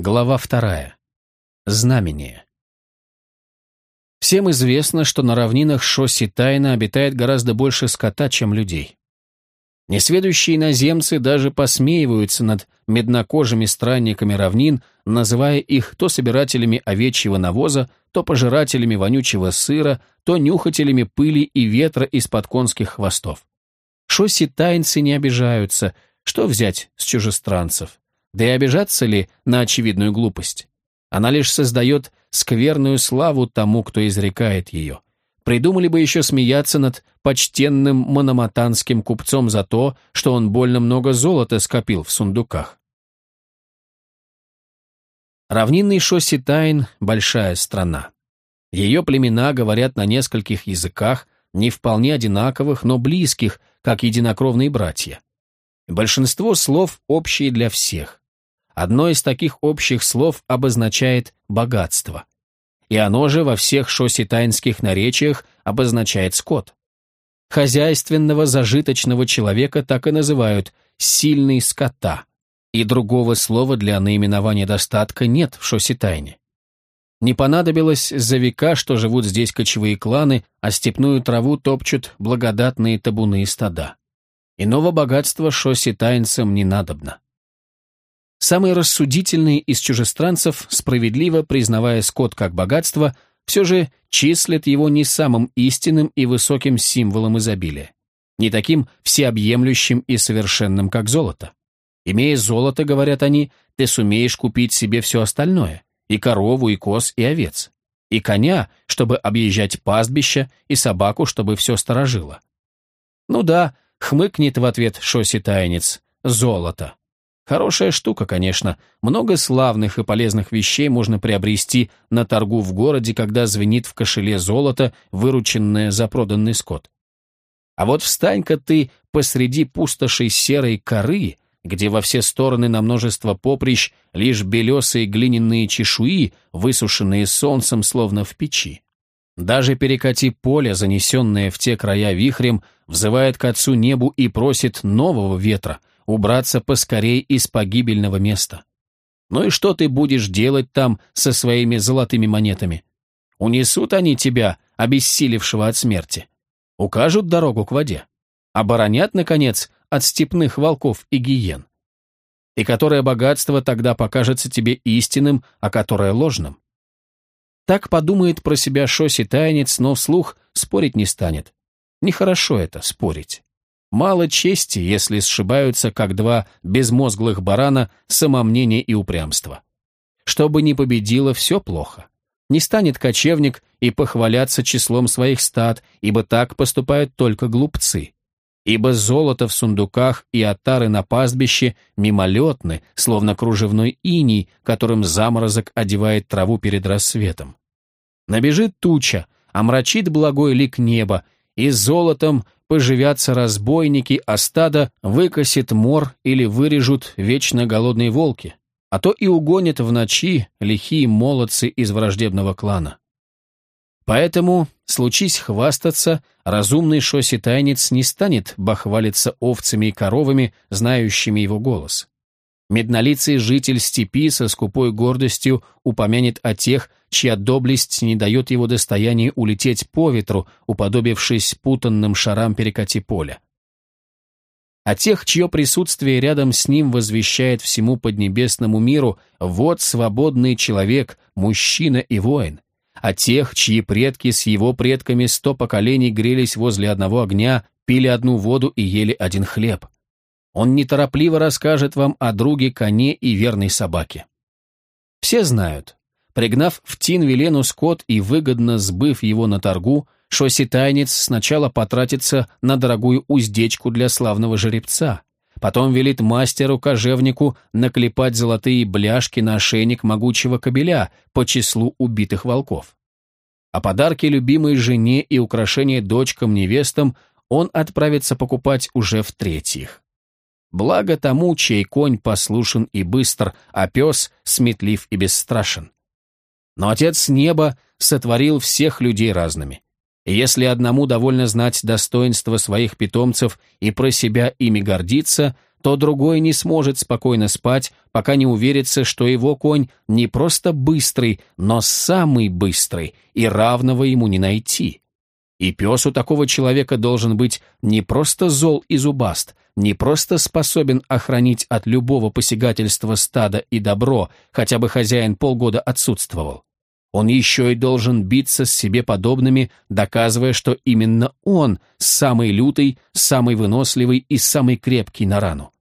Глава вторая. Знамение. Всем известно, что на равнинах Шоси Тайна обитает гораздо больше скота, чем людей. Несведущие иноземцы даже посмеиваются над меднокожими странниками равнин, называя их то собирателями овечьего навоза, то пожирателями вонючего сыра, то нюхателями пыли и ветра из-под конских хвостов. Шоси-тайнцы не обижаются, что взять с чужестранцев? Да и обижаться ли на очевидную глупость? Она лишь создает скверную славу тому, кто изрекает ее. Придумали бы еще смеяться над почтенным мономатанским купцом за то, что он больно много золота скопил в сундуках. Равнинный Шоситайн – большая страна. Ее племена говорят на нескольких языках, не вполне одинаковых, но близких, как единокровные братья. Большинство слов общие для всех. Одно из таких общих слов обозначает «богатство». И оно же во всех шоситайнских наречиях обозначает скот. Хозяйственного зажиточного человека так и называют «сильный скота», и другого слова для наименования достатка нет в шоситайне. Не понадобилось за века, что живут здесь кочевые кланы, а степную траву топчут благодатные табуны и стада. Иного богатства шоситайнцам не надобно. Самые рассудительные из чужестранцев, справедливо признавая скот как богатство, все же числят его не самым истинным и высоким символом изобилия, не таким всеобъемлющим и совершенным, как золото. Имея золото, говорят они, ты сумеешь купить себе все остальное, и корову, и коз, и овец, и коня, чтобы объезжать пастбища, и собаку, чтобы все сторожило. Ну да, Хмыкнет в ответ Шоси-таинец. Золото. Хорошая штука, конечно. Много славных и полезных вещей можно приобрести на торгу в городе, когда звенит в кошеле золото, вырученное за проданный скот. А вот встань-ка ты посреди пустошей серой коры, где во все стороны на множество поприщ лишь белесые глиняные чешуи, высушенные солнцем, словно в печи. Даже перекати поле, занесенное в те края вихрем, взывает к отцу небу и просит нового ветра, убраться поскорей из погибельного места. Ну и что ты будешь делать там со своими золотыми монетами? Унесут они тебя, обессилевшего от смерти. Укажут дорогу к воде. Оборонят, наконец, от степных волков и гиен. И которое богатство тогда покажется тебе истинным, а которое ложным? Так подумает про себя Шоси Таянец, но вслух спорить не станет. Нехорошо это, спорить. Мало чести, если сшибаются, как два безмозглых барана, самомнение и упрямство. Чтобы не победило, все плохо. Не станет кочевник и похваляться числом своих стад, ибо так поступают только глупцы. Ибо золото в сундуках и отары на пастбище мимолетны, словно кружевной иней, которым заморозок одевает траву перед рассветом. Набежит туча, омрачит благой лик неба, и золотом поживятся разбойники, а стадо выкосит мор или вырежут вечно голодные волки, а то и угонят в ночи лихие молодцы из враждебного клана. Поэтому, случись хвастаться, разумный шоситайнец не станет бахвалиться овцами и коровами, знающими его голос. Меднолицый житель степи со скупой гордостью упомянет о тех, чья доблесть не дает его достоянию улететь по ветру, уподобившись путанным шарам перекати поля. О тех, чье присутствие рядом с ним возвещает всему поднебесному миру «Вот свободный человек, мужчина и воин», о тех, чьи предки с его предками сто поколений грелись возле одного огня, пили одну воду и ели один хлеб – он неторопливо расскажет вам о друге, коне и верной собаке. Все знают, пригнав в Тин-Велену скот и выгодно сбыв его на торгу, шоситайнец сначала потратится на дорогую уздечку для славного жеребца, потом велит мастеру-кожевнику наклепать золотые бляшки на ошейник могучего кобеля по числу убитых волков. А подарки любимой жене и украшения дочкам-невестам он отправится покупать уже в третьих. Благо тому, чей конь послушен и быстр, а пес сметлив и бесстрашен. Но Отец Неба сотворил всех людей разными. И если одному довольно знать достоинства своих питомцев и про себя ими гордиться, то другой не сможет спокойно спать, пока не уверится, что его конь не просто быстрый, но самый быстрый, и равного ему не найти. И пес у такого человека должен быть не просто зол и зубаст, не просто способен охранить от любого посягательства стада и добро, хотя бы хозяин полгода отсутствовал. Он еще и должен биться с себе подобными, доказывая, что именно он самый лютый, самый выносливый и самый крепкий на рану.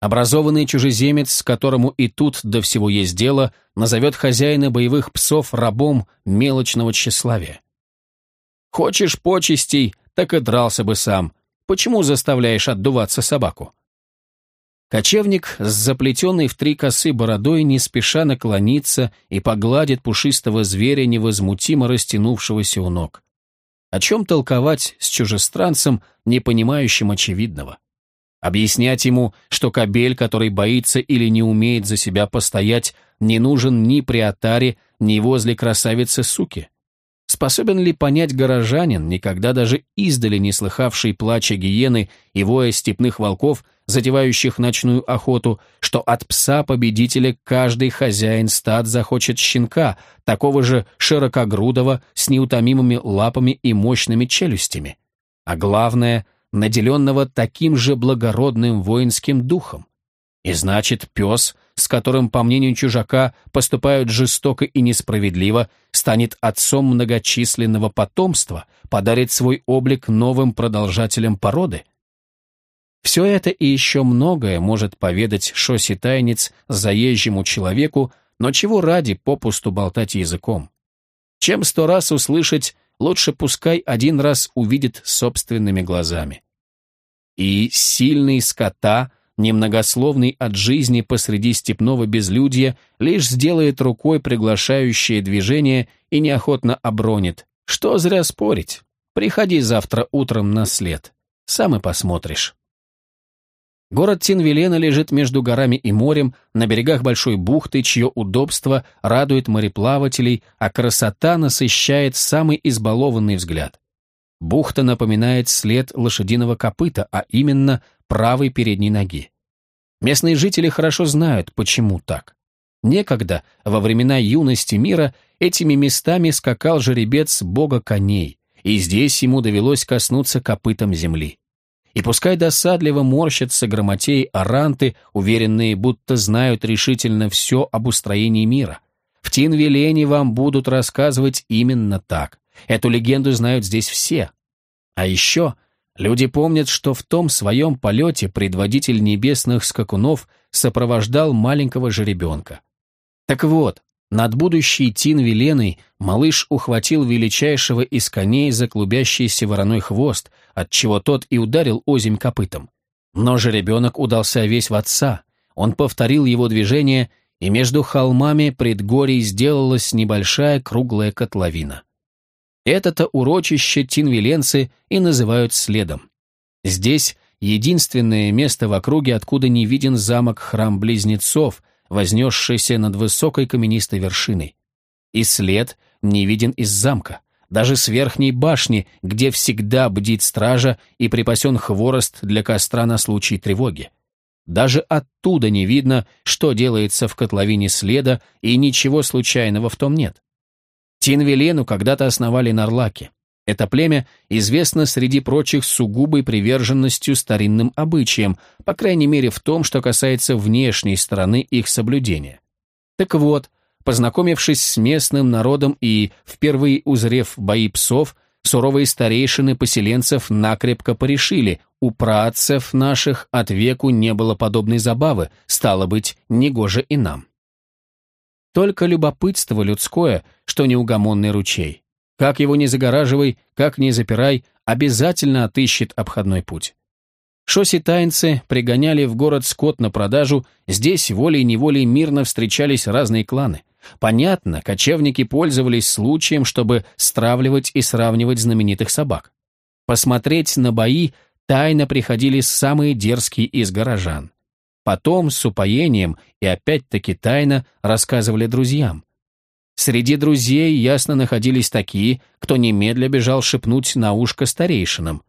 Образованный чужеземец, которому и тут до всего есть дело, назовет хозяина боевых псов рабом мелочного тщеславия. Хочешь почестей, так и дрался бы сам. Почему заставляешь отдуваться собаку? Кочевник с заплетенной в три косы бородой не спеша наклонится и погладит пушистого зверя, невозмутимо растянувшегося у ног. О чем толковать с чужестранцем, не понимающим очевидного? Объяснять ему, что кобель, который боится или не умеет за себя постоять, не нужен ни при атаре, ни возле красавицы-суки? Способен ли понять горожанин, никогда даже издали не слыхавший плача гиены и воя степных волков, затевающих ночную охоту, что от пса-победителя каждый хозяин стад захочет щенка, такого же широкогрудого, с неутомимыми лапами и мощными челюстями? А главное, наделенного таким же благородным воинским духом. И значит, пес, с которым, по мнению чужака, поступают жестоко и несправедливо, станет отцом многочисленного потомства, подарит свой облик новым продолжателям породы? Все это и еще многое может поведать Шоси-тайнец заезжему человеку, но чего ради попусту болтать языком? Чем сто раз услышать, лучше пускай один раз увидит собственными глазами. И сильный скота – немногословный от жизни посреди степного безлюдья, лишь сделает рукой приглашающее движение и неохотно обронит. Что зря спорить. Приходи завтра утром на след. Сам и посмотришь. Город Тинвелена лежит между горами и морем, на берегах большой бухты, чье удобство радует мореплавателей, а красота насыщает самый избалованный взгляд. Бухта напоминает след лошадиного копыта, а именно правой передней ноги. Местные жители хорошо знают, почему так. Некогда, во времена юности мира, этими местами скакал жеребец бога коней, и здесь ему довелось коснуться копытом земли. И пускай досадливо морщатся грамотеи аранты, уверенные, будто знают решительно все об устроении мира. В Тинвелене вам будут рассказывать именно так. Эту легенду знают здесь все. А еще Люди помнят, что в том своем полете предводитель небесных скакунов сопровождал маленького жеребенка. Так вот, над будущей Тин Веленой малыш ухватил величайшего из коней за клубящийся вороной хвост, отчего тот и ударил озимь копытом. Но жеребенок удался весь в отца. Он повторил его движение, и между холмами предгорий сделалась небольшая круглая котловина. Это-то урочище тинвиленцы и называют следом. Здесь единственное место в округе, откуда не виден замок-храм близнецов, вознесшийся над высокой каменистой вершиной. И след не виден из замка, даже с верхней башни, где всегда бдит стража и припасен хворост для костра на случай тревоги. Даже оттуда не видно, что делается в котловине следа, и ничего случайного в том нет. Тинвелену когда-то основали Нарлаки. Это племя известно среди прочих сугубой приверженностью старинным обычаям, по крайней мере в том, что касается внешней стороны их соблюдения. Так вот, познакомившись с местным народом и впервые узрев бои псов, суровые старейшины поселенцев накрепко порешили, у працев наших от веку не было подобной забавы, стало быть, негоже и нам. Только любопытство людское, что неугомонный ручей. Как его не загораживай, как не запирай, обязательно отыщет обходной путь. Шоси-таинцы пригоняли в город скот на продажу, здесь волей-неволей мирно встречались разные кланы. Понятно, кочевники пользовались случаем, чтобы стравливать и сравнивать знаменитых собак. Посмотреть на бои тайно приходили самые дерзкие из горожан. Потом с упоением и опять-таки тайно рассказывали друзьям. Среди друзей ясно находились такие, кто немедля бежал шепнуть на ушко старейшинам.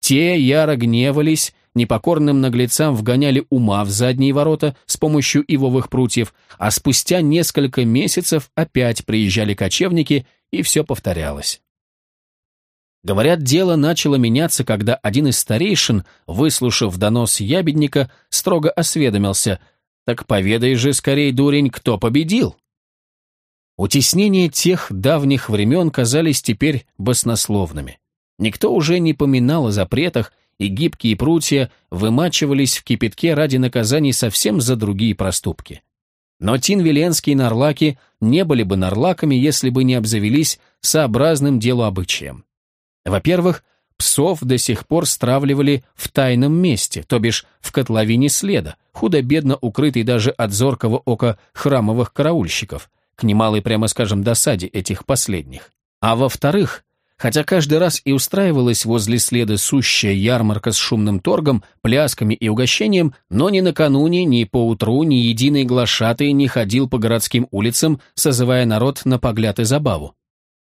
Те яро гневались, непокорным наглецам вгоняли ума в задние ворота с помощью ивовых прутьев, а спустя несколько месяцев опять приезжали кочевники, и все повторялось. Говорят, дело начало меняться, когда один из старейшин, выслушав донос ябедника, строго осведомился, «Так поведай же, скорей, дурень, кто победил?» Утеснения тех давних времен казались теперь баснословными. Никто уже не поминал о запретах, и гибкие прутья вымачивались в кипятке ради наказаний совсем за другие проступки. Но тинвиленские нарлаки не были бы нарлаками, если бы не обзавелись сообразным делу обычаем. Во-первых, псов до сих пор стравливали в тайном месте, то бишь в котловине следа, худо-бедно укрытый даже от зоркого ока храмовых караульщиков, к немалой, прямо скажем, досаде этих последних. А во-вторых, Хотя каждый раз и устраивалась возле следа сущая ярмарка с шумным торгом, плясками и угощением, но ни накануне, ни поутру ни единый глашатый не ходил по городским улицам, созывая народ на погляд и забаву.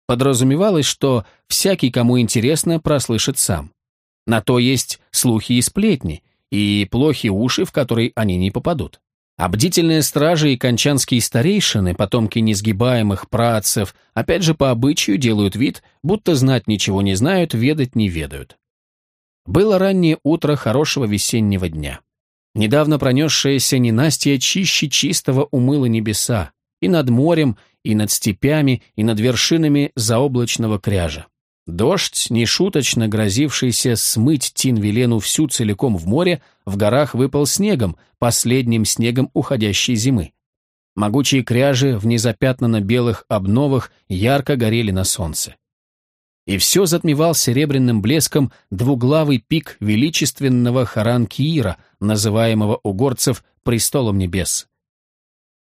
Подразумевалось, что всякий, кому интересно, прослышит сам. На то есть слухи и сплетни, и плохие уши, в которые они не попадут. А бдительные стражи и кончанские старейшины, потомки несгибаемых працев, опять же по обычаю делают вид, будто знать ничего не знают, ведать не ведают. Было раннее утро хорошего весеннего дня. Недавно пронесшаяся ненастье чище чистого умыла небеса, и над морем, и над степями, и над вершинами заоблачного кряжа. Дождь, нешуточно грозившийся смыть Тинвилену всю целиком в море, в горах выпал снегом, последним снегом уходящей зимы. Могучие кряжи в незапятнанно-белых обновах ярко горели на солнце. И все затмевал серебряным блеском двуглавый пик величественного Харанкиира, называемого у горцев «престолом небес».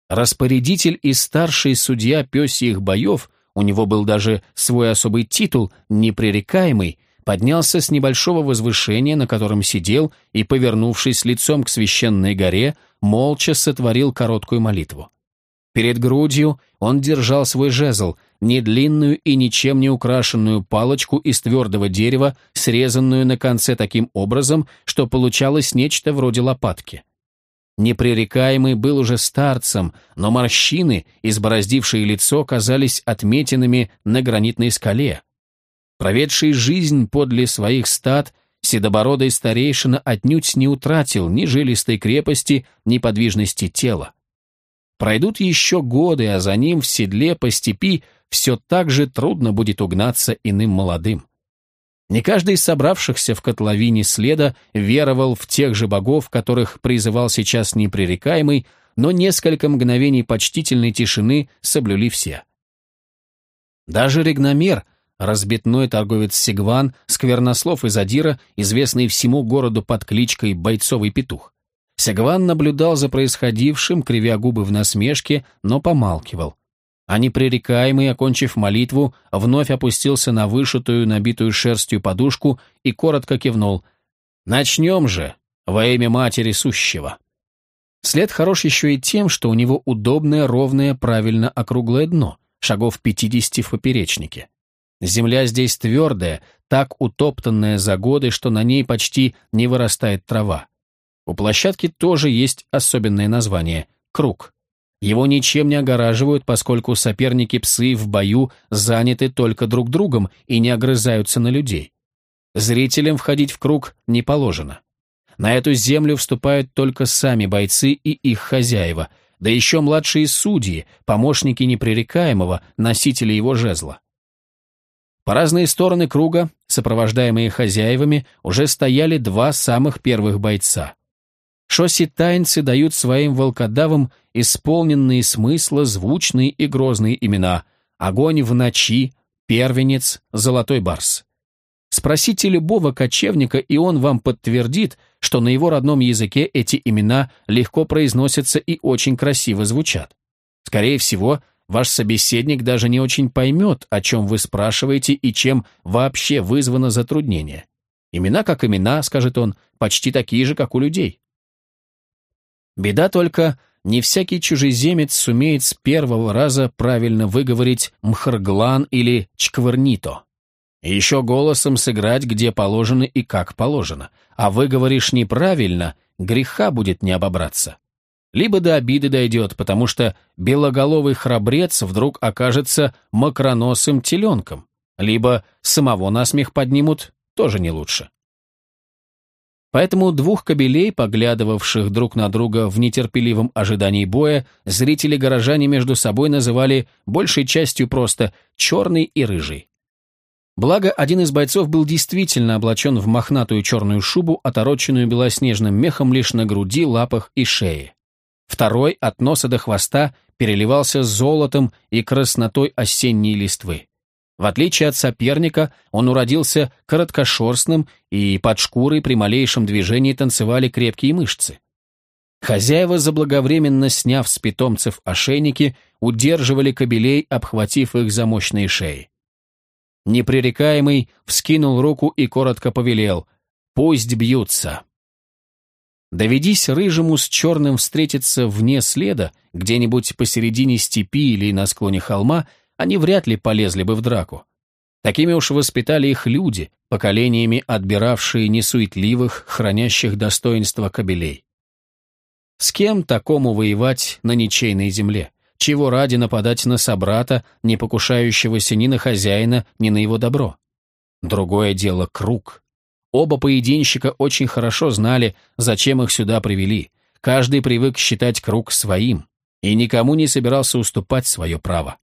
Распорядитель и старший судья пёсьих боев – у него был даже свой особый титул, непререкаемый, поднялся с небольшого возвышения, на котором сидел, и, повернувшись лицом к священной горе, молча сотворил короткую молитву. Перед грудью он держал свой жезл, недлинную и ничем не украшенную палочку из твердого дерева, срезанную на конце таким образом, что получалось нечто вроде лопатки. Непререкаемый был уже старцем, но морщины, избороздившие лицо, казались отметинами на гранитной скале. Проведший жизнь подле своих стад, седобородый старейшина отнюдь не утратил ни жилистой крепости, ни подвижности тела. Пройдут еще годы, а за ним в седле по степи все так же трудно будет угнаться иным молодым. Не каждый из собравшихся в котловине следа веровал в тех же богов, которых призывал сейчас непререкаемый, но несколько мгновений почтительной тишины соблюли все. Даже Регномер, разбитной торговец Сигван, сквернослов из Адира, известный всему городу под кличкой «Бойцовый петух». Сигван наблюдал за происходившим, кривя губы в насмешке, но помалкивал а непререкаемый, окончив молитву, вновь опустился на вышитую, набитую шерстью подушку и коротко кивнул. «Начнем же, во имя Матери Сущего». След хорош еще и тем, что у него удобное, ровное, правильно округлое дно, шагов 50 в поперечнике. Земля здесь твердая, так утоптанная за годы, что на ней почти не вырастает трава. У площадки тоже есть особенное название – круг. Его ничем не огораживают, поскольку соперники-псы в бою заняты только друг другом и не огрызаются на людей. Зрителям входить в круг не положено. На эту землю вступают только сами бойцы и их хозяева, да еще младшие судьи, помощники непререкаемого, носители его жезла. По разные стороны круга, сопровождаемые хозяевами, уже стояли два самых первых бойца. Шоси-таинцы дают своим волкодавам исполненные смысла звучные и грозные имена «Огонь в ночи», «Первенец», «Золотой барс». Спросите любого кочевника, и он вам подтвердит, что на его родном языке эти имена легко произносятся и очень красиво звучат. Скорее всего, ваш собеседник даже не очень поймет, о чем вы спрашиваете и чем вообще вызвано затруднение. Имена как имена, скажет он, почти такие же, как у людей. Беда только, не всякий чужеземец сумеет с первого раза правильно выговорить Мхарглан или Чкварнито. Еще голосом сыграть, где положено и как положено. А вы говоришь неправильно, греха будет не обобраться. Либо до обиды дойдет, потому что белоголовый храбрец вдруг окажется макроносым теленком, либо самого насмех поднимут, тоже не лучше. Поэтому двух кобелей, поглядывавших друг на друга в нетерпеливом ожидании боя, зрители-горожане между собой называли большей частью просто «черный» и «рыжий». Благо, один из бойцов был действительно облачен в мохнатую черную шубу, отороченную белоснежным мехом лишь на груди, лапах и шее. Второй от носа до хвоста переливался золотом и краснотой осенней листвы. В отличие от соперника, он уродился короткошерстным, и под шкурой при малейшем движении танцевали крепкие мышцы. Хозяева, заблаговременно сняв с питомцев ошейники, удерживали кобелей, обхватив их за мощные шеи. Непререкаемый вскинул руку и коротко повелел «Пусть бьются». Доведись рыжему с черным встретиться вне следа, где-нибудь посередине степи или на склоне холма – они вряд ли полезли бы в драку. Такими уж воспитали их люди, поколениями отбиравшие несуетливых, хранящих достоинство кобелей. С кем такому воевать на ничейной земле? Чего ради нападать на собрата, не покушающегося ни на хозяина, ни на его добро? Другое дело — круг. Оба поединщика очень хорошо знали, зачем их сюда привели. Каждый привык считать круг своим, и никому не собирался уступать свое право.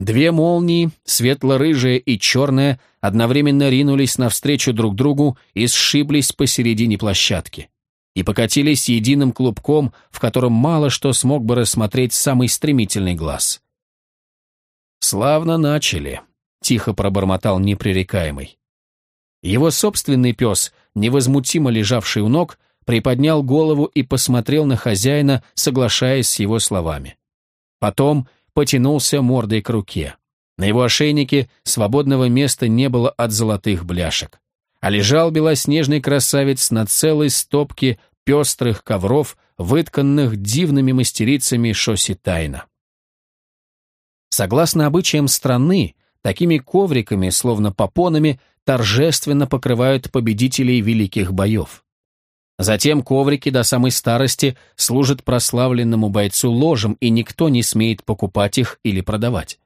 Две молнии, светло-рыжая и черная, одновременно ринулись навстречу друг другу и сшиблись посередине площадки. И покатились единым клубком, в котором мало что смог бы рассмотреть самый стремительный глаз. «Славно начали», — тихо пробормотал непререкаемый. Его собственный пес, невозмутимо лежавший у ног, приподнял голову и посмотрел на хозяина, соглашаясь с его словами. Потом потянулся мордой к руке. На его ошейнике свободного места не было от золотых бляшек. А лежал белоснежный красавец на целой стопке пестрых ковров, вытканных дивными мастерицами Шоси Тайна. Согласно обычаям страны, такими ковриками, словно попонами, торжественно покрывают победителей великих боев. Затем коврики до самой старости служат прославленному бойцу ложем, и никто не смеет покупать их или продавать.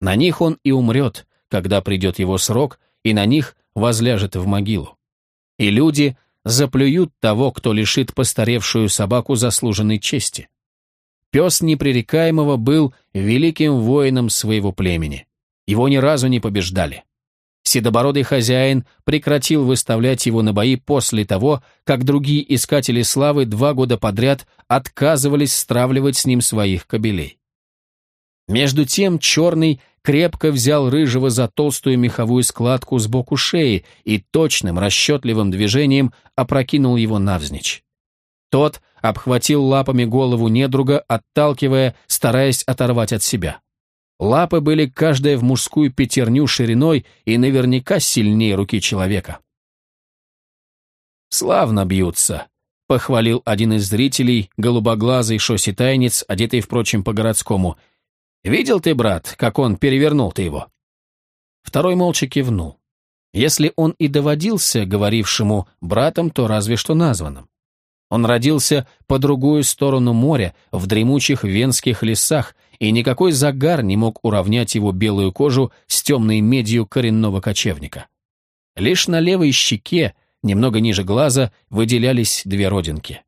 На них он и умрет, когда придет его срок, и на них возляжет в могилу. И люди заплюют того, кто лишит постаревшую собаку заслуженной чести. Пес непререкаемого был великим воином своего племени. Его ни разу не побеждали. Седобородый хозяин прекратил выставлять его на бои после того, как другие искатели славы два года подряд отказывались стравливать с ним своих кобелей. Между тем черный крепко взял рыжего за толстую меховую складку сбоку шеи и точным, расчетливым движением опрокинул его навзничь. Тот обхватил лапами голову недруга, отталкивая, стараясь оторвать от себя. Лапы были каждая в мужскую пятерню шириной и наверняка сильнее руки человека. «Славно бьются», — похвалил один из зрителей, голубоглазый шоситайнец, одетый, впрочем, по-городскому. «Видел ты, брат, как он перевернул-то его?» Второй молча кивнул. Если он и доводился говорившему братом, то разве что названным. Он родился по другую сторону моря, в дремучих венских лесах, и никакой загар не мог уравнять его белую кожу с темной медью коренного кочевника. Лишь на левой щеке, немного ниже глаза, выделялись две родинки.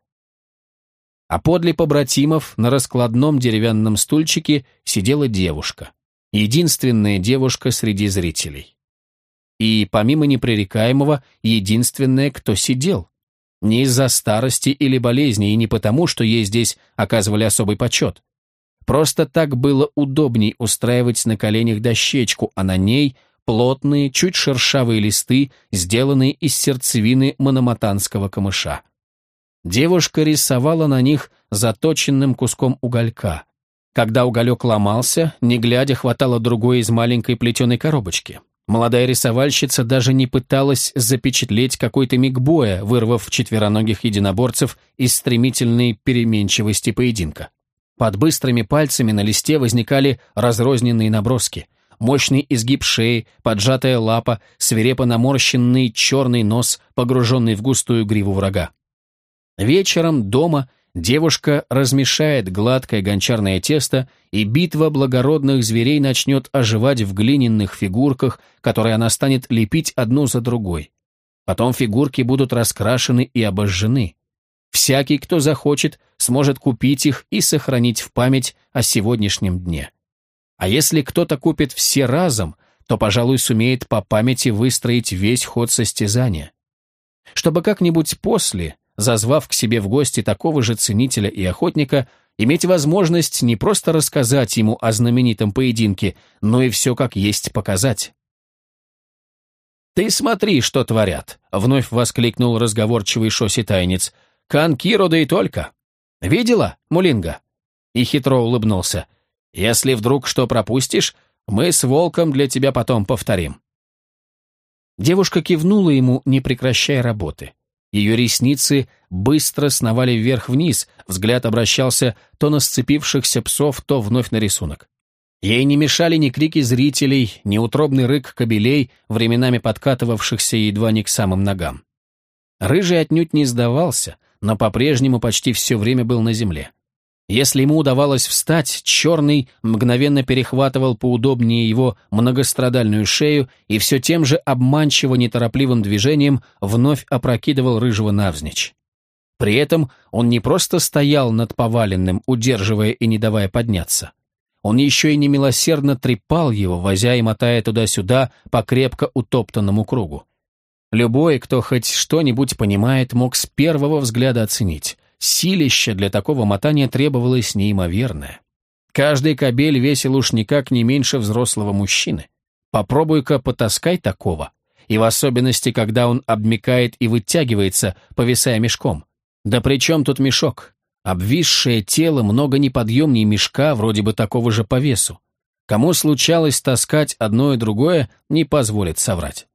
А подле побратимов на раскладном деревянном стульчике сидела девушка. Единственная девушка среди зрителей. И, помимо непререкаемого, единственная, кто сидел. Не из-за старости или болезни, и не потому, что ей здесь оказывали особый почет. Просто так было удобней устраивать на коленях дощечку, а на ней плотные, чуть шершавые листы, сделанные из сердцевины мономатанского камыша. Девушка рисовала на них заточенным куском уголька. Когда уголек ломался, не глядя, хватало другой из маленькой плетеной коробочки. Молодая рисовальщица даже не пыталась запечатлеть какой-то миг боя, вырвав четвероногих единоборцев из стремительной переменчивости поединка. Под быстрыми пальцами на листе возникали разрозненные наброски. мощный изгиб шеи, поджатая лапа, свирепо наморщенный черный нос, погруженный в густую гриву врага. Вечером дома девушка размешает гладкое гончарное тесто, и битва благородных зверей начнет оживать в глиняных фигурках, которые она станет лепить одну за другой. Потом фигурки будут раскрашены и обожжены. Всякий, кто захочет, сможет купить их и сохранить в память о сегодняшнем дне. А если кто-то купит все разом, то, пожалуй, сумеет по памяти выстроить весь ход состязания. Чтобы как-нибудь после, зазвав к себе в гости такого же ценителя и охотника, иметь возможность не просто рассказать ему о знаменитом поединке, но и все как есть показать. «Ты смотри, что творят!» — вновь воскликнул разговорчивый шоси-тайнец. «Канкиро да и только! Видела, Мулинга?» И хитро улыбнулся. «Если вдруг что пропустишь, мы с волком для тебя потом повторим». Девушка кивнула ему, не прекращая работы. Ее ресницы быстро сновали вверх-вниз, взгляд обращался то на сцепившихся псов, то вновь на рисунок. Ей не мешали ни крики зрителей, ни утробный рык кобелей, временами подкатывавшихся едва не к самым ногам. Рыжий отнюдь не сдавался, но по-прежнему почти все время был на земле. Если ему удавалось встать, черный мгновенно перехватывал поудобнее его многострадальную шею и все тем же обманчиво неторопливым движением вновь опрокидывал рыжего навзничь. При этом он не просто стоял над поваленным, удерживая и не давая подняться. Он еще и немилосердно трепал его, возя и мотая туда-сюда по крепко утоптанному кругу. Любой, кто хоть что-нибудь понимает, мог с первого взгляда оценить. Силище для такого мотания требовалось неимоверное. Каждый кобель весил уж никак не меньше взрослого мужчины. Попробуй-ка потаскай такого. И в особенности, когда он обмекает и вытягивается, повисая мешком. Да при чем тут мешок? Обвисшее тело много неподъемнее мешка, вроде бы такого же по весу. Кому случалось таскать одно и другое, не позволит соврать.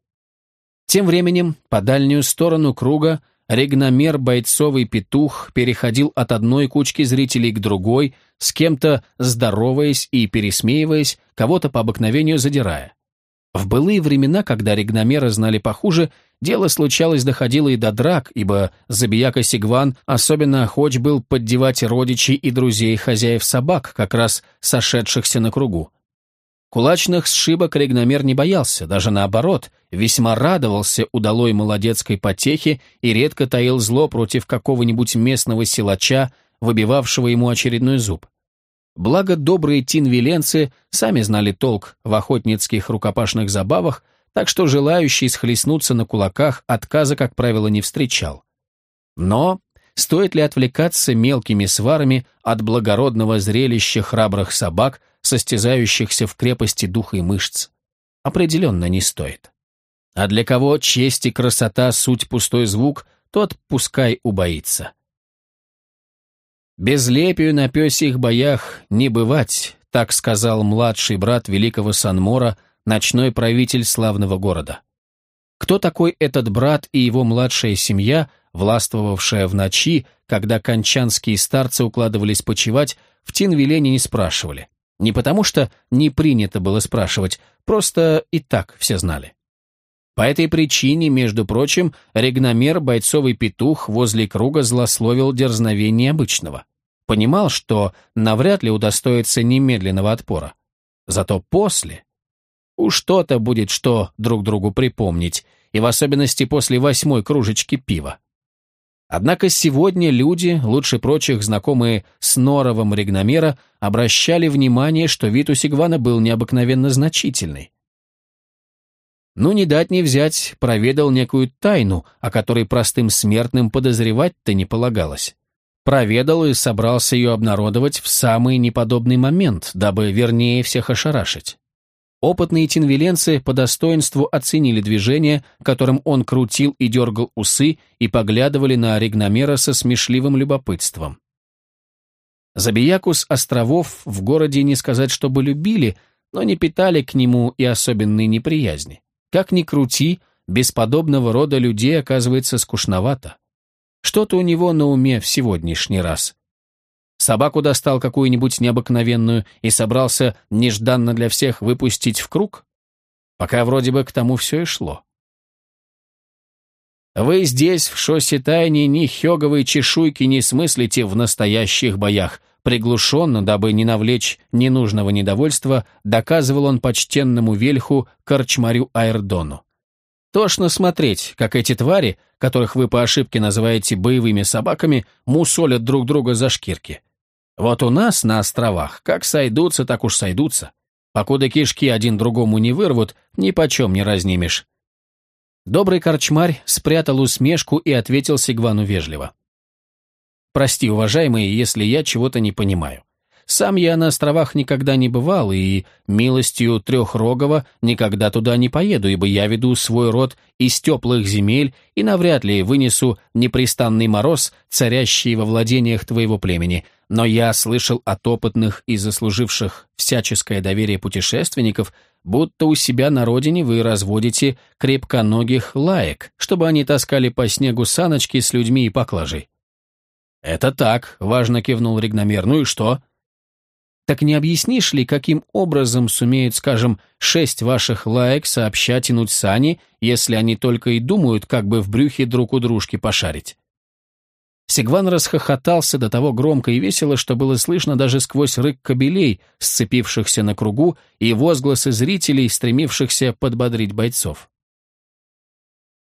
Тем временем по дальнюю сторону круга регномер бойцовый петух переходил от одной кучки зрителей к другой, с кем-то здороваясь и пересмеиваясь, кого-то по обыкновению задирая. В былые времена, когда регномеры знали похуже, дело случалось доходило и до драк, ибо забияка Сигван особенно охоч был поддевать родичей и друзей хозяев собак, как раз сошедшихся на кругу. Кулачных сшибок регномер не боялся, даже наоборот, весьма радовался удалой молодецкой потехе и редко таил зло против какого-нибудь местного силача, выбивавшего ему очередной зуб. Благо добрые тинвиленцы сами знали толк в охотницких рукопашных забавах, так что желающий схлестнуться на кулаках отказа, как правило, не встречал. Но стоит ли отвлекаться мелкими сварами от благородного зрелища храбрых собак, состязающихся в крепости духа и мышц? Определенно не стоит. А для кого честь и красота суть пустой звук, тот пускай убоится. «Безлепию на пёсих боях не бывать», так сказал младший брат великого Санмора, ночной правитель славного города. Кто такой этот брат и его младшая семья, властвовавшая в ночи, когда кончанские старцы укладывались почевать, в Тинвилене не спрашивали. Не потому что не принято было спрашивать, просто и так все знали. По этой причине, между прочим, регномер бойцовый петух возле круга злословил дерзновение обычного. Понимал, что навряд ли удостоится немедленного отпора. Зато после... Уж то-то будет что друг другу припомнить, и в особенности после восьмой кружечки пива. Однако сегодня люди, лучше прочих знакомые с норовом Ригномера, обращали внимание, что вид у Сигвана был необыкновенно значительный. Ну, не дать не взять, проведал некую тайну, о которой простым смертным подозревать-то не полагалось. Проведал и собрался ее обнародовать в самый неподобный момент, дабы вернее всех ошарашить. Опытные тинвиленцы по достоинству оценили движение, которым он крутил и дергал усы, и поглядывали на Ригномера со смешливым любопытством. Забияку с островов в городе не сказать, чтобы любили, но не питали к нему и особенной неприязни. Как ни крути, без подобного рода людей оказывается скучновато. Что-то у него на уме в сегодняшний раз. Собаку достал какую-нибудь необыкновенную и собрался нежданно для всех выпустить в круг? Пока вроде бы к тому все и шло. Вы здесь, в Шоситайне, ни хёговой чешуйки не смыслите в настоящих боях. Приглушенно, дабы не навлечь ненужного недовольства, доказывал он почтенному вельху корчмарю Айрдону. Тошно смотреть, как эти твари, которых вы по ошибке называете боевыми собаками, мусолят друг друга за шкирки. Вот у нас на островах как сойдутся, так уж сойдутся. Покуда кишки один другому не вырвут, ни почем не разнимешь. Добрый корчмарь спрятал усмешку и ответил Сигвану вежливо. «Прости, уважаемый, если я чего-то не понимаю. Сам я на островах никогда не бывал, и милостью Трехрогова никогда туда не поеду, ибо я веду свой род из теплых земель и навряд ли вынесу непрестанный мороз, царящий во владениях твоего племени. Но я слышал от опытных и заслуживших всяческое доверие путешественников, будто у себя на родине вы разводите крепконогих лаек, чтобы они таскали по снегу саночки с людьми и поклажей. «Это так», — важно кивнул Ригномер. «Ну и что?» Так не объяснишь ли, каким образом сумеют, скажем, шесть ваших лаек сообща тянуть сани, если они только и думают, как бы в брюхе друг у дружки пошарить? Сигван расхохотался до того громко и весело, что было слышно даже сквозь рык кобелей, сцепившихся на кругу, и возгласы зрителей, стремившихся подбодрить бойцов.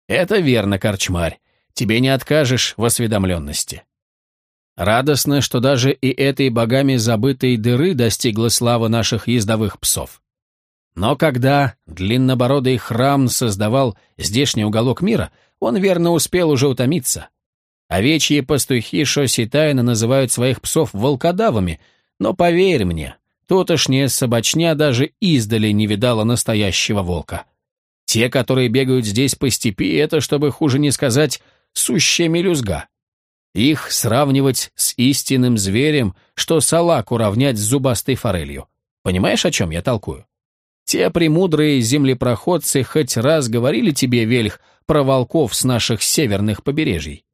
«Это верно, корчмарь. Тебе не откажешь в осведомленности. Радостно, что даже и этой богами забытой дыры достигла слава наших ездовых псов. Но когда длиннобородый храм создавал здешний уголок мира, он верно успел уже утомиться. Овечьи пастухи Шоситайна называют своих псов волкодавами, но поверь мне, тутошняя собачня даже издали не видала настоящего волка. Те, которые бегают здесь по степи, это, чтобы хуже не сказать, сущая мелюзга. Их сравнивать с истинным зверем, что салаку равнять с зубастой форелью. Понимаешь, о чем я толкую? Те премудрые землепроходцы хоть раз говорили тебе, Вельх, про волков с наших северных побережий.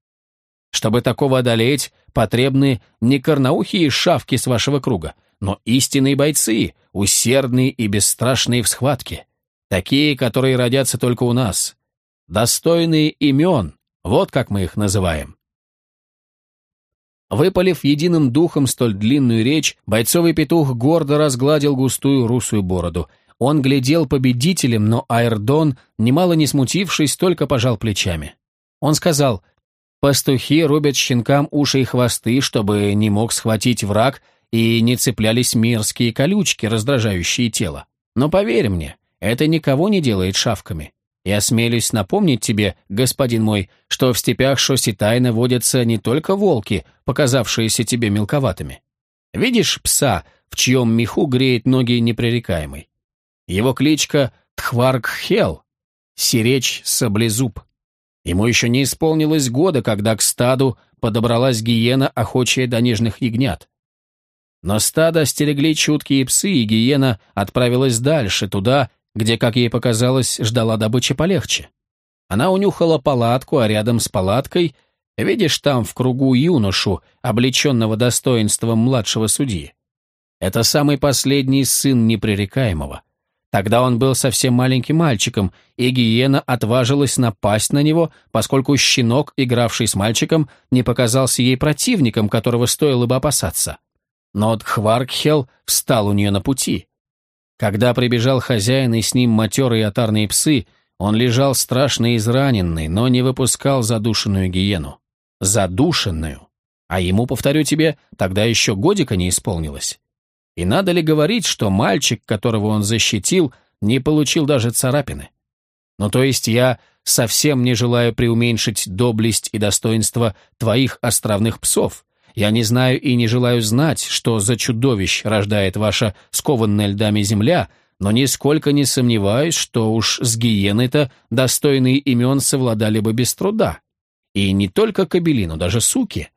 Чтобы такого одолеть, потребны не корноухие шавки с вашего круга, но истинные бойцы, усердные и бесстрашные в схватке. Такие, которые родятся только у нас. Достойные имен, вот как мы их называем. Выпалив единым духом столь длинную речь, бойцовый петух гордо разгладил густую русую бороду. Он глядел победителем, но Айрдон, немало не смутившись, только пожал плечами. Он сказал, «Пастухи рубят щенкам уши и хвосты, чтобы не мог схватить враг и не цеплялись мерзкие колючки, раздражающие тело. Но поверь мне, это никого не делает шавками. И осмелюсь напомнить тебе, господин мой, что в степях Шоситайна водятся не только волки, показавшиеся тебе мелковатыми. Видишь пса, в чьем меху греет ноги непререкаемый? Его кличка Тхваргхел, сиречь саблезуб. Ему еще не исполнилось года, когда к стаду подобралась гиена, охочая до нежных ягнят. Но стадо стерегли чуткие псы, и гиена отправилась дальше, туда, где, как ей показалось, ждала добыча полегче. Она унюхала палатку, а рядом с палаткой, видишь там в кругу юношу, облеченного достоинством младшего судьи. Это самый последний сын непререкаемого. Тогда он был совсем маленьким мальчиком, и гиена отважилась напасть на него, поскольку щенок, игравший с мальчиком, не показался ей противником, которого стоило бы опасаться. Но Дхваркхел встал у нее на пути. Когда прибежал хозяин и с ним матерые отарные псы, он лежал страшно израненный, но не выпускал задушенную гиену. Задушенную. А ему, повторю тебе, тогда еще годика не исполнилось. И надо ли говорить, что мальчик, которого он защитил, не получил даже царапины? Ну, то есть я совсем не желаю преуменьшить доблесть и достоинство твоих островных псов, я не знаю и не желаю знать, что за чудовищ рождает ваша скованная льдами земля, но нисколько не сомневаюсь, что уж с гиеной-то достойные имен совладали бы без труда. И не только кобели, но даже суки.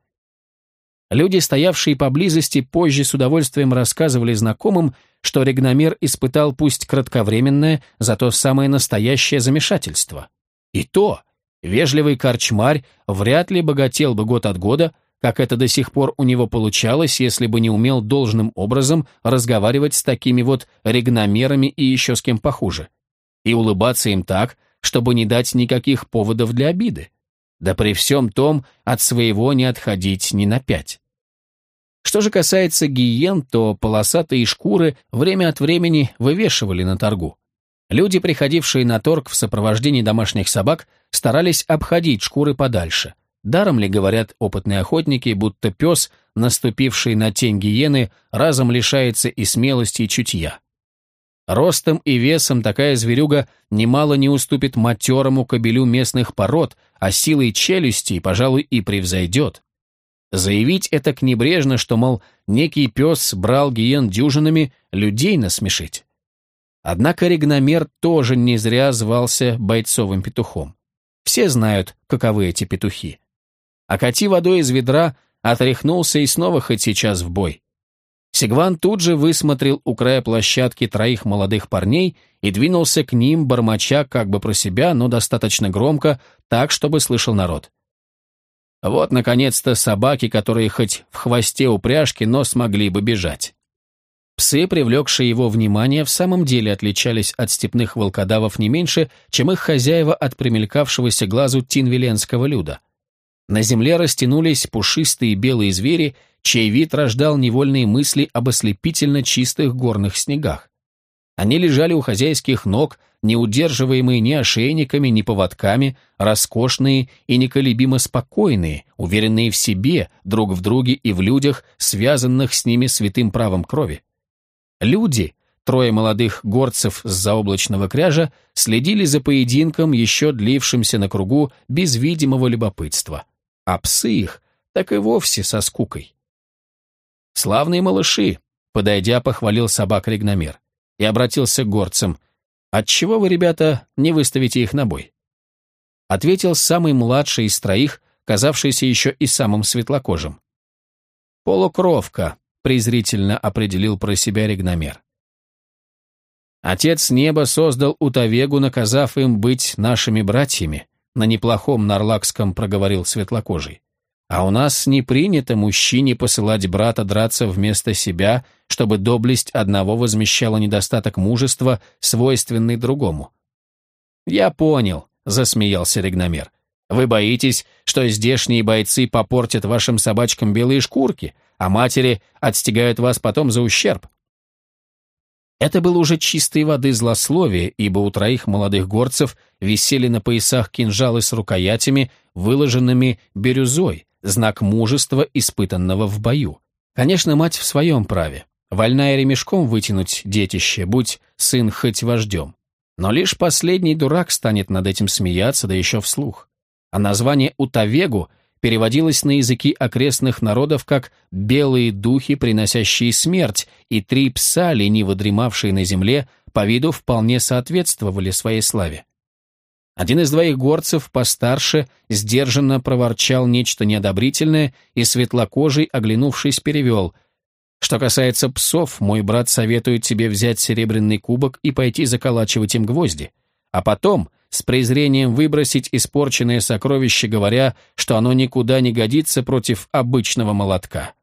Люди, стоявшие поблизости, позже с удовольствием рассказывали знакомым, что Регномер испытал пусть кратковременное, зато самое настоящее замешательство. И то, вежливый корчмарь вряд ли богател бы год от года, как это до сих пор у него получалось, если бы не умел должным образом разговаривать с такими вот регномерами и еще с кем похуже. И улыбаться им так, чтобы не дать никаких поводов для обиды. Да при всем том, от своего не отходить ни на пять. Что же касается гиен, то полосатые шкуры время от времени вывешивали на торгу. Люди, приходившие на торг в сопровождении домашних собак, старались обходить шкуры подальше – Даром ли говорят опытные охотники, будто пес, наступивший на тень гиены, разом лишается и смелости, и чутья? Ростом и весом такая зверюга немало не уступит матерому кобелю местных пород, а силой челюсти, пожалуй, и превзойдет. Заявить это к небрежно, что, мол, некий пес брал гиен дюжинами, людей насмешить. Однако регномер тоже не зря звался бойцовым петухом. Все знают, каковы эти петухи. Окати водой из ведра, отряхнулся и снова хоть сейчас в бой. Сигван тут же высмотрел у края площадки троих молодых парней и двинулся к ним, бормоча как бы про себя, но достаточно громко, так, чтобы слышал народ. Вот, наконец-то, собаки, которые хоть в хвосте упряжки, но смогли бы бежать. Псы, привлекшие его внимание, в самом деле отличались от степных волкодавов не меньше, чем их хозяева от примелькавшегося глазу тинвиленского люда — на земле растянулись пушистые белые звери, чей вид рождал невольные мысли об ослепительно чистых горных снегах. Они лежали у хозяйских ног, не удерживаемые ни ошейниками, ни поводками, роскошные и неколебимо спокойные, уверенные в себе, друг в друге и в людях, связанных с ними святым правом крови. Люди, трое молодых горцев с заоблачного кряжа, следили за поединком, еще длившимся на кругу, без видимого любопытства а псы их так и вовсе со скукой. «Славные малыши!» — подойдя, похвалил собак Регномер и обратился к горцам. «Отчего вы, ребята, не выставите их на бой?» Ответил самый младший из троих, казавшийся еще и самым светлокожим. «Полукровка», — презрительно определил про себя Регномер. Отец неба создал Утавегу, наказав им быть нашими братьями, на неплохом нарлакском проговорил светлокожий. А у нас не принято мужчине посылать брата драться вместо себя, чтобы доблесть одного возмещала недостаток мужества, свойственный другому. «Я понял», — засмеялся Регномер. «Вы боитесь, что здешние бойцы попортят вашим собачкам белые шкурки, а матери отстегают вас потом за ущерб. Это было уже чистой воды злословие, ибо у троих молодых горцев висели на поясах кинжалы с рукоятями, выложенными бирюзой, знак мужества, испытанного в бою. Конечно, мать в своем праве. Вольная ремешком вытянуть детище, будь сын хоть вождем. Но лишь последний дурак станет над этим смеяться, да еще вслух. А название «Утавегу» переводилось на языки окрестных народов как «белые духи, приносящие смерть», и три пса, лениво дремавшие на земле, по виду вполне соответствовали своей славе. Один из двоих горцев, постарше, сдержанно проворчал нечто неодобрительное, и светлокожий, оглянувшись, перевел. «Что касается псов, мой брат советует тебе взять серебряный кубок и пойти заколачивать им гвозди. А потом, с презрением выбросить испорченное сокровище, говоря, что оно никуда не годится против обычного молотка.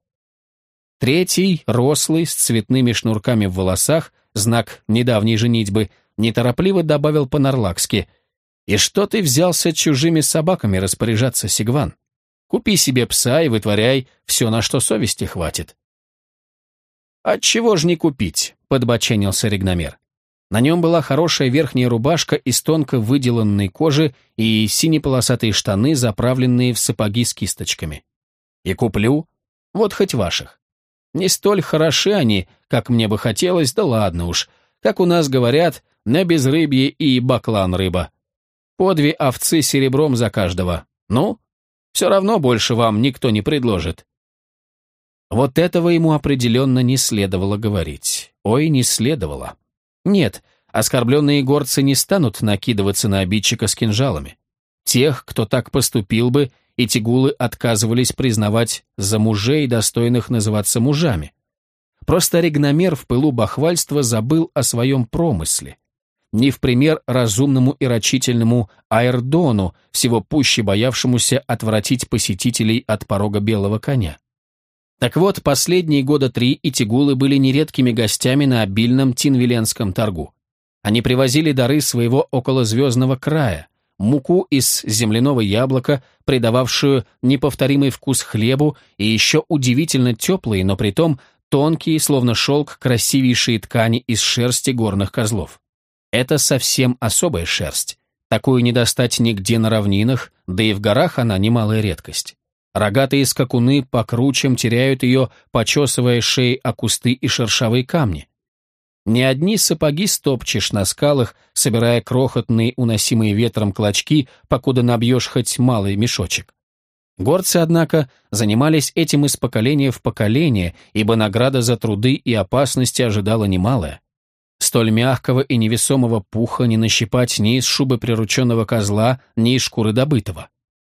Третий, рослый, с цветными шнурками в волосах, знак недавней женитьбы, неторопливо добавил по-нарлакски «И что ты взялся чужими собаками распоряжаться, Сигван? Купи себе пса и вытворяй все, на что совести хватит». «Отчего ж не купить?» — подбоченился Регномер. На нем была хорошая верхняя рубашка из тонко выделанной кожи и синеполосатые штаны, заправленные в сапоги с кисточками. И куплю, вот хоть ваших. Не столь хороши они, как мне бы хотелось, да ладно уж. Как у нас говорят, на безрыбье и баклан рыба. По две овцы серебром за каждого. Ну, все равно больше вам никто не предложит. Вот этого ему определенно не следовало говорить. Ой, не следовало. Нет, оскорбленные горцы не станут накидываться на обидчика с кинжалами. Тех, кто так поступил бы, эти гулы отказывались признавать за мужей, достойных называться мужами. Просто регномер в пылу бахвальства забыл о своем промысле. Не в пример разумному и рачительному Айрдону, всего пуще боявшемуся отвратить посетителей от порога белого коня. Так вот, последние года три и тигулы были нередкими гостями на обильном Тинвиленском торгу. Они привозили дары своего околозвездного края, муку из земляного яблока, придававшую неповторимый вкус хлебу, и еще удивительно теплые, но притом тонкие, словно шелк, красивейшие ткани из шерсти горных козлов. Это совсем особая шерсть. Такую не достать нигде на равнинах, да и в горах она немалая редкость. Рогатые скакуны по кручам теряют ее, почесывая шеи о кусты и шершавые камни. Не одни сапоги стопчешь на скалах, собирая крохотные, уносимые ветром клочки, покуда набьешь хоть малый мешочек. Горцы, однако, занимались этим из поколения в поколение, ибо награда за труды и опасности ожидала немалая. Столь мягкого и невесомого пуха не нащипать ни из шубы прирученного козла, ни из шкуры добытого.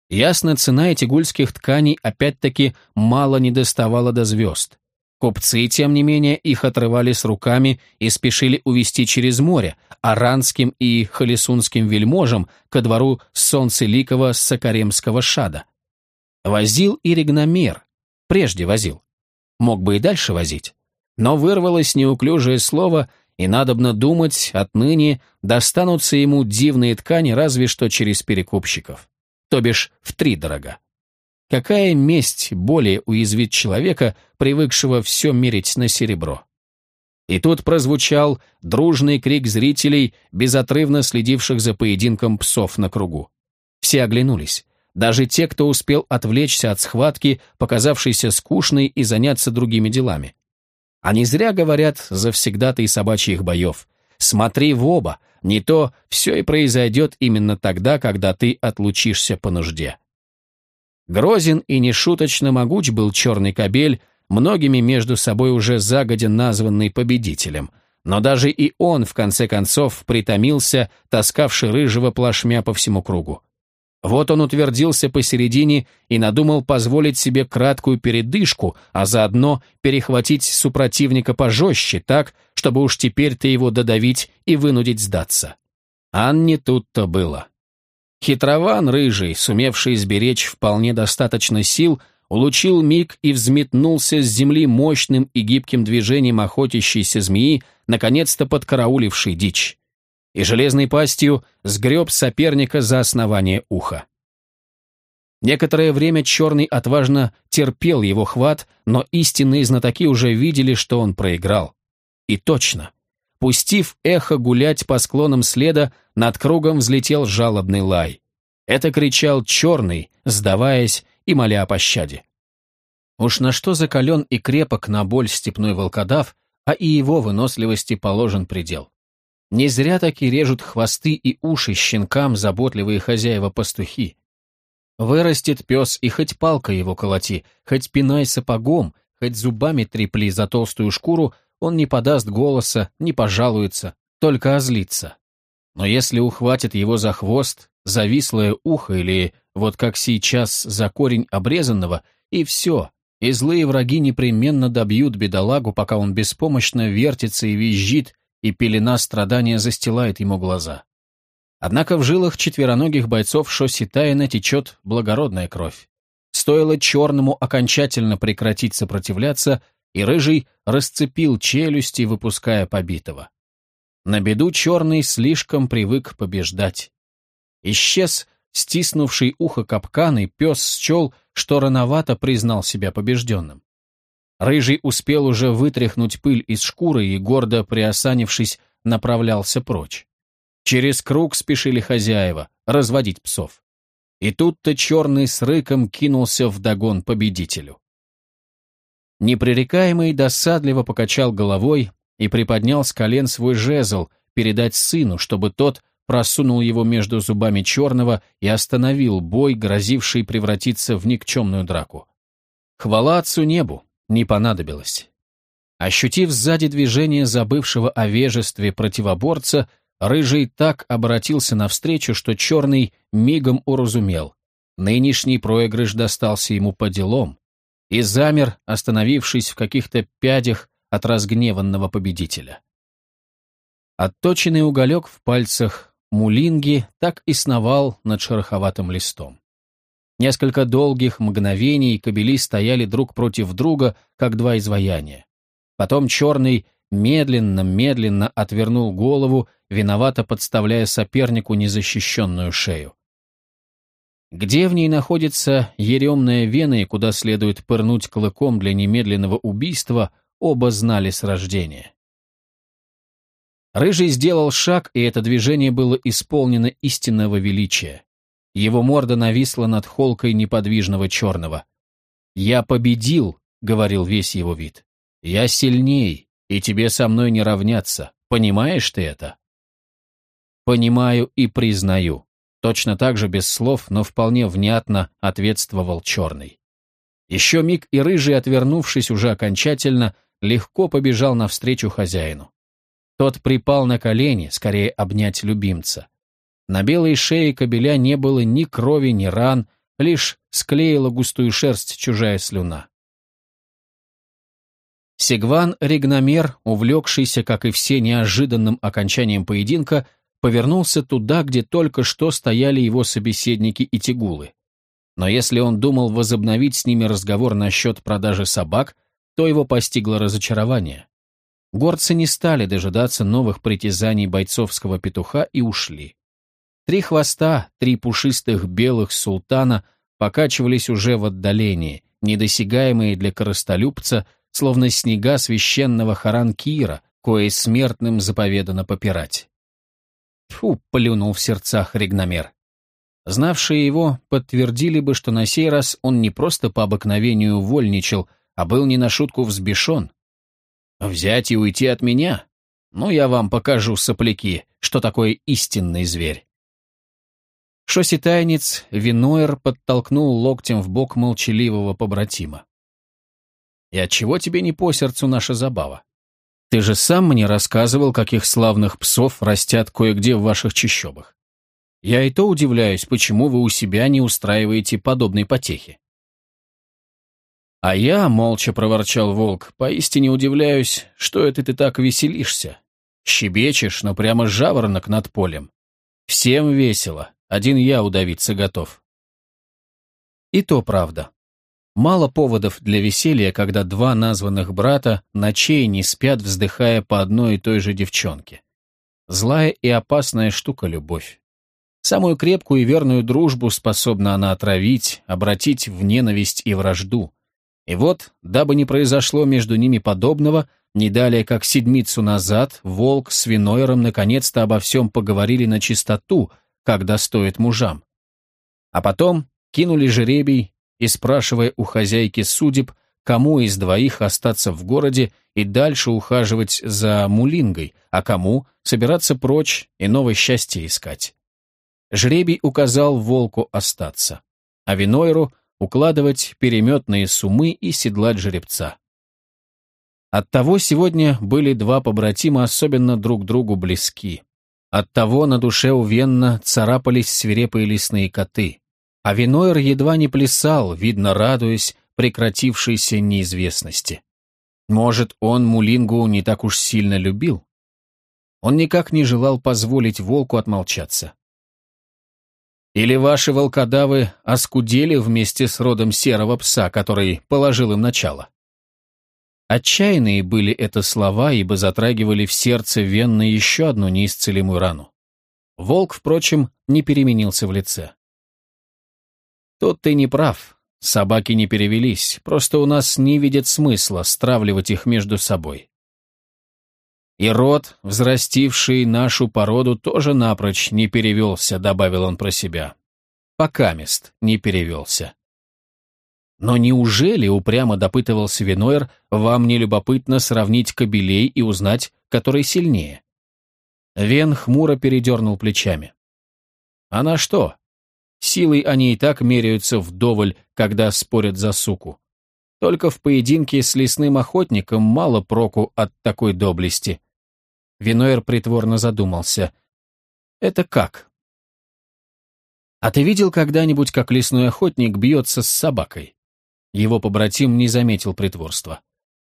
Ясно, цена этигульских тканей опять-таки мало не доставала до звезд. Купцы, тем не менее, их отрывали с руками и спешили увести через море, аранским и халисунским вельможам ко двору солнцеликого сакаремского шада. Возил и регномер, прежде возил. Мог бы и дальше возить. Но вырвалось неуклюжее слово, и, надобно думать, отныне достанутся ему дивные ткани разве что через перекупщиков. То бишь в три дорога. Какая месть более уязвит человека, привыкшего все мерить на серебро? И тут прозвучал дружный крик зрителей, безотрывно следивших за поединком псов на кругу. Все оглянулись. Даже те, кто успел отвлечься от схватки, показавшейся скучной и заняться другими делами. Они зря говорят завсегдатые собачьих боев. Смотри в оба, не то все и произойдет именно тогда, когда ты отлучишься по нужде. Грозен и нешуточно могуч был черный кобель, многими между собой уже загодя названный победителем. Но даже и он, в конце концов, притомился, таскавший рыжего плашмя по всему кругу. Вот он утвердился посередине и надумал позволить себе краткую передышку, а заодно перехватить супротивника пожестче так, чтобы уж теперь-то его додавить и вынудить сдаться. А не тут-то было. Хитрован рыжий, сумевший сберечь вполне достаточно сил, улучил миг и взметнулся с земли мощным и гибким движением охотящейся змеи, наконец-то подкараулившей дичь. И железной пастью сгреб соперника за основание уха. Некоторое время Черный отважно терпел его хват, но истинные знатоки уже видели, что он проиграл. И точно. Пустив эхо гулять по склонам следа, над кругом взлетел жалобный лай. Это кричал черный, сдаваясь и моля о пощаде. Уж на что закален и крепок на боль степной волкодав, а и его выносливости положен предел. Не зря таки режут хвосты и уши щенкам заботливые хозяева-пастухи. Вырастет пес, и хоть палкой его колоти, хоть пинай сапогом, хоть зубами трепли за толстую шкуру, он не подаст голоса, не пожалуется, только озлится. Но если ухватит его за хвост, завислое ухо или, вот как сейчас, за корень обрезанного, и все, и злые враги непременно добьют бедолагу, пока он беспомощно вертится и визжит, и пелена страдания застилает ему глаза. Однако в жилах четвероногих бойцов Шоситаина течет благородная кровь. Стоило черному окончательно прекратить сопротивляться, и рыжий расцепил челюсти, выпуская побитого. На беду черный слишком привык побеждать. Исчез стиснувший ухо капкан, и пес счел, что рановато признал себя побежденным. Рыжий успел уже вытряхнуть пыль из шкуры и, гордо приосанившись, направлялся прочь. Через круг спешили хозяева, разводить псов. И тут-то черный с рыком кинулся в догон победителю. Непререкаемый досадливо покачал головой, и приподнял с колен свой жезл, передать сыну, чтобы тот просунул его между зубами черного и остановил бой, грозивший превратиться в никчемную драку. Хвала отцу небу, не понадобилось. Ощутив сзади движение забывшего о вежестве противоборца, Рыжий так обратился навстречу, что Черный мигом уразумел. Нынешний проигрыш достался ему по делам. И замер, остановившись в каких-то пядях от разгневанного победителя. Отточенный уголек в пальцах мулинги так и сновал над шероховатым листом. Несколько долгих мгновений кобели стояли друг против друга, как два изваяния. Потом черный медленно-медленно отвернул голову, виновато подставляя сопернику незащищенную шею. Где в ней находится еремная вена и куда следует пырнуть клыком для немедленного убийства, оба знали с рождения. Рыжий сделал шаг, и это движение было исполнено истинного величия. Его морда нависла над холкой неподвижного черного. «Я победил», — говорил весь его вид. «Я сильней, и тебе со мной не равняться. Понимаешь ты это?» «Понимаю и признаю», — точно так же без слов, но вполне внятно ответствовал черный. Еще миг и рыжий, отвернувшись уже окончательно, легко побежал навстречу хозяину. Тот припал на колени, скорее обнять любимца. На белой шее кобеля не было ни крови, ни ран, лишь склеила густую шерсть чужая слюна. Сегван Ригномер, увлекшийся, как и все, неожиданным окончанием поединка, повернулся туда, где только что стояли его собеседники и тигулы. Но если он думал возобновить с ними разговор насчет продажи собак, то его постигло разочарование. Горцы не стали дожидаться новых притязаний бойцовского петуха и ушли. Три хвоста, три пушистых белых султана покачивались уже в отдалении, недосягаемые для коростолюбца, словно снега священного Харанкира, кое смертным заповедано попирать. Фу, плюнул в сердцах Ригномер. Знавшие его подтвердили бы, что на сей раз он не просто по обыкновению вольничал, а был не на шутку взбешен. Взять и уйти от меня? Ну, я вам покажу, сопляки, что такое истинный зверь. Шоситайнец Винойер подтолкнул локтем в бок молчаливого побратима. «И отчего тебе не по сердцу наша забава? Ты же сам мне рассказывал, каких славных псов растят кое-где в ваших чащобах. Я и то удивляюсь, почему вы у себя не устраиваете подобной потехи». «А я, — молча проворчал волк, — поистине удивляюсь, что это ты так веселишься. Щебечешь, но прямо жаворонок над полем. Всем весело, один я удавиться готов. И то правда. Мало поводов для веселья, когда два названных брата ночей не спят, вздыхая по одной и той же девчонке. Злая и опасная штука любовь. Самую крепкую и верную дружбу способна она отравить, обратить в ненависть и вражду. И вот, дабы не произошло между ними подобного, не далее как седмицу назад, Волк с Винойером наконец-то обо всем поговорили на чистоту — когда стоит мужам. А потом кинули жеребий и, спрашивая у хозяйки судеб, кому из двоих остаться в городе и дальше ухаживать за мулингой, а кому собираться прочь и новое счастье искать. Жребий указал волку остаться, а Винойру укладывать переметные сумы и седлать жеребца. Оттого сегодня были два побратима особенно друг другу близки. Оттого на душе у Венна царапались свирепые лесные коты, а Винойр едва не плясал, видно радуясь прекратившейся неизвестности. Может, он Мулингу не так уж сильно любил? Он никак не желал позволить волку отмолчаться. Или ваши волкодавы оскудели вместе с родом серого пса, который положил им начало? Отчаянные были это слова, ибо затрагивали в сердце Венны еще одну неисцелимую рану. Волк, впрочем, не переменился в лице. «Тут ты не прав. Собаки не перевелись, просто у нас не видят смысла стравливать их между собой. И род, взрастивший нашу породу, тоже напрочь не перевелся», — добавил он про себя. «Пока мест не перевелся». Но неужели, упрямо допытывался Винойер, вам не любопытно сравнить кобелей и узнать, который сильнее? Вен хмуро передернул плечами. А на что? Силой они и так меряются вдоволь, когда спорят за суку. Только в поединке с лесным охотником мало проку от такой доблести. Винойер притворно задумался. Это как? А ты видел когда-нибудь, как лесной охотник бьется с собакой? Его побратим не заметил притворства.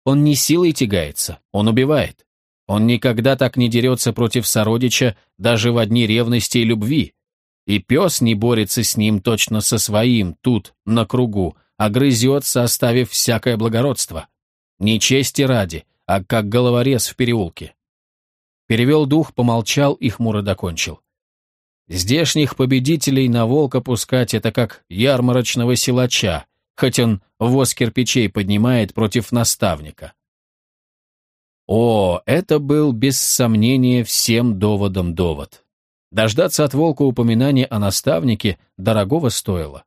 Он не силой тягается, он убивает. Он никогда так не дерется против сородича даже в одни ревности и любви. И пес не борется с ним точно со своим, тут, на кругу, а грызется, оставив всякое благородство. Не чести ради, а как головорез в переулке. Перевел дух, помолчал и хмуро докончил. Здешних победителей на волка пускать это как ярмарочного силача, хоть он воз кирпичей поднимает против наставника. О, это был без сомнения всем доводом довод. Дождаться от волка упоминания о наставнике дорогого стоило.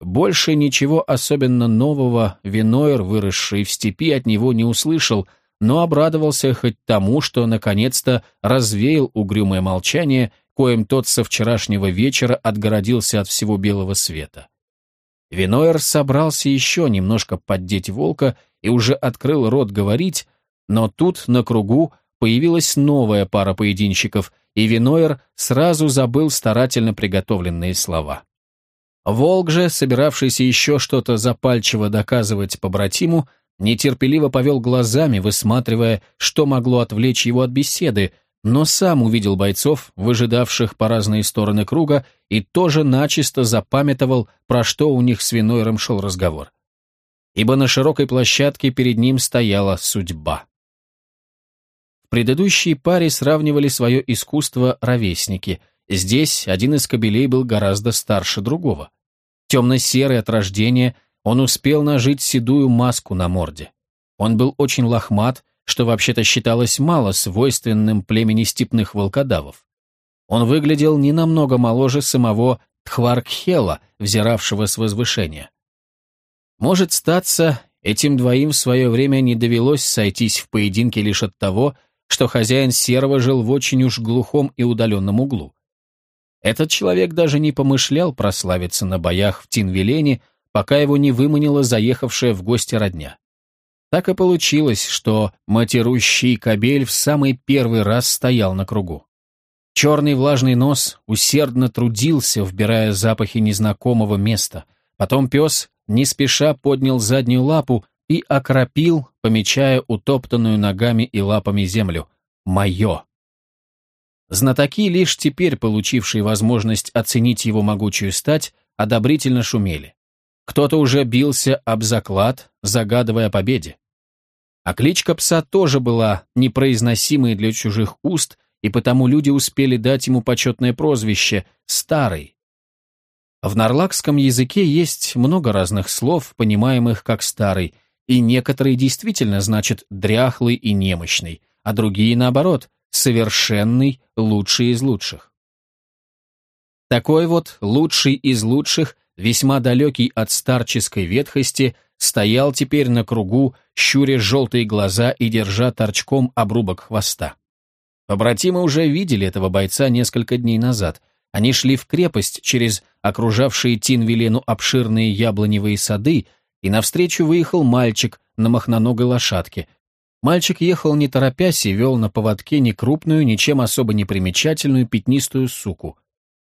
Больше ничего особенно нового Винойр, выросший в степи, от него не услышал, но обрадовался хоть тому, что наконец-то развеял угрюмое молчание, коим тот со вчерашнего вечера отгородился от всего белого света. Винойр собрался еще немножко поддеть волка и уже открыл рот говорить, но тут на кругу появилась новая пара поединщиков, и Винойр сразу забыл старательно приготовленные слова. Волк же, собиравшийся еще что-то запальчиво доказывать побратиму, нетерпеливо повел глазами, высматривая, что могло отвлечь его от беседы, но сам увидел бойцов, выжидавших по разные стороны круга, и тоже начисто запамятовал, про что у них с Винойром шел разговор. Ибо на широкой площадке перед ним стояла судьба. В предыдущей паре сравнивали свое искусство ровесники. Здесь один из кобелей был гораздо старше другого. Темно-серый от рождения, он успел нажить седую маску на морде. Он был очень лохмат, что вообще-то считалось мало свойственным племени степных волкодавов. Он выглядел не намного моложе самого Тхваркхела, взиравшего с возвышения. Может статься, этим двоим в свое время не довелось сойтись в поединке лишь от того, что хозяин Серого жил в очень уж глухом и удаленном углу. Этот человек даже не помышлял прославиться на боях в Тинвилене, пока его не выманила заехавшая в гости родня. Так и получилось, что матерущий кобель в самый первый раз стоял на кругу. Черный влажный нос усердно трудился, вбирая запахи незнакомого места. Потом пес не спеша поднял заднюю лапу и окропил, помечая утоптанную ногами и лапами землю. «Мое!» Знатоки, лишь теперь получившие возможность оценить его могучую стать, одобрительно шумели. Кто-то уже бился об заклад, загадывая победе. А кличка пса тоже была непроизносимой для чужих уст, и потому люди успели дать ему почетное прозвище «Старый». В нарлакском языке есть много разных слов, понимаемых как «старый», и некоторые действительно значат «дряхлый» и «немощный», а другие, наоборот, совершенный, лучший из лучших. Такой вот лучший из лучших, весьма далекий от старческой ветхости, стоял теперь на кругу, щуря желтые глаза и держа торчком обрубок хвоста. Побратимы уже видели этого бойца несколько дней назад. Они шли в крепость через окружавшие Тинвилену обширные яблоневые сады, и навстречу выехал мальчик на махноногой лошадке, Мальчик ехал не торопясь и вел на поводке некрупную, ничем особо не примечательную пятнистую суку.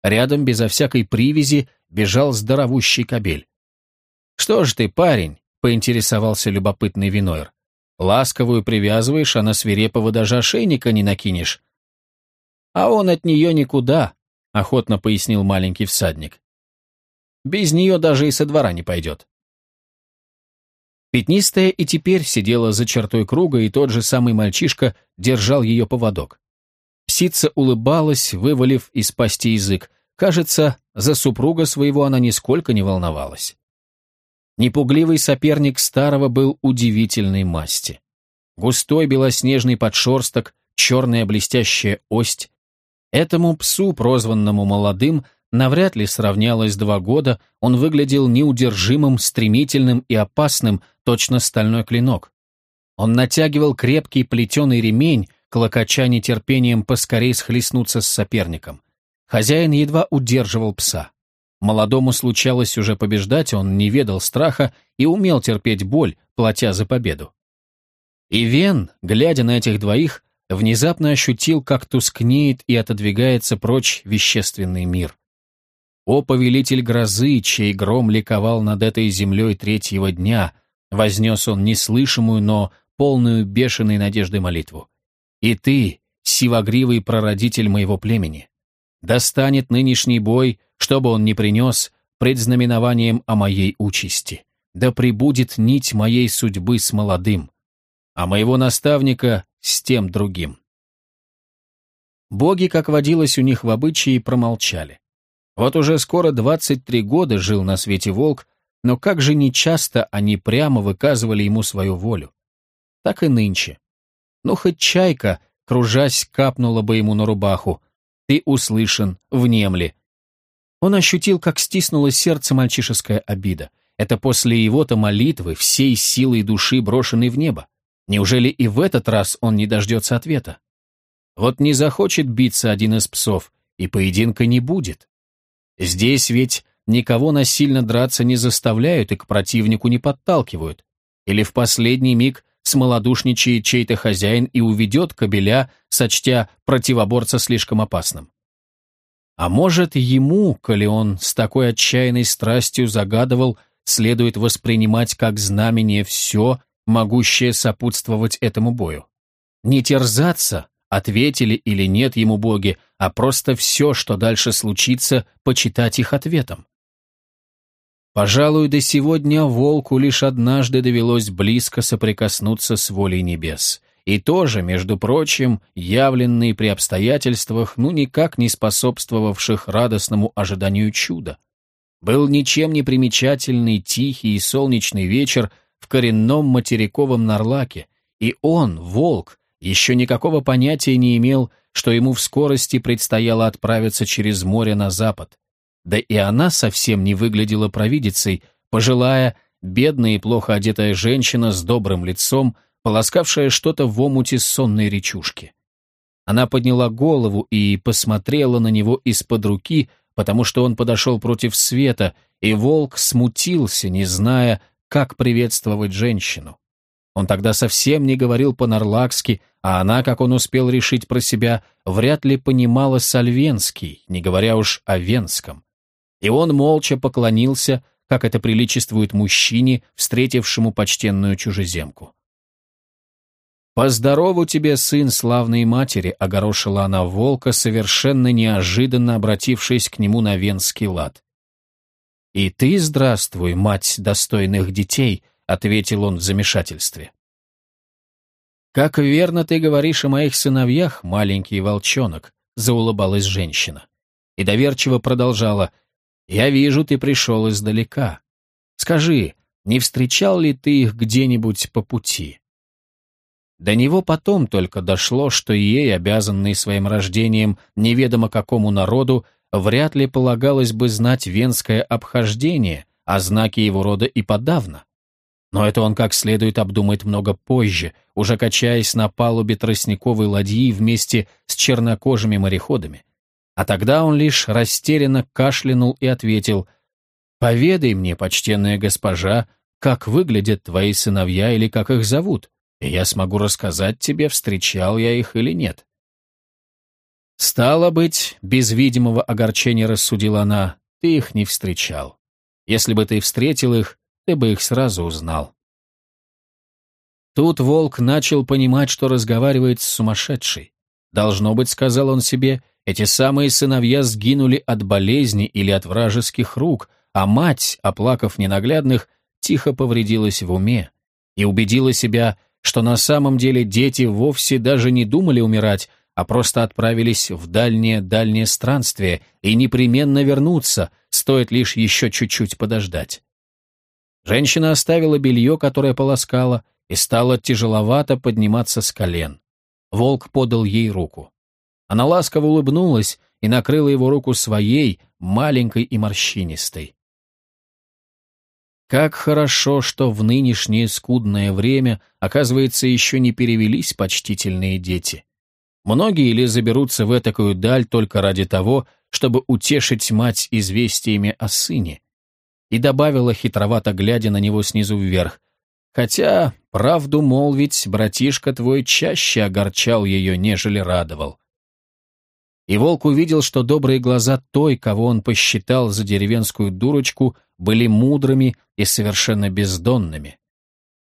Рядом, безо всякой привязи, бежал здоровущий кобель. «Что ж ты, парень?» — поинтересовался любопытный Винойр. «Ласковую привязываешь, а на свирепого даже ошейника не накинешь». «А он от нее никуда», — охотно пояснил маленький всадник. «Без нее даже и со двора не пойдет». Пятнистая и теперь сидела за чертой круга, и тот же самый мальчишка держал ее поводок. Псица улыбалась, вывалив из пасти язык. Кажется, за супруга своего она нисколько не волновалась. Непугливый соперник старого был удивительной масти. Густой белоснежный подшерсток, черная блестящая ость. Этому псу, прозванному молодым, навряд ли сравнялось два года, он выглядел неудержимым, стремительным и опасным, точно стальной клинок. Он натягивал крепкий плетеный ремень, клокоча нетерпением поскорей схлестнуться с соперником. Хозяин едва удерживал пса. Молодому случалось уже побеждать, он не ведал страха и умел терпеть боль, платя за победу. И Вен, глядя на этих двоих, внезапно ощутил, как тускнеет и отодвигается прочь вещественный мир. О, повелитель грозы, чей гром ликовал над этой землей третьего дня, вознес он неслышимую, но полную бешеной надежды молитву. и ты, сивогривый прародитель моего племени. Достанет нынешний бой, что бы он ни принес, предзнаменованием о моей участи. Да прибудет нить моей судьбы с молодым, а моего наставника с тем другим. Боги, как водилось у них в обычае, промолчали. Вот уже скоро 23 года жил на свете волк, но как же нечасто они прямо выказывали ему свою волю. Так и нынче. Ну, хоть чайка, кружась, капнула бы ему на рубаху. Ты услышан, внемли. Он ощутил, как стиснуло сердце мальчишеская обида. Это после его-то молитвы, всей силой души брошенной в небо. Неужели и в этот раз он не дождется ответа? Вот не захочет биться один из псов, и поединка не будет. Здесь ведь никого насильно драться не заставляют и к противнику не подталкивают. Или в последний миг смолодушничает чей-то хозяин и уведет кобеля, сочтя противоборца слишком опасным. А может, ему, коли он с такой отчаянной страстью загадывал, следует воспринимать как знамение все, могущее сопутствовать этому бою. Не терзаться, ответили или нет ему боги, а просто все, что дальше случится, почитать их ответом. Пожалуй, до сегодня волку лишь однажды довелось близко соприкоснуться с волей небес. И тоже, между прочим, явленные при обстоятельствах, ну никак не способствовавших радостному ожиданию чуда. Был ничем не примечательный, тихий и солнечный вечер в коренном материковом Нарлаке, и он, волк, еще никакого понятия не имел, что ему в скорости предстояло отправиться через море на запад. Да и она совсем не выглядела провидицей, пожилая, бедная и плохо одетая женщина с добрым лицом, полоскавшая что-то в омуте сонной речушки. Она подняла голову и посмотрела на него из-под руки, потому что он подошел против света, и волк смутился, не зная, как приветствовать женщину. Он тогда совсем не говорил по-нарлакски, а она, как он успел решить про себя, вряд ли понимала сальвенский, не говоря уж о венском. И он молча поклонился, как это приличествует мужчине, встретившему почтенную чужеземку. «По здорову тебе, сын славной матери», — огорошила она волка, совершенно неожиданно обратившись к нему на венский лад. «И ты здравствуй, мать достойных детей», —— ответил он в замешательстве. «Как верно ты говоришь о моих сыновьях, маленький волчонок», — заулыбалась женщина. И доверчиво продолжала, «Я вижу, ты пришел издалека. Скажи, не встречал ли ты их где-нибудь по пути?» До него потом только дошло, что ей, обязанной своим рождением неведомо какому народу, вряд ли полагалось бы знать венское обхождение, а знаки его рода и подавно. Но это он как следует обдумает много позже, уже качаясь на палубе тростниковой ладьи вместе с чернокожими мореходами. А тогда он лишь растерянно кашлянул и ответил, «Поведай мне, почтенная госпожа, как выглядят твои сыновья или как их зовут, и я смогу рассказать тебе, встречал я их или нет». «Стало быть, без видимого огорчения рассудила она, ты их не встречал. Если бы ты встретил их, ты бы их сразу узнал. Тут волк начал понимать, что разговаривает с сумасшедшей. Должно быть, сказал он себе, эти самые сыновья сгинули от болезни или от вражеских рук, а мать, оплакав ненаглядных, тихо повредилась в уме и убедила себя, что на самом деле дети вовсе даже не думали умирать, а просто отправились в дальнее-дальнее странствие и непременно вернутся, стоит лишь еще чуть-чуть подождать. Женщина оставила белье, которое полоскала, и стала тяжеловато подниматься с колен. Волк подал ей руку. Она ласково улыбнулась и накрыла его руку своей, маленькой и морщинистой. Как хорошо, что в нынешнее скудное время, оказывается, еще не перевелись почтительные дети. Многие ли заберутся в этакую даль только ради того, чтобы утешить мать известиями о сыне, и добавила, хитровато глядя на него снизу вверх, «Хотя, правду молвить, братишка твой чаще огорчал ее, нежели радовал». И волк увидел, что добрые глаза той, кого он посчитал за деревенскую дурочку, были мудрыми и совершенно бездонными.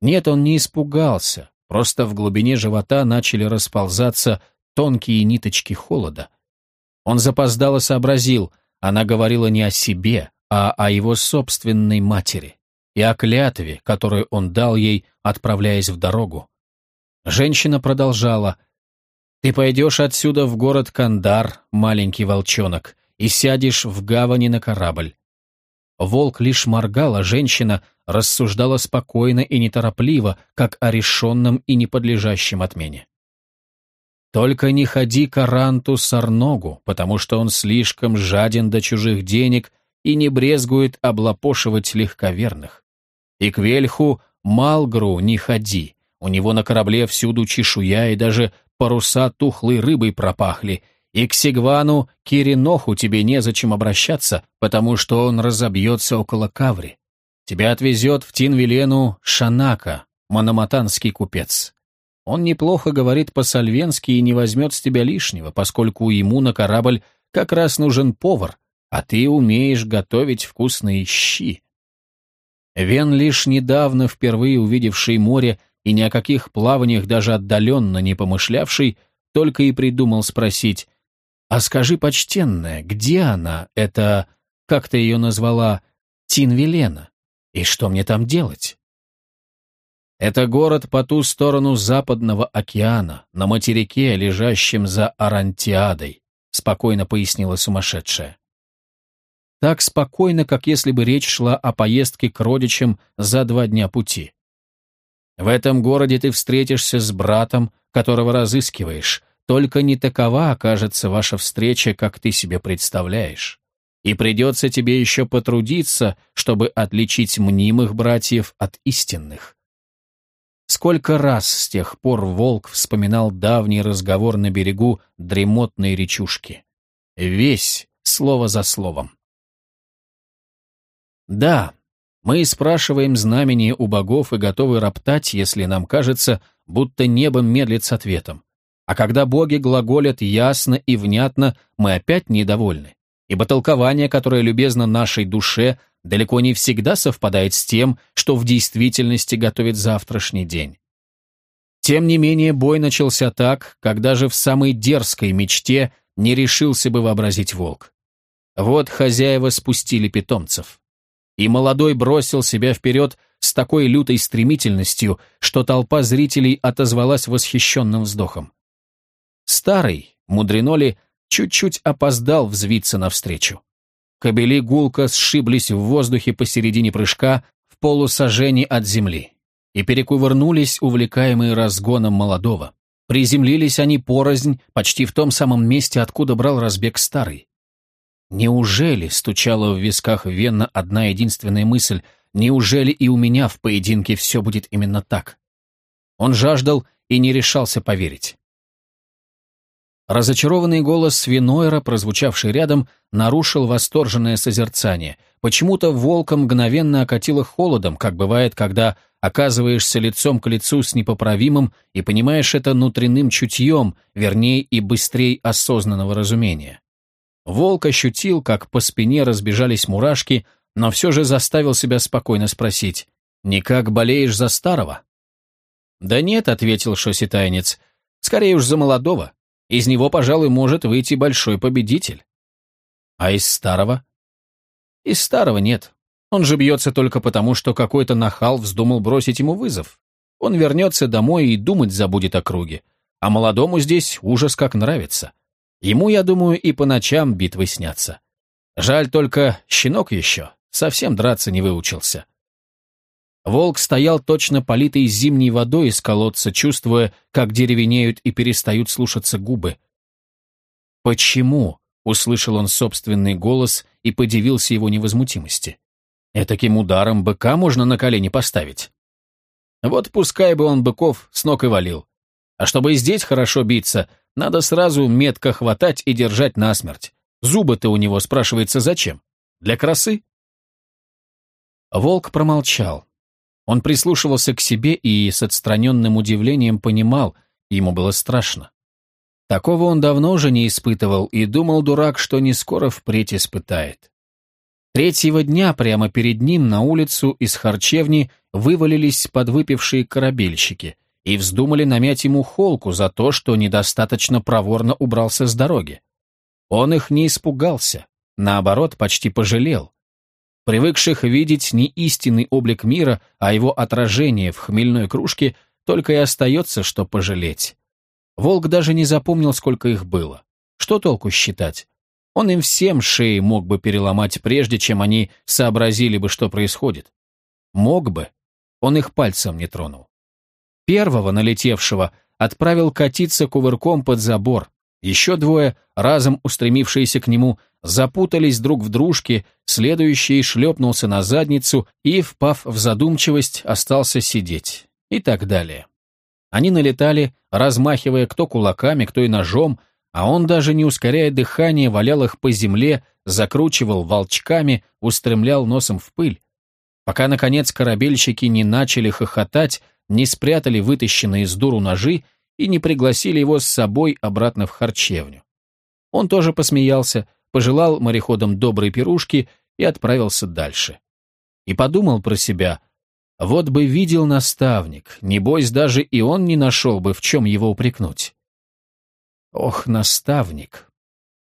Нет, он не испугался, просто в глубине живота начали расползаться тонкие ниточки холода. Он запоздало сообразил, она говорила не о себе, а о его собственной матери и о клятве, которую он дал ей, отправляясь в дорогу. Женщина продолжала. «Ты пойдешь отсюда в город Кандар, маленький волчонок, и сядешь в гавани на корабль. Волк лишь моргал, а женщина рассуждала спокойно и неторопливо, как о решенном и неподлежащем отмене. «Только не ходи к Аранту Сарногу, потому что он слишком жаден до чужих денег и не брезгует облапошивать легковерных. И к Вельху Малгру не ходи, у него на корабле всюду чешуя и даже паруса тухлой рыбой пропахли, и к Сигвану Кириноху тебе незачем обращаться, потому что он разобьется около Каври. Тебя отвезет в Тинвилену Шанака, мономатанский купец. Он неплохо говорит по-сальвенски и не возьмет с тебя лишнего, поскольку ему на корабль как раз нужен повар, а ты умеешь готовить вкусные щи. Вен лишь недавно впервые увидевший море и ни о каких плаваниях даже отдаленно не помышлявший, только и придумал спросить, «А скажи, почтенная, где она, это, как ты ее назвала, Тинвелена? И что мне там делать?» «Это город по ту сторону Западного океана, на материке, лежащем за Арантиадой», спокойно пояснила сумасшедшая. Так спокойно, как если бы речь шла о поездке к родичам за два дня пути. В этом городе ты встретишься с братом, которого разыскиваешь, только не такова окажется ваша встреча, как ты себе представляешь. И придется тебе еще потрудиться, чтобы отличить мнимых братьев от истинных. Сколько раз с тех пор волк вспоминал давний разговор на берегу дремотной речушки. Весь, слово за словом. Да, мы спрашиваем знамение у богов и готовы роптать, если нам кажется, будто небо медлит с ответом. А когда боги глаголят ясно и внятно, мы опять недовольны, ибо толкование, которое любезно нашей душе, далеко не всегда совпадает с тем, что в действительности готовит завтрашний день. Тем не менее, бой начался так, когда же в самой дерзкой мечте не решился бы вообразить волк. Вот хозяева спустили питомцев. И молодой бросил себя вперед с такой лютой стремительностью, что толпа зрителей отозвалась восхищенным вздохом. Старый, мудрено ли, чуть-чуть опоздал взвиться навстречу. Кобели гулко сшиблись в воздухе посередине прыжка в полусажении от земли и перекувырнулись, увлекаемые разгоном молодого. Приземлились они порознь, почти в том самом месте, откуда брал разбег старый. Неужели, стучала в висках Венна одна единственная мысль, неужели и у меня в поединке все будет именно так? Он жаждал и не решался поверить. Разочарованный голос Свинойра, прозвучавший рядом, нарушил восторженное созерцание. Почему-то волка мгновенно окатило холодом, как бывает, когда оказываешься лицом к лицу с непоправимым и понимаешь это внутренним чутьем, вернее и быстрее осознанного разумения. Волк ощутил, как по спине разбежались мурашки, но все же заставил себя спокойно спросить, «Никак болеешь за старого?» «Да нет», — ответил шоситайнец, — «скорее уж за молодого. Из него, пожалуй, может выйти большой победитель. А из старого? Из старого нет. Он же бьется только потому, что какой-то нахал вздумал бросить ему вызов. Он вернется домой и думать забудет о круге. А молодому здесь ужас как нравится. Ему, я думаю, и по ночам битвы снятся. Жаль только, щенок еще, совсем драться не выучился. Волк стоял точно политый зимней водой из колодца, чувствуя, как деревенеют и перестают слушаться губы. «Почему?» — услышал он собственный голос и подивился его невозмутимости. «Этаким ударом быка можно на колени поставить». Вот пускай бы он быков с ног и валил. А чтобы и здесь хорошо биться, надо сразу метко хватать и держать насмерть. Зубы-то у него, спрашивается, зачем? Для красы? Волк промолчал. Он прислушивался к себе и с отстраненным удивлением понимал, ему было страшно. Такого он давно уже не испытывал и думал, дурак, что не скоро впредь испытает. Третьего дня прямо перед ним на улицу из харчевни вывалились подвыпившие корабельщики, и вздумали намять ему холку за то, что недостаточно проворно убрался с дороги. Он их не испугался, наоборот, почти пожалел. Привыкших видеть не истинный облик мира, а его отражение в хмельной кружке, только и остается, что пожалеть. Волк даже не запомнил, сколько их было. Что толку считать? Он им всем шеи мог бы переломать, прежде чем они сообразили бы, что происходит. Мог бы. Он их пальцем не тронул. Первого налетевшего отправил катиться кувырком под забор. Еще двое, разом устремившиеся к нему, запутались друг в дружке, следующий шлепнулся на задницу и, впав в задумчивость, остался сидеть. И так далее. Они налетали, размахивая кто кулаками, кто и ножом, а он, даже не ускоряя дыхание, валял их по земле, закручивал волчками, устремлял носом в пыль. Пока, наконец, корабельщики не начали хохотать, не спрятали вытащенные из дуру ножи и не пригласили его с собой обратно в харчевню. Он тоже посмеялся, пожелал мореходам доброй пирушки и отправился дальше. И подумал про себя, вот бы видел наставник, небось даже и он не нашел бы, в чем его упрекнуть. Ох, наставник,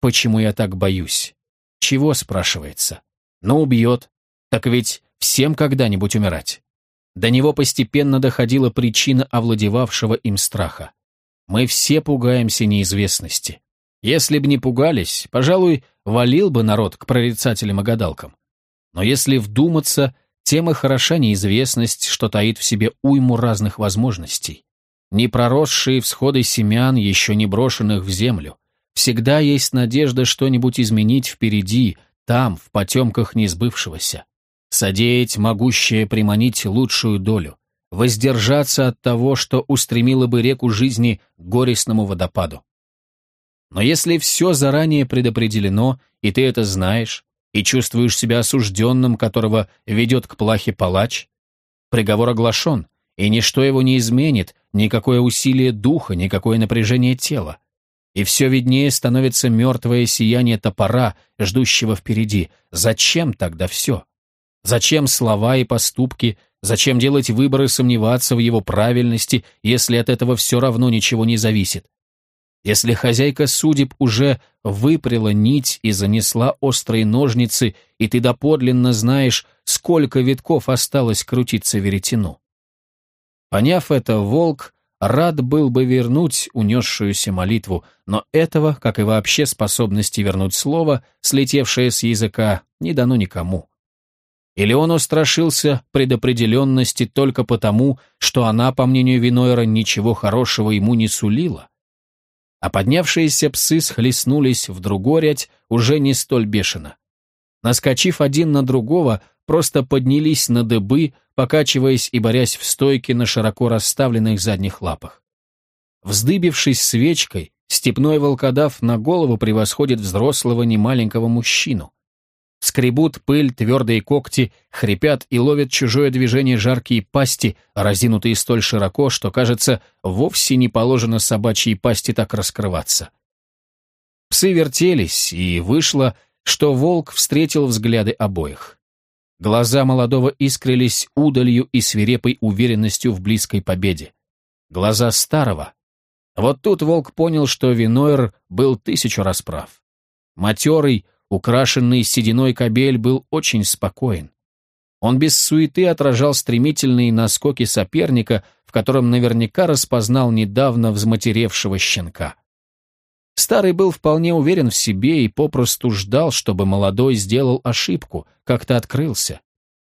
почему я так боюсь? Чего, спрашивается? Ну, убьет, так ведь всем когда-нибудь умирать. До него постепенно доходила причина овладевавшего им страха. Мы все пугаемся неизвестности. Если б не пугались, пожалуй, валил бы народ к прорицателям и гадалкам. Но если вдуматься, тем и хороша неизвестность, что таит в себе уйму разных возможностей. Не проросшие всходы семян, еще не брошенных в землю. Всегда есть надежда что-нибудь изменить впереди, там, в потемках несбывшегося содеять могущее приманить лучшую долю, воздержаться от того, что устремило бы реку жизни к горестному водопаду. Но если все заранее предопределено, и ты это знаешь, и чувствуешь себя осужденным, которого ведет к плахе палач, приговор оглашен, и ничто его не изменит, никакое усилие духа, никакое напряжение тела. И все виднее становится мертвое сияние топора, ждущего впереди. Зачем тогда все? Зачем слова и поступки, зачем делать выборы, сомневаться в его правильности, если от этого все равно ничего не зависит? Если хозяйка судеб уже выпряла нить и занесла острые ножницы, и ты доподлинно знаешь, сколько витков осталось крутиться веретену. Поняв это, волк рад был бы вернуть унесшуюся молитву, но этого, как и вообще способности вернуть слово, слетевшее с языка, не дано никому. Или он устрашился предопределенности только потому, что она, по мнению Винойра, ничего хорошего ему не сулила? А поднявшиеся псы схлестнулись в другорять уже не столь бешено. Наскочив один на другого, просто поднялись на дыбы, покачиваясь и борясь в стойке на широко расставленных задних лапах. Вздыбившись свечкой, степной волкодав на голову превосходит взрослого немаленького мужчину. Скребут пыль, твердые когти, хрипят и ловят чужое движение жаркие пасти, разинутые столь широко, что, кажется, вовсе не положено собачьей пасти так раскрываться. Псы вертелись, и вышло, что волк встретил взгляды обоих. Глаза молодого искрились удалью и свирепой уверенностью в близкой победе. Глаза старого. Вот тут волк понял, что Винойр был тысячу раз прав. Матерый, Украшенный сединой кобель был очень спокоен. Он без суеты отражал стремительные наскоки соперника, в котором наверняка распознал недавно взматеревшего щенка. Старый был вполне уверен в себе и попросту ждал, чтобы молодой сделал ошибку, как-то открылся.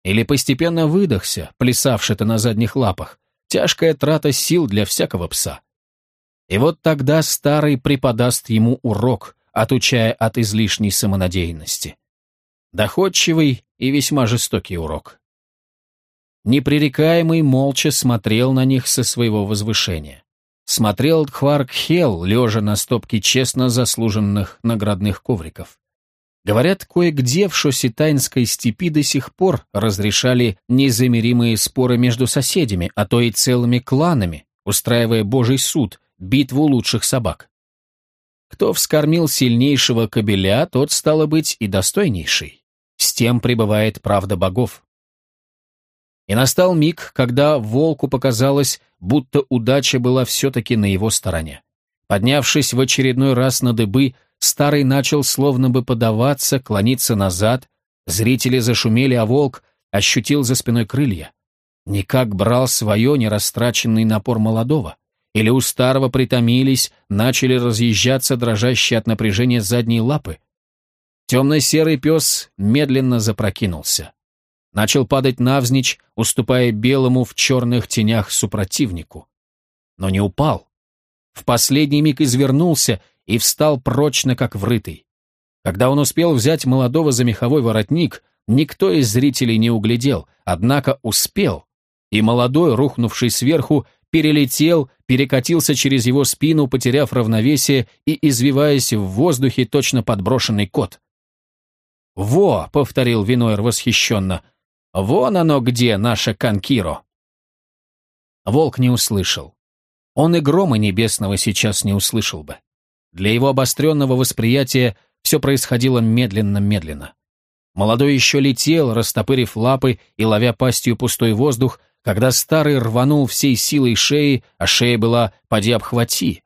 Или постепенно выдохся, плясавший-то на задних лапах. Тяжкая трата сил для всякого пса. И вот тогда старый преподаст ему урок, отучая от излишней самонадеянности. Доходчивый и весьма жестокий урок. Непререкаемый молча смотрел на них со своего возвышения. Смотрел Дхварк Хел, лежа на стопке честно заслуженных наградных ковриков. Говорят, кое-где в Шоситайнской степи до сих пор разрешали незамеримые споры между соседями, а то и целыми кланами, устраивая божий суд, битву лучших собак. Кто вскормил сильнейшего кобеля, тот, стало быть, и достойнейший. С тем пребывает правда богов. И настал миг, когда волку показалось, будто удача была все-таки на его стороне. Поднявшись в очередной раз на дыбы, старый начал словно бы подаваться, клониться назад, зрители зашумели, а волк ощутил за спиной крылья. Никак брал свое нерастраченный напор молодого. Или у старого притомились, начали разъезжаться дрожащие от напряжения задние лапы. Темно-серый пес медленно запрокинулся. Начал падать навзничь, уступая белому в черных тенях супротивнику. Но не упал. В последний миг извернулся и встал прочно, как врытый. Когда он успел взять молодого за меховой воротник, никто из зрителей не углядел, однако успел, и молодой, рухнувший сверху, перелетел, перекатился через его спину, потеряв равновесие и извиваясь в воздухе точно подброшенный кот. «Во!» — повторил Винойр восхищенно. «Вон оно где, наше Канкиро!» Волк не услышал. Он и грома небесного сейчас не услышал бы. Для его обостренного восприятия все происходило медленно-медленно. Молодой еще летел, растопырив лапы и ловя пастью пустой воздух, когда старый рванул всей силой шеи, а шея была «поди обхвати».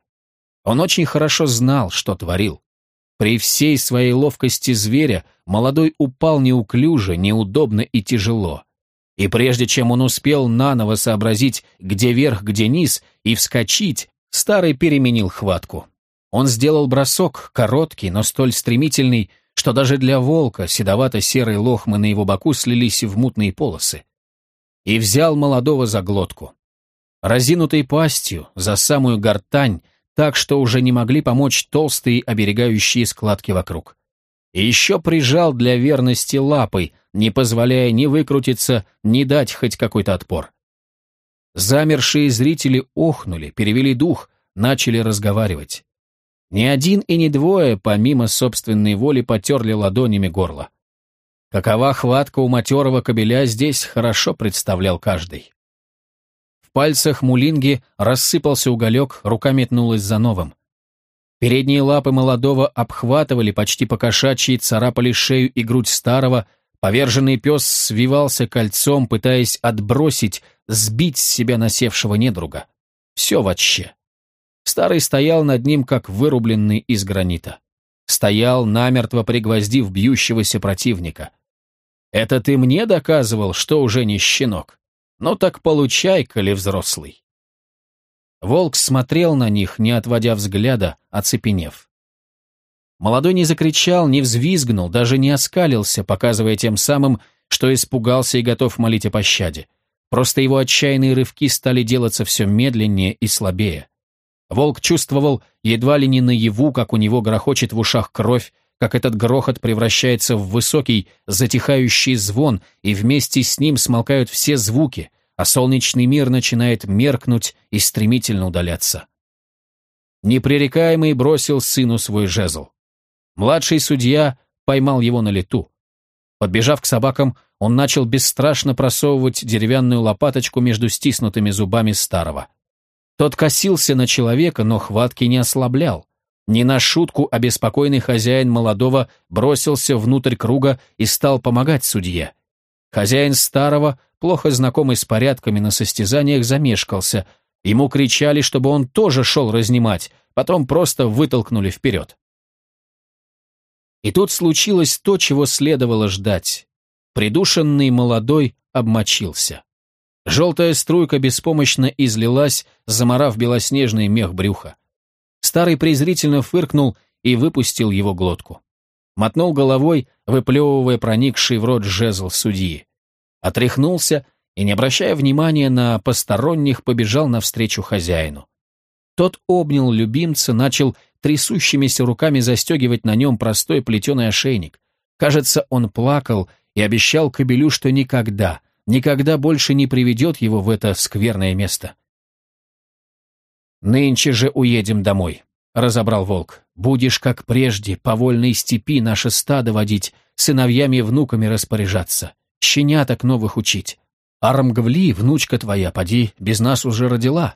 Он очень хорошо знал, что творил. При всей своей ловкости зверя молодой упал неуклюже, неудобно и тяжело. И прежде чем он успел наново сообразить, где верх, где низ, и вскочить, старый переменил хватку. Он сделал бросок, короткий, но столь стремительный, что даже для волка седовато-серые лохмы на его боку слились в мутные полосы. И взял молодого за глотку. Разинутой пастью, за самую гортань, так что уже не могли помочь толстые оберегающие складки вокруг. И еще прижал для верности лапой, не позволяя ни выкрутиться, ни дать хоть какой-то отпор. Замершие зрители охнули, перевели дух, начали разговаривать. Ни один и ни двое, помимо собственной воли, потерли ладонями горло. Какова хватка у матерого кобеля здесь хорошо представлял каждый пальцах Мулинги рассыпался уголек, рука метнулась за новым. Передние лапы молодого обхватывали почти покошачьи, царапали шею и грудь старого, поверженный пес свивался кольцом, пытаясь отбросить, сбить с себя насевшего недруга. Все вообще. Старый стоял над ним, как вырубленный из гранита. Стоял, намертво пригвоздив бьющегося противника. «Это ты мне доказывал, что уже не щенок?» Ну так получай, коли взрослый. Волк смотрел на них, не отводя взгляда, оцепенев. Молодой не закричал, не взвизгнул, даже не оскалился, показывая тем самым, что испугался и готов молить о пощаде. Просто его отчаянные рывки стали делаться все медленнее и слабее. Волк чувствовал едва ли не наяву, как у него грохочет в ушах кровь, как этот грохот превращается в высокий, затихающий звон, и вместе с ним смолкают все звуки, а солнечный мир начинает меркнуть и стремительно удаляться. Непререкаемый бросил сыну свой жезл. Младший судья поймал его на лету. Подбежав к собакам, он начал бесстрашно просовывать деревянную лопаточку между стиснутыми зубами старого. Тот косился на человека, но хватки не ослаблял. Не на шутку обеспокоенный хозяин молодого бросился внутрь круга и стал помогать судье. Хозяин старого, плохо знакомый с порядками на состязаниях, замешкался. Ему кричали, чтобы он тоже шел разнимать, потом просто вытолкнули вперед. И тут случилось то, чего следовало ждать. Придушенный молодой обмочился. Желтая струйка беспомощно излилась, заморав белоснежный мех брюха. Старый презрительно фыркнул и выпустил его глотку. Мотнул головой, выплевывая проникший в рот жезл судьи. Отряхнулся и, не обращая внимания на посторонних, побежал навстречу хозяину. Тот обнял любимца, начал трясущимися руками застегивать на нем простой плетеный ошейник. Кажется, он плакал и обещал кобелю, что никогда, никогда больше не приведет его в это скверное место. «Нынче же уедем домой», — разобрал волк. «Будешь, как прежде, по вольной степи наше стадо водить, сыновьями и внуками распоряжаться, щеняток новых учить. Армгвли, внучка твоя, поди, без нас уже родила».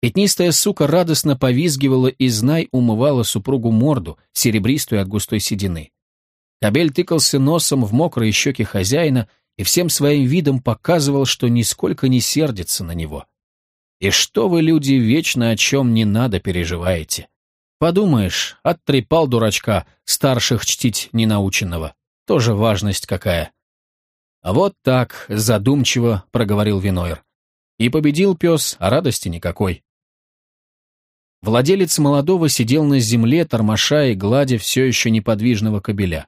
Пятнистая сука радостно повизгивала и, знай, умывала супругу морду, серебристую от густой седины. Кобель тыкался носом в мокрые щеки хозяина и всем своим видом показывал, что нисколько не сердится на него. И что вы, люди, вечно о чем не надо переживаете? Подумаешь, оттрепал дурачка, старших чтить ненаученного. Тоже важность какая. А вот так, задумчиво проговорил Винойр. И победил пес, а радости никакой. Владелец молодого сидел на земле, тормоша и гладя все еще неподвижного кобеля.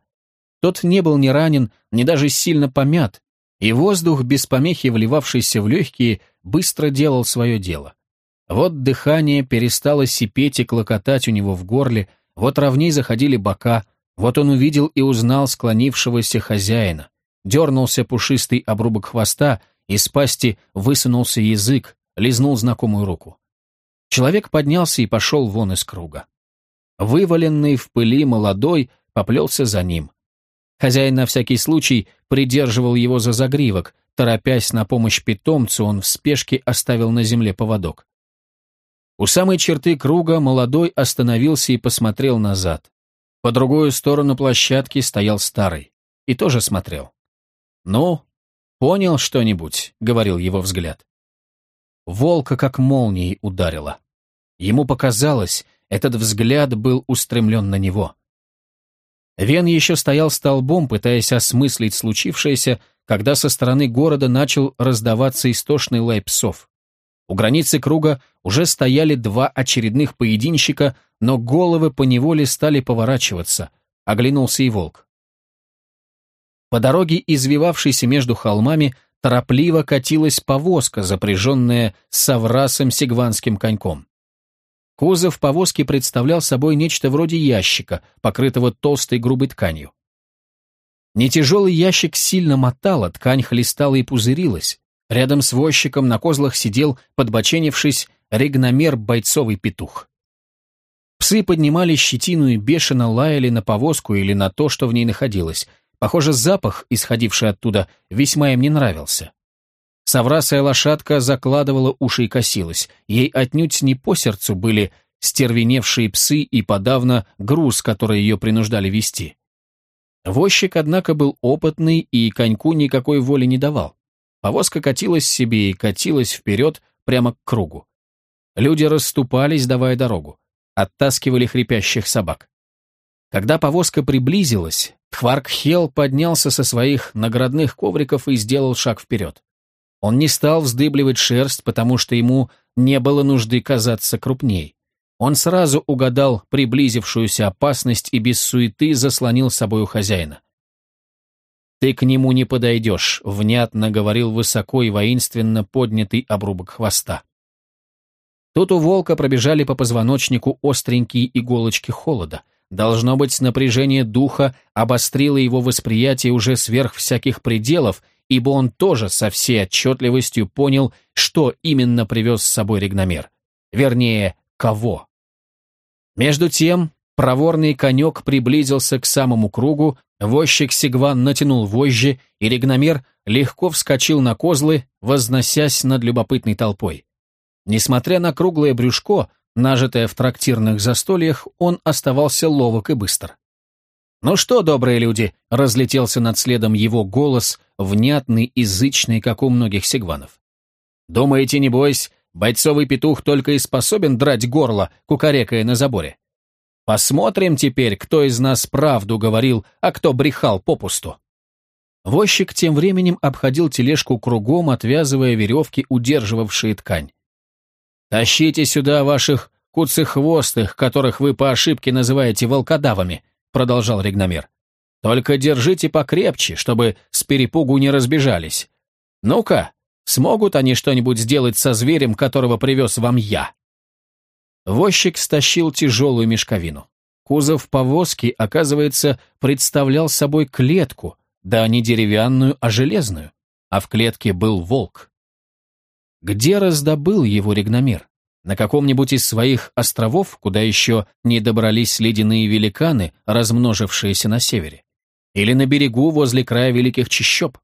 Тот не был ни ранен, ни даже сильно помят, и воздух, без помехи вливавшийся в легкие, быстро делал свое дело. Вот дыхание перестало сипеть и клокотать у него в горле, вот ровней заходили бока, вот он увидел и узнал склонившегося хозяина. Дернулся пушистый обрубок хвоста, из пасти высунулся язык, лизнул знакомую руку. Человек поднялся и пошел вон из круга. Вываленный в пыли молодой поплелся за ним. Хозяин на всякий случай придерживал его за загривок, торопясь на помощь питомцу, он в спешке оставил на земле поводок. У самой черты круга молодой остановился и посмотрел назад. По другую сторону площадки стоял старый. И тоже смотрел. «Ну, понял что-нибудь?» — говорил его взгляд. Волка как молнией ударило. Ему показалось, этот взгляд был устремлен на него. Вен еще стоял столбом, пытаясь осмыслить случившееся, когда со стороны города начал раздаваться истошный лай псов. У границы круга уже стояли два очередных поединщика, но головы поневоле стали поворачиваться. Оглянулся и волк. По дороге, извивавшейся между холмами, торопливо катилась повозка, запряженная саврасом сигванским коньком. Кузов повозки представлял собой нечто вроде ящика, покрытого толстой грубой тканью. Нетяжелый ящик сильно мотало, ткань хлестала и пузырилась. Рядом с возчиком на козлах сидел, подбоченившись, регномер бойцовый петух. Псы поднимали щетину и бешено лаяли на повозку или на то, что в ней находилось. Похоже, запах, исходивший оттуда, весьма им не нравился. Саврасая лошадка закладывала уши и косилась. Ей отнюдь не по сердцу были стервеневшие псы и подавно груз, который ее принуждали вести. Возчик, однако, был опытный и коньку никакой воли не давал. Повозка катилась себе и катилась вперед прямо к кругу. Люди расступались, давая дорогу. Оттаскивали хрипящих собак. Когда повозка приблизилась, Тхварк Хел поднялся со своих наградных ковриков и сделал шаг вперед. Он не стал вздыбливать шерсть, потому что ему не было нужды казаться крупней. Он сразу угадал приблизившуюся опасность и без суеты заслонил собою хозяина. «Ты к нему не подойдешь», — внятно говорил высоко и воинственно поднятый обрубок хвоста. Тут у волка пробежали по позвоночнику остренькие иголочки холода. Должно быть, напряжение духа обострило его восприятие уже сверх всяких пределов, ибо он тоже со всей отчетливостью понял, что именно привез с собой регномер. Вернее, кого. Между тем, проворный конек приблизился к самому кругу, возчик Сигван натянул вожжи, и регномер легко вскочил на козлы, возносясь над любопытной толпой. Несмотря на круглое брюшко, нажитое в трактирных застольях, он оставался ловок и быстр. «Ну что, добрые люди!» — разлетелся над следом его голос, внятный и как у многих сигванов. «Думаете, небось, бойцовый петух только и способен драть горло, кукарекая на заборе? Посмотрим теперь, кто из нас правду говорил, а кто брехал попусту». Возчик тем временем обходил тележку кругом, отвязывая веревки, удерживавшие ткань. «Тащите сюда ваших куцехвостых, которых вы по ошибке называете волкодавами», — продолжал Ригномер. «Только держите покрепче, чтобы с перепугу не разбежались. Ну-ка, смогут они что-нибудь сделать со зверем, которого привез вам я?» Возчик стащил тяжелую мешковину. Кузов повозки, оказывается, представлял собой клетку, да не деревянную, а железную, а в клетке был волк. Где раздобыл его ригномер? На каком-нибудь из своих островов, куда еще не добрались ледяные великаны, размножившиеся на севере? Или на берегу возле края великих чащоб?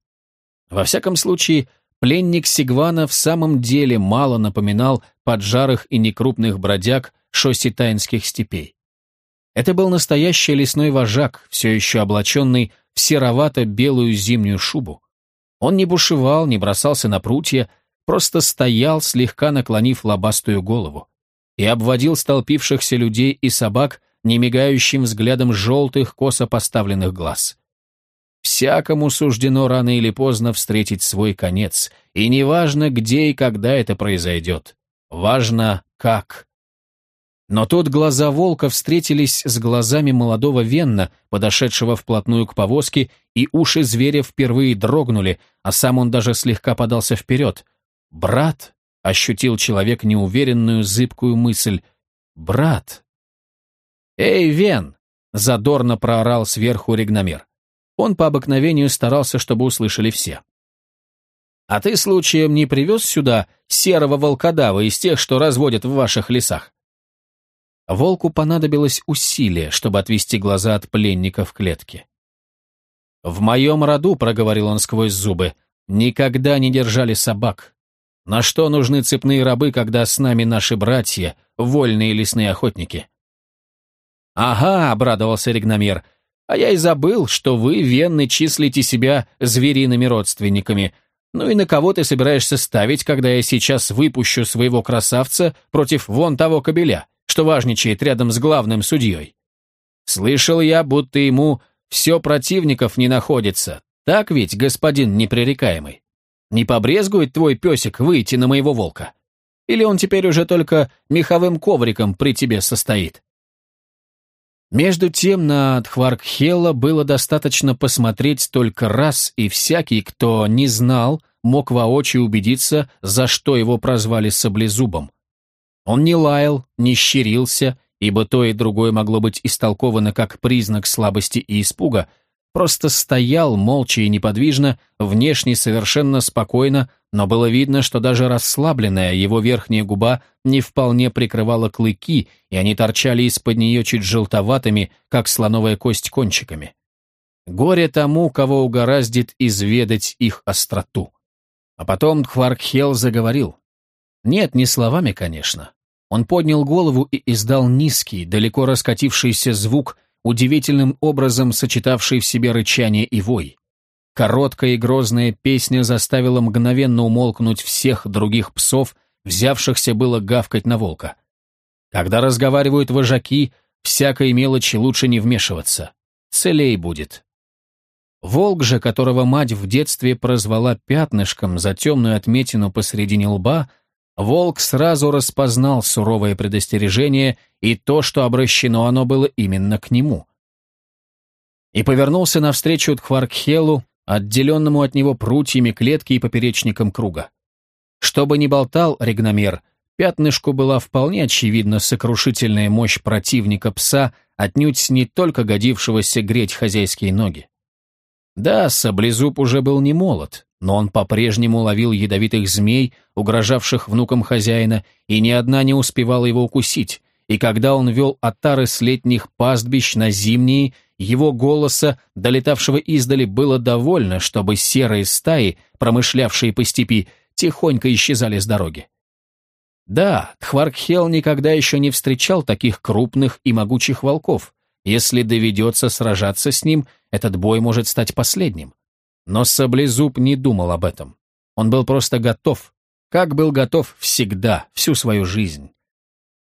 Во всяком случае, пленник Сигвана в самом деле мало напоминал поджарых и некрупных бродяг шоситайнских степей. Это был настоящий лесной вожак, все еще облаченный в серовато-белую зимнюю шубу. Он не бушевал, не бросался на прутья, просто стоял, слегка наклонив лобастую голову, и обводил столпившихся людей и собак немигающим взглядом желтых, косо поставленных глаз. Всякому суждено рано или поздно встретить свой конец, и неважно, где и когда это произойдет. Важно, как. Но тут глаза волка встретились с глазами молодого Венна, подошедшего вплотную к повозке, и уши зверя впервые дрогнули, а сам он даже слегка подался вперед. «Брат!» — ощутил человек неуверенную, зыбкую мысль. «Брат!» «Эй, Вен!» — задорно проорал сверху регномер. Он по обыкновению старался, чтобы услышали все. «А ты случаем не привез сюда серого волкодава из тех, что разводят в ваших лесах?» Волку понадобилось усилие, чтобы отвести глаза от пленника в клетке. «В моем роду», — проговорил он сквозь зубы, — «никогда не держали собак. На что нужны цепные рабы, когда с нами наши братья, вольные лесные охотники?» «Ага», — обрадовался Ригномер, — а я и забыл, что вы, венны, числите себя звериными родственниками. Ну и на кого ты собираешься ставить, когда я сейчас выпущу своего красавца против вон того кобеля, что важничает рядом с главным судьей? Слышал я, будто ему все противников не находится. Так ведь, господин непререкаемый? Не побрезгует твой песик выйти на моего волка? Или он теперь уже только меховым ковриком при тебе состоит? Между тем на Тхваркхела было достаточно посмотреть только раз, и всякий, кто не знал, мог воочию убедиться, за что его прозвали Саблезубом. Он не лаял, не щерился, ибо то и другое могло быть истолковано как признак слабости и испуга, просто стоял молча и неподвижно, внешне совершенно спокойно, но было видно, что даже расслабленная его верхняя губа не вполне прикрывала клыки, и они торчали из-под нее чуть желтоватыми, как слоновая кость кончиками. Горе тому, кого угораздит изведать их остроту. А потом Тхваркхел заговорил. Нет, не словами, конечно. Он поднял голову и издал низкий, далеко раскатившийся звук, удивительным образом сочетавший в себе рычание и вой. Короткая и грозная песня заставила мгновенно умолкнуть всех других псов, взявшихся было гавкать на волка. Когда разговаривают вожаки, всякой мелочи лучше не вмешиваться. Целей будет. Волк же, которого мать в детстве прозвала пятнышком за темную отметину посредине лба, волк сразу распознал суровое предостережение и то, что обращено оно было именно к нему. И повернулся навстречу Тхваркхелу, отделенному от него прутьями клетки и поперечником круга. Что бы ни болтал регномер, пятнышку была вполне очевидна сокрушительная мощь противника пса, отнюдь не только годившегося греть хозяйские ноги. Да, Саблезуб уже был не молод, но он по-прежнему ловил ядовитых змей, угрожавших внукам хозяина, и ни одна не успевала его укусить, и когда он вел отары с летних пастбищ на зимние, его голоса, долетавшего издали, было довольно, чтобы серые стаи, промышлявшие по степи, тихонько исчезали с дороги. Да, Тхваркхел никогда еще не встречал таких крупных и могучих волков. Если доведется сражаться с ним, этот бой может стать последним. Но Саблезуб не думал об этом. Он был просто готов, как был готов всегда, всю свою жизнь.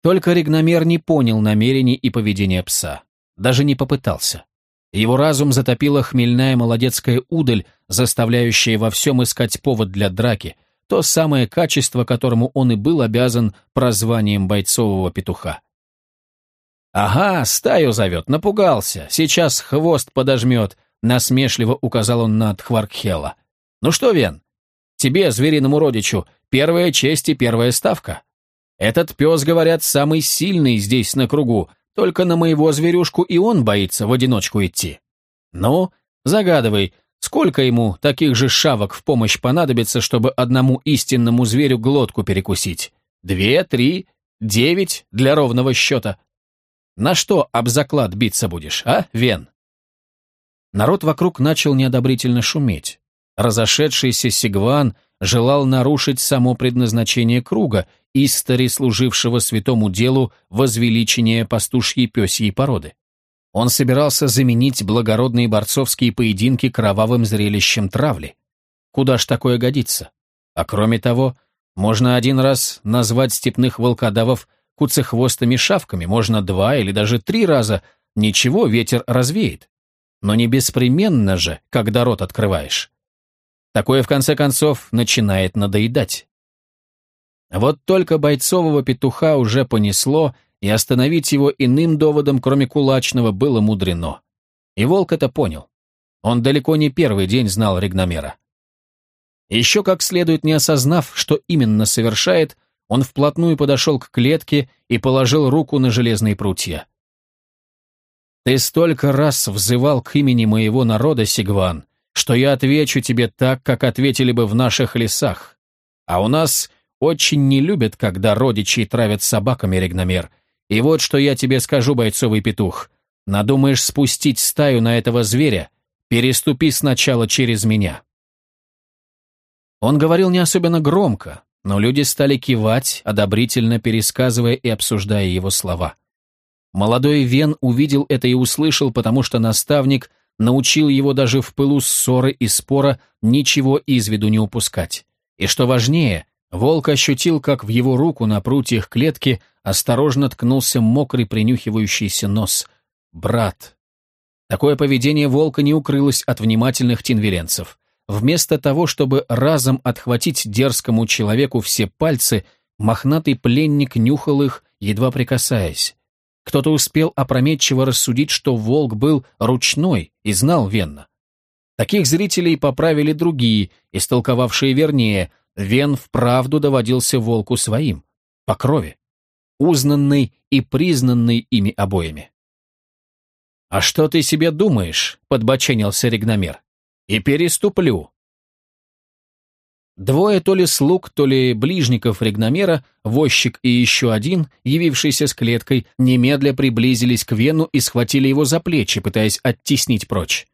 Только Ригномер не понял намерений и поведения пса. Даже не попытался. Его разум затопила хмельная молодецкая удаль, заставляющая во всем искать повод для драки, то самое качество, которому он и был обязан прозванием бойцового петуха. «Ага, стаю зовет, напугался, сейчас хвост подожмет», насмешливо указал он на Тхваркхела. «Ну что, Вен, тебе, звериному родичу, первая честь и первая ставка. Этот пес, говорят, самый сильный здесь на кругу, только на моего зверюшку и он боится в одиночку идти. Ну, загадывай, сколько ему таких же шавок в помощь понадобится, чтобы одному истинному зверю глотку перекусить? Две, три, девять для ровного счета. На что об заклад биться будешь, а, Вен? Народ вокруг начал неодобрительно шуметь. Разошедшийся Сигван желал нарушить само предназначение круга истори служившего святому делу возвеличения пастушьей пёсьей породы. Он собирался заменить благородные борцовские поединки кровавым зрелищем травли. куда ж такое годится? А кроме того, можно один раз назвать степных волкодавов куцехвостыми шавками, можно два или даже три раза, ничего, ветер развеет. Но не беспременно же, когда рот открываешь. Такое, в конце концов, начинает надоедать. Вот только бойцового петуха уже понесло, и остановить его иным доводом, кроме кулачного, было мудрено. И волк это понял. Он далеко не первый день знал Ригномера. Еще как следует не осознав, что именно совершает, он вплотную подошел к клетке и положил руку на железные прутья. «Ты столько раз взывал к имени моего народа, Сигван, что я отвечу тебе так, как ответили бы в наших лесах. А у нас очень не любят, когда родичи травят собаками, Регномер. И вот что я тебе скажу, бойцовый петух. Надумаешь спустить стаю на этого зверя, переступи сначала через меня». Он говорил не особенно громко, но люди стали кивать, одобрительно пересказывая и обсуждая его слова. Молодой Вен увидел это и услышал, потому что наставник научил его даже в пылу ссоры и спора ничего из виду не упускать. И что важнее, волк ощутил, как в его руку на прутьях клетки осторожно ткнулся мокрый принюхивающийся нос. «Брат». Такое поведение волка не укрылось от внимательных тинверенцев. Вместо того, чтобы разом отхватить дерзкому человеку все пальцы, мохнатый пленник нюхал их, едва прикасаясь. Кто-то успел опрометчиво рассудить, что волк был ручной и знал Венна. Таких зрителей поправили другие, истолковавшие вернее, Вен вправду доводился волку своим, по крови, узнанный и признанный ими обоими. «А что ты себе думаешь?» — подбоченился Ригномер и переступлю». Двое то ли слуг, то ли ближников Регномера, возчик и еще один, явившийся с клеткой, немедля приблизились к Вену и схватили его за плечи, пытаясь оттеснить прочь.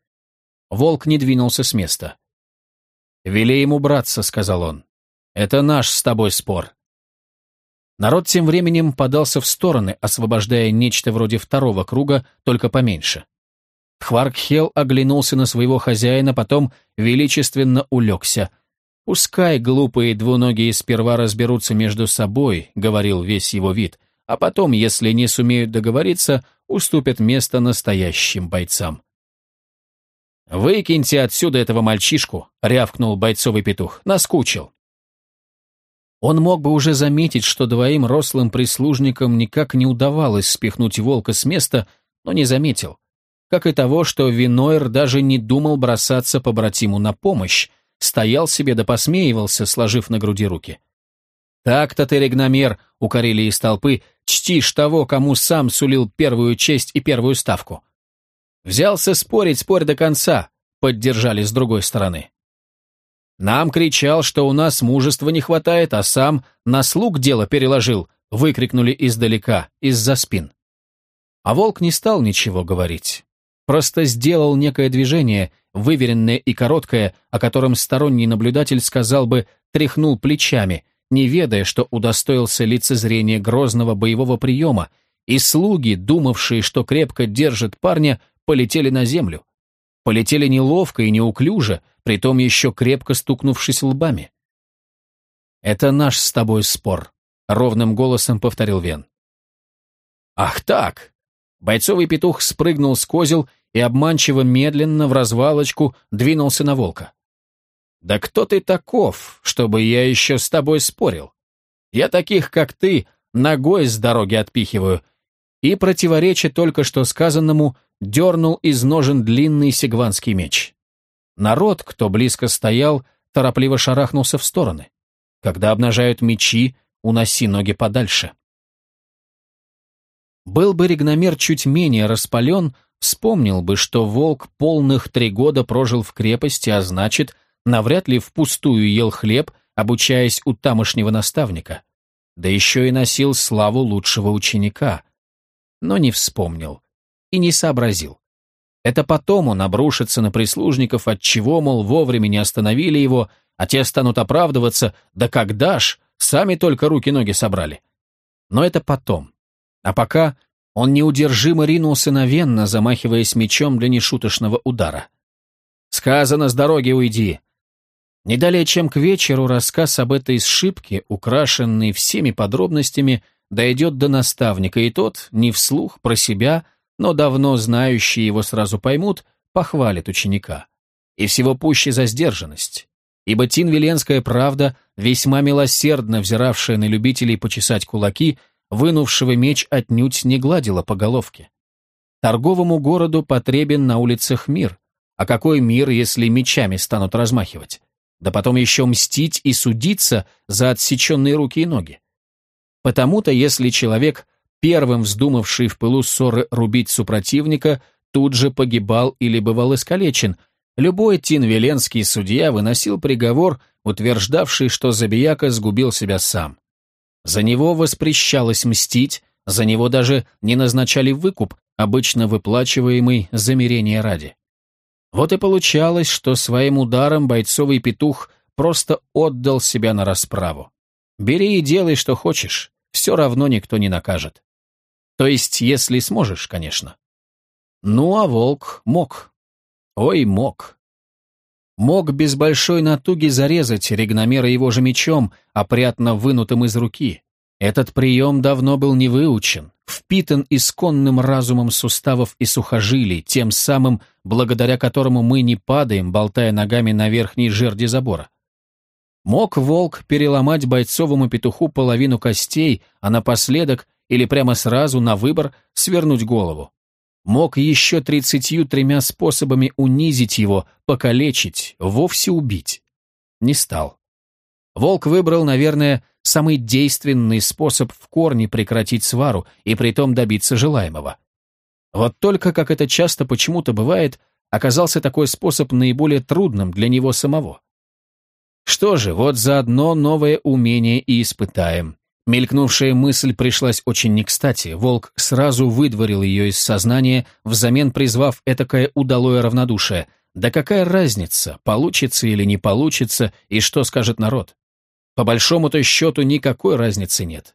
Волк не двинулся с места. «Вели ему браться», — сказал он. «Это наш с тобой спор». Народ тем временем подался в стороны, освобождая нечто вроде второго круга, только поменьше. Хваркхел оглянулся на своего хозяина, потом величественно улегся. «Пускай глупые двуногие сперва разберутся между собой», — говорил весь его вид, «а потом, если не сумеют договориться, уступят место настоящим бойцам». «Выкиньте отсюда этого мальчишку», — рявкнул бойцовый петух, — «наскучил». Он мог бы уже заметить, что двоим рослым прислужникам никак не удавалось спихнуть волка с места, но не заметил как и того, что Винойр даже не думал бросаться по братиму на помощь, стоял себе да посмеивался, сложив на груди руки. «Так-то ты, регномер», — укорили из толпы, — «чтишь того, кому сам сулил первую честь и первую ставку». «Взялся спорить, спорь до конца», — поддержали с другой стороны. «Нам кричал, что у нас мужества не хватает, а сам на слуг дело переложил», — выкрикнули издалека, из-за спин. А волк не стал ничего говорить. Просто сделал некое движение, выверенное и короткое, о котором сторонний наблюдатель сказал бы «тряхнул плечами», не ведая, что удостоился лицезрения грозного боевого приема, и слуги, думавшие, что крепко держат парня, полетели на землю. Полетели неловко и неуклюже, притом еще крепко стукнувшись лбами. «Это наш с тобой спор», — ровным голосом повторил Вен. «Ах так!» Бойцовый петух спрыгнул с козел и обманчиво медленно в развалочку двинулся на волка. «Да кто ты таков, чтобы я еще с тобой спорил? Я таких, как ты, ногой с дороги отпихиваю». И, противореча только что сказанному, дернул из ножен длинный сигванский меч. Народ, кто близко стоял, торопливо шарахнулся в стороны. Когда обнажают мечи, уноси ноги подальше. Был бы Ригномер чуть менее распален, вспомнил бы, что волк полных три года прожил в крепости, а значит, навряд ли впустую ел хлеб, обучаясь у тамошнего наставника. Да еще и носил славу лучшего ученика. Но не вспомнил и не сообразил. Это потом он обрушится на прислужников, отчего, мол, вовремя не остановили его, а те станут оправдываться, да когда ж, сами только руки-ноги собрали. Но это потом. А пока он неудержимо ринулся на Венна, замахиваясь мечом для нешуточного удара. «Сказано, с дороги уйди!» Не далее, чем к вечеру, рассказ об этой сшибке, украшенный всеми подробностями, дойдет до наставника, и тот, не вслух, про себя, но давно знающие его сразу поймут, похвалит ученика. И всего пуще за сдержанность. Ибо Тинвиленская правда, весьма милосердно взиравшая на любителей почесать кулаки, вынувшего меч отнюдь не гладила по головке. Торговому городу потребен на улицах мир. А какой мир, если мечами станут размахивать? Да потом еще мстить и судиться за отсеченные руки и ноги. Потому-то, если человек, первым вздумавший в пылу ссоры рубить супротивника, тут же погибал или бывал искалечен, любой тинвеленский судья выносил приговор, утверждавший, что Забияка сгубил себя сам. За него воспрещалось мстить, за него даже не назначали выкуп, обычно выплачиваемый замерение ради. Вот и получалось, что своим ударом бойцовый петух просто отдал себя на расправу. Бери и делай, что хочешь, все равно никто не накажет. То есть, если сможешь, конечно. Ну, а волк мог. Ой, мог. Мог без большой натуги зарезать регномера его же мечом, опрятно вынутым из руки. Этот прием давно был не выучен, впитан исконным разумом суставов и сухожилий, тем самым, благодаря которому мы не падаем, болтая ногами на верхней жерди забора. Мог волк переломать бойцовому петуху половину костей, а напоследок или прямо сразу на выбор свернуть голову. Мог еще тридцатью тремя способами унизить его, покалечить, вовсе убить. Не стал. Волк выбрал, наверное, самый действенный способ в корне прекратить свару и притом добиться желаемого. Вот только, как это часто почему-то бывает, оказался такой способ наиболее трудным для него самого. Что же, вот заодно новое умение и испытаем. Мелькнувшая мысль пришлась очень не кстати. Волк сразу выдворил ее из сознания, взамен призвав этакое удалое равнодушие. Да какая разница, получится или не получится, и что скажет народ? По большому-то счету никакой разницы нет.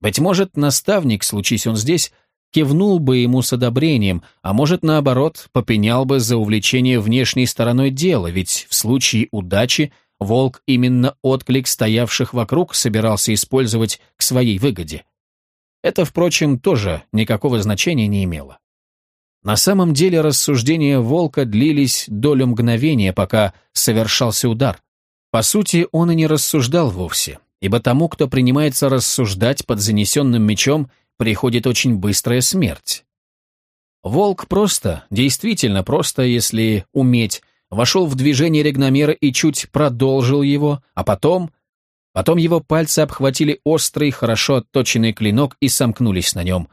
Быть может, наставник, случись он здесь, кивнул бы ему с одобрением, а может, наоборот, попенял бы за увлечение внешней стороной дела, ведь в случае удачи волк именно отклик стоявших вокруг собирался использовать к своей выгоде. Это, впрочем, тоже никакого значения не имело. На самом деле рассуждения волка длились долю мгновения, пока совершался удар. По сути, он и не рассуждал вовсе, ибо тому, кто принимается рассуждать под занесенным мечом, приходит очень быстрая смерть. Волк просто, действительно просто, если уметь, вошел в движение регномера и чуть продолжил его, а потом... Потом его пальцы обхватили острый, хорошо отточенный клинок и сомкнулись на нем.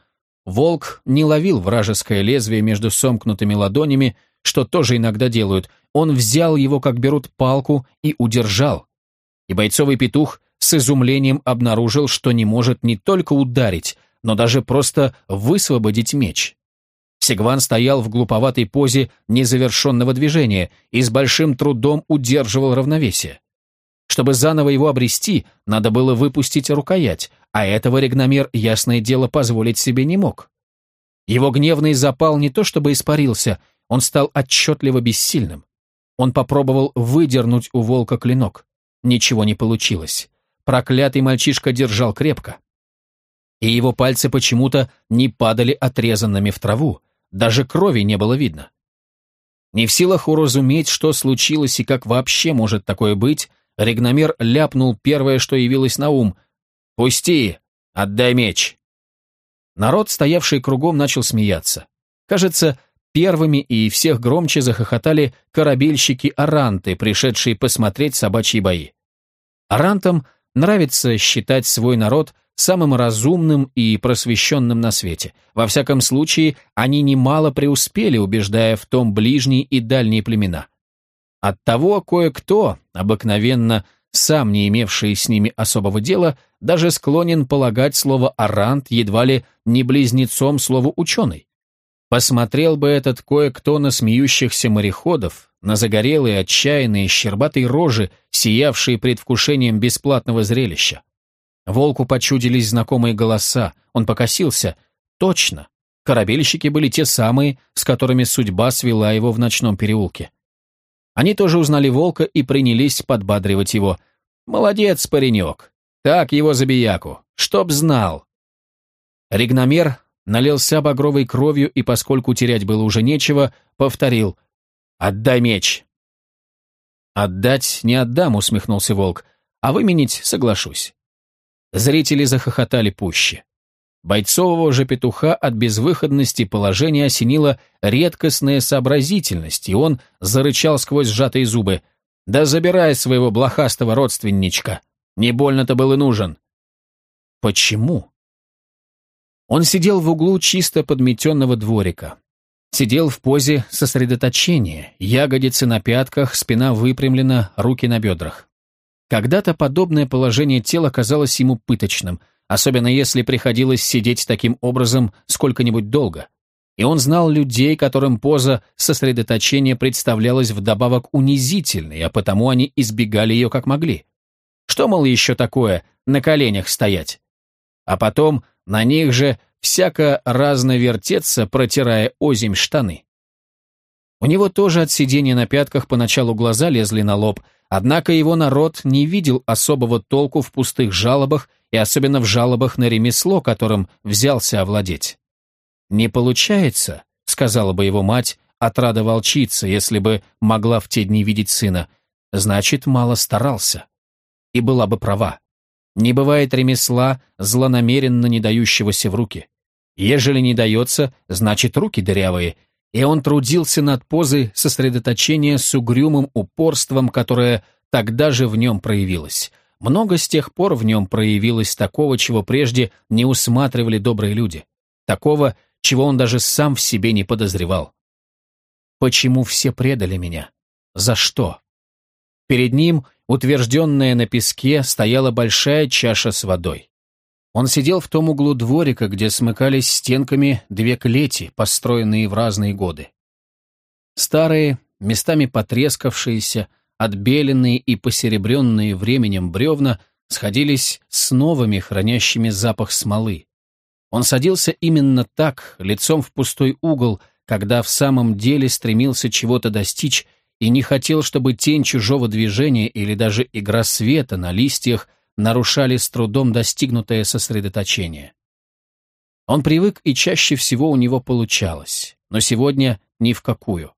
Волк не ловил вражеское лезвие между сомкнутыми ладонями, что тоже иногда делают, он взял его, как берут палку, и удержал. И бойцовый петух с изумлением обнаружил, что не может не только ударить, но даже просто высвободить меч. Сигван стоял в глуповатой позе незавершенного движения и с большим трудом удерживал равновесие. Чтобы заново его обрести, надо было выпустить рукоять, а этого регномер, ясное дело, позволить себе не мог. Его гневный запал не то чтобы испарился, он стал отчетливо бессильным. Он попробовал выдернуть у волка клинок. Ничего не получилось. Проклятый мальчишка держал крепко. И его пальцы почему-то не падали отрезанными в траву. Даже крови не было видно. Не в силах уразуметь, что случилось и как вообще может такое быть, Регномер ляпнул первое, что явилось на ум. «Пусти! Отдай меч!» Народ, стоявший кругом, начал смеяться. Кажется, Первыми и всех громче захохотали корабельщики-аранты, пришедшие посмотреть собачьи бои. Арантам нравится считать свой народ самым разумным и просвещенным на свете. Во всяком случае, они немало преуспели, убеждая в том ближние и дальние племена. Оттого кое-кто, обыкновенно сам не имевший с ними особого дела, даже склонен полагать слово «арант» едва ли не близнецом слову «ученый». Посмотрел бы этот кое-кто на смеющихся мореходов, на загорелые, отчаянные, щербатые рожи, сиявшие предвкушением бесплатного зрелища. Волку почудились знакомые голоса, он покосился. Точно, корабельщики были те самые, с которыми судьба свела его в ночном переулке. Они тоже узнали волка и принялись подбадривать его. «Молодец, паренек! Так его забияку! Чтоб знал!» Ригномер налился багровой кровью и, поскольку терять было уже нечего, повторил «Отдай меч!» «Отдать не отдам», — усмехнулся волк, «а выменить соглашусь». Зрители захохотали пуще. Бойцового же петуха от безвыходности положения осенила редкостная сообразительность, и он зарычал сквозь сжатые зубы. «Да забирай своего блохастого родственничка! Не больно-то был и нужен!» «Почему?» Он сидел в углу чисто подметенного дворика. Сидел в позе сосредоточения, ягодицы на пятках, спина выпрямлена, руки на бедрах. Когда-то подобное положение тела казалось ему пыточным, особенно если приходилось сидеть таким образом сколько-нибудь долго. И он знал людей, которым поза сосредоточения представлялась вдобавок унизительной, а потому они избегали ее как могли. Что, мол, еще такое на коленях стоять? А потом на них же всяко разно вертеться, протирая озимь штаны. У него тоже от сидения на пятках поначалу глаза лезли на лоб, однако его народ не видел особого толку в пустых жалобах и особенно в жалобах на ремесло, которым взялся овладеть. «Не получается», — сказала бы его мать, отрада волчица, если бы могла в те дни видеть сына, значит, мало старался. И была бы права. Не бывает ремесла, злонамеренно не дающегося в руки. Ежели не дается, значит, руки дырявые, и он трудился над позой сосредоточения с угрюмым упорством, которое тогда же в нем проявилось. Много с тех пор в нем проявилось такого, чего прежде не усматривали добрые люди. Такого, чего он даже сам в себе не подозревал. Почему все предали меня? За что? Перед ним, утвержденная на песке, стояла большая чаша с водой. Он сидел в том углу дворика, где смыкались стенками две клети, построенные в разные годы. Старые, местами потрескавшиеся, отбеленные и посеребренные временем бревна сходились с новыми, хранящими запах смолы. Он садился именно так, лицом в пустой угол, когда в самом деле стремился чего-то достичь и не хотел, чтобы тень чужого движения или даже игра света на листьях нарушали с трудом достигнутое сосредоточение. Он привык, и чаще всего у него получалось, но сегодня ни в какую.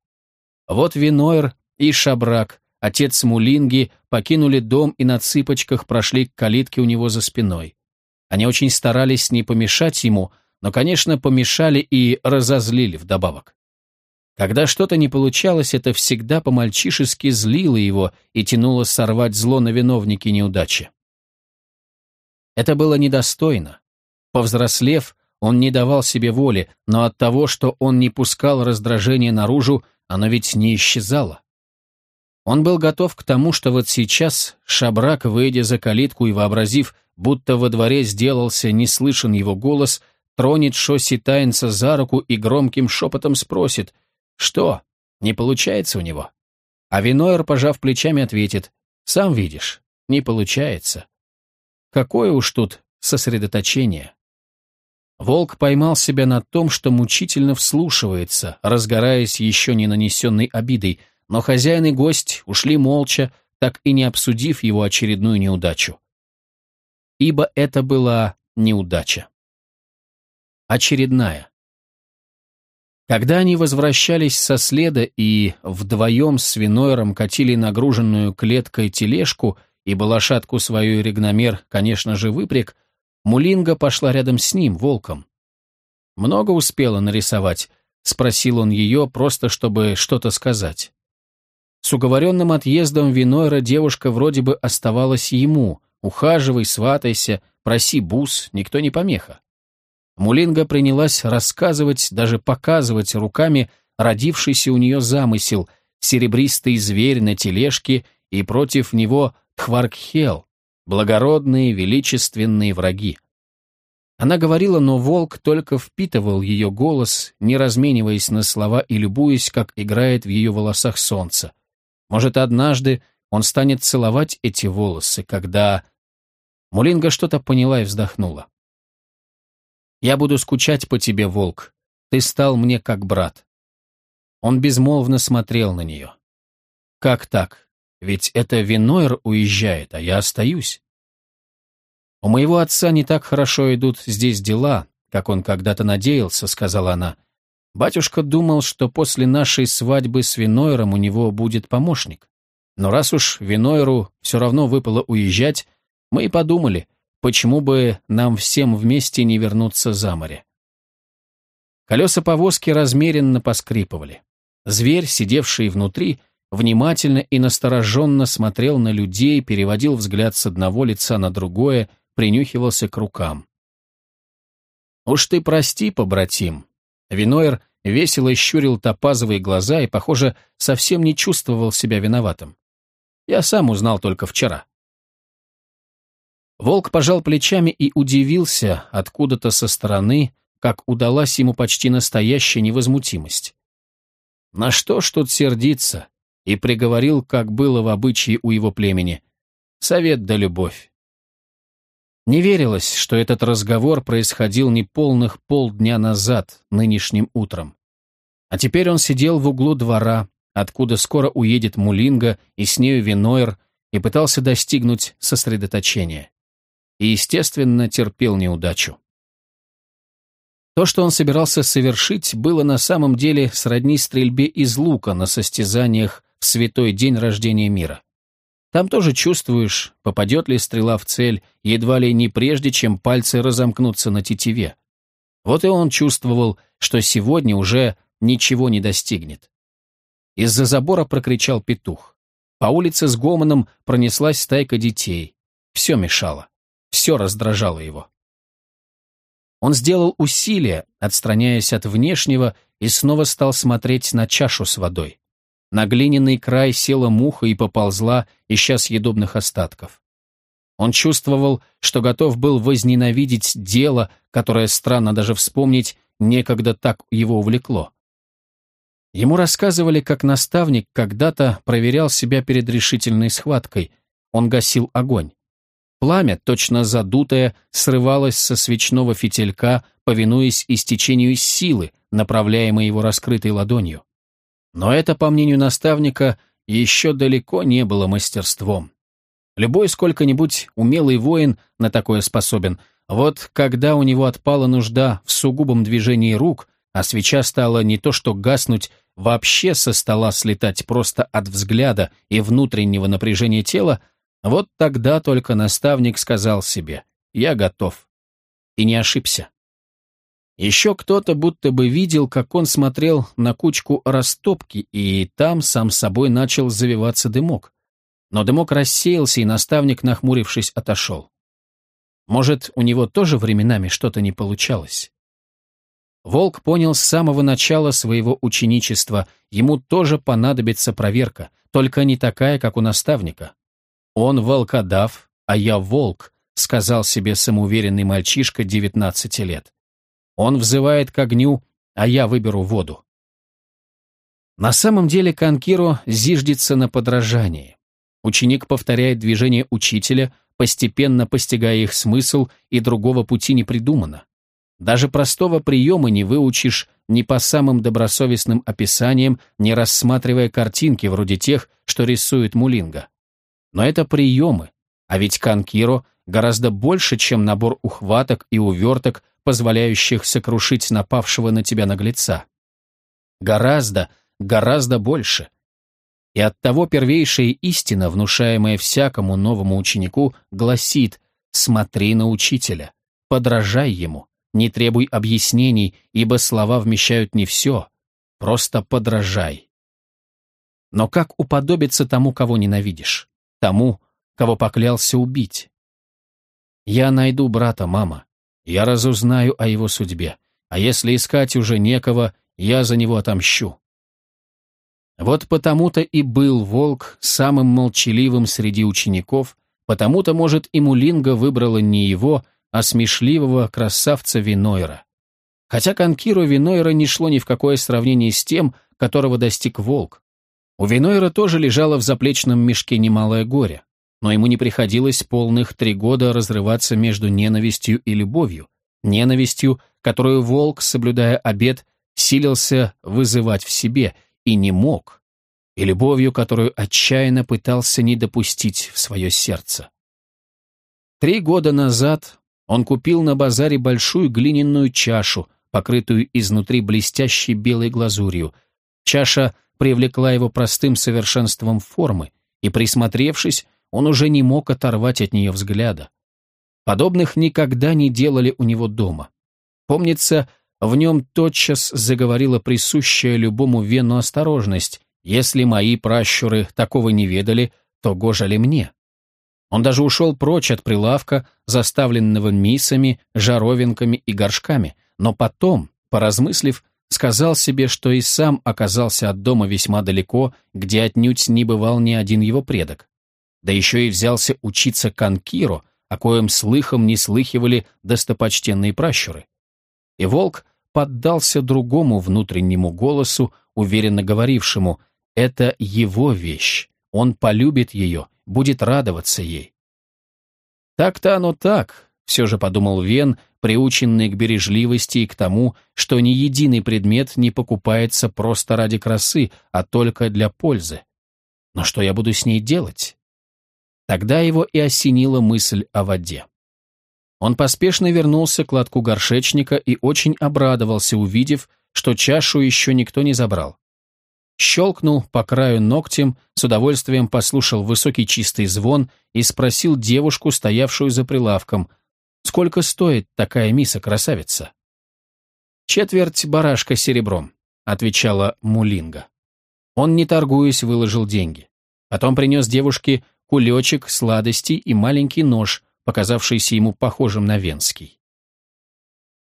Вот Винойр и Шабрак, отец Мулинги, покинули дом и на цыпочках прошли к калитке у него за спиной. Они очень старались не помешать ему, но, конечно, помешали и разозлили вдобавок. Когда что-то не получалось, это всегда по-мальчишески злило его и тянуло сорвать зло на виновнике неудачи. Это было недостойно. Повзрослев, он не давал себе воли, но от того, что он не пускал раздражение наружу, оно ведь не исчезало. Он был готов к тому, что вот сейчас Шабрак, выйдя за калитку и вообразив, будто во дворе сделался не слышен его голос, тронет Шоси Тайнца за руку и громким шепотом спросит, что, не получается у него? А Винойер, пожав плечами, ответит, сам видишь, не получается. Какое уж тут сосредоточение. Волк поймал себя на том, что мучительно вслушивается, разгораясь еще не нанесенной обидой, но хозяин и гость ушли молча, так и не обсудив его очередную неудачу. Ибо это была неудача. Очередная. Когда они возвращались со следа и вдвоем с Винойером катили нагруженную клеткой тележку, ибо лошадку свою регномер, конечно же, выпряг, Мулинга пошла рядом с ним, волком. «Много успела нарисовать?» — спросил он ее, просто чтобы что-то сказать. С уговоренным отъездом Винойра девушка вроде бы оставалась ему. Ухаживай, сватайся, проси бус, никто не помеха. Мулинга принялась рассказывать, даже показывать руками родившийся у нее замысел, серебристый зверь на тележке и против него Тхваркхел, благородные величественные враги. Она говорила, но волк только впитывал ее голос, не размениваясь на слова и любуясь, как играет в ее волосах солнце. Может, однажды он станет целовать эти волосы, когда... Мулинга что-то поняла и вздохнула. «Я буду скучать по тебе, волк. Ты стал мне как брат». Он безмолвно смотрел на нее. Как так? Ведь это Винойр уезжает, а я остаюсь. У моего отца не так хорошо идут здесь дела, как он когда-то надеялся, сказала она. Батюшка думал, что после нашей свадьбы с Винойром у него будет помощник. Но раз уж Винойру все равно выпало уезжать, мы и подумали, почему бы нам всем вместе не вернуться за море. Колеса повозки размеренно поскрипывали. Зверь, сидевший внутри, внимательно и настороженно смотрел на людей, переводил взгляд с одного лица на другое, принюхивался к рукам. «Уж ты прости, побратим!» Виноер весело щурил топазовые глаза и, похоже, совсем не чувствовал себя виноватым. «Я сам узнал только вчера». Волк пожал плечами и удивился откуда-то со стороны, как удалась ему почти настоящая невозмутимость. На что ж тут сердиться? И приговорил, как было в обычае у его племени. Совет да любовь. Не верилось, что этот разговор происходил не полных полдня назад, нынешним утром. А теперь он сидел в углу двора, откуда скоро уедет Мулинга и с нею Винойр, и пытался достигнуть сосредоточения. И, естественно, терпел неудачу. То, что он собирался совершить, было на самом деле сродни стрельбе из лука на состязаниях в святой день рождения мира. Там тоже чувствуешь, попадет ли стрела в цель, едва ли не прежде, чем пальцы разомкнутся на тетиве. Вот и он чувствовал, что сегодня уже ничего не достигнет. Из-за забора прокричал петух. По улице с гомоном пронеслась стайка детей. Все мешало, все раздражало его. Он сделал усилие, отстраняясь от внешнего, и снова стал смотреть на чашу с водой. На глиняный край села муха и поползла, ища съедобных остатков. Он чувствовал, что готов был возненавидеть дело, которое, странно даже вспомнить, некогда так его увлекло. Ему рассказывали, как наставник когда-то проверял себя перед решительной схваткой. Он гасил огонь. Пламя, точно задутое, срывалось со свечного фитилька, повинуясь истечению силы, направляемой его раскрытой ладонью. Но это, по мнению наставника, еще далеко не было мастерством. Любой сколько-нибудь умелый воин на такое способен. Вот когда у него отпала нужда в сугубом движении рук, а свеча стала не то что гаснуть, вообще со стола слетать просто от взгляда и внутреннего напряжения тела, вот тогда только наставник сказал себе «Я готов». И не ошибся. Еще кто-то будто бы видел, как он смотрел на кучку растопки, и там сам собой начал завиваться дымок. Но дымок рассеялся, и наставник, нахмурившись, отошел. Может, у него тоже временами что-то не получалось? Волк понял с самого начала своего ученичества, ему тоже понадобится проверка, только не такая, как у наставника. Он волкодав, а я волк, сказал себе самоуверенный мальчишка 19 лет. Он взывает к огню, а я выберу воду. На самом деле Канкиро зиждется на подражании. Ученик повторяет движения учителя, постепенно постигая их смысл, и другого пути не придумано. Даже простого приема не выучишь ни по самым добросовестным описаниям, не рассматривая картинки вроде тех, что рисует Мулинга. Но это приемы, а ведь Канкиро гораздо больше, чем набор ухваток и уверток, позволяющих сокрушить напавшего на тебя наглеца. Гораздо, гораздо больше. И оттого первейшая истина, внушаемая всякому новому ученику, гласит «смотри на учителя, подражай ему, не требуй объяснений, ибо слова вмещают не все, просто подражай». Но как уподобиться тому, кого ненавидишь, тому, кого поклялся убить? Я найду брата, мама, я разузнаю о его судьбе, а если искать уже некого, я за него отомщу. Вот потому-то и был волк самым молчаливым среди учеников, потому-то, может, и Мулинга выбрала не его, а смешливого красавца Винойра. Хотя конкиру Винойра не шло ни в какое сравнение с тем, которого достиг волк. У Винойра тоже лежало в заплечном мешке немалое горе но ему не приходилось полных три года разрываться между ненавистью и любовью, ненавистью, которую волк, соблюдая обет, силился вызывать в себе и не мог. и любовью, которую отчаянно пытался не допустить в свое сердце. Три года назад он купил на базаре большую глиняную чашу, покрытую изнутри блестящей белой глазурью. Чаша привлекла его простым совершенством формы, и, присмотревшись, он уже не мог оторвать от нее взгляда. Подобных никогда не делали у него дома. Помнится, в нем тотчас заговорила присущая любому вену осторожность. Если мои пращуры такого не ведали, то гожа ли мне? Он даже ушел прочь от прилавка, заставленного мисами, жаровинками и горшками, но потом, поразмыслив, сказал себе, что и сам оказался от дома весьма далеко, где отнюдь не бывал ни один его предок. Да еще и взялся учиться конкиру, о коем слыхом не слыхивали достопочтенные пращуры. И волк поддался другому внутреннему голосу, уверенно говорившему «это его вещь, он полюбит ее, будет радоваться ей». Так-то оно так, все же подумал Вен, приученный к бережливости и к тому, что ни единый предмет не покупается просто ради красы, а только для пользы. Но что я буду с ней делать? Тогда его и осенила мысль о воде. Он поспешно вернулся к лотку горшечника и очень обрадовался, увидев, что чашу еще никто не забрал. Щелкнул по краю ногтем, с удовольствием послушал высокий чистый звон и спросил девушку, стоявшую за прилавком, «Сколько стоит такая миса, красавица?» «Четверть барашка серебром», — отвечала Мулинга. Он, не торгуясь, выложил деньги. Потом принес девушке кулечек, сладостей и маленький нож, показавшийся ему похожим на венский.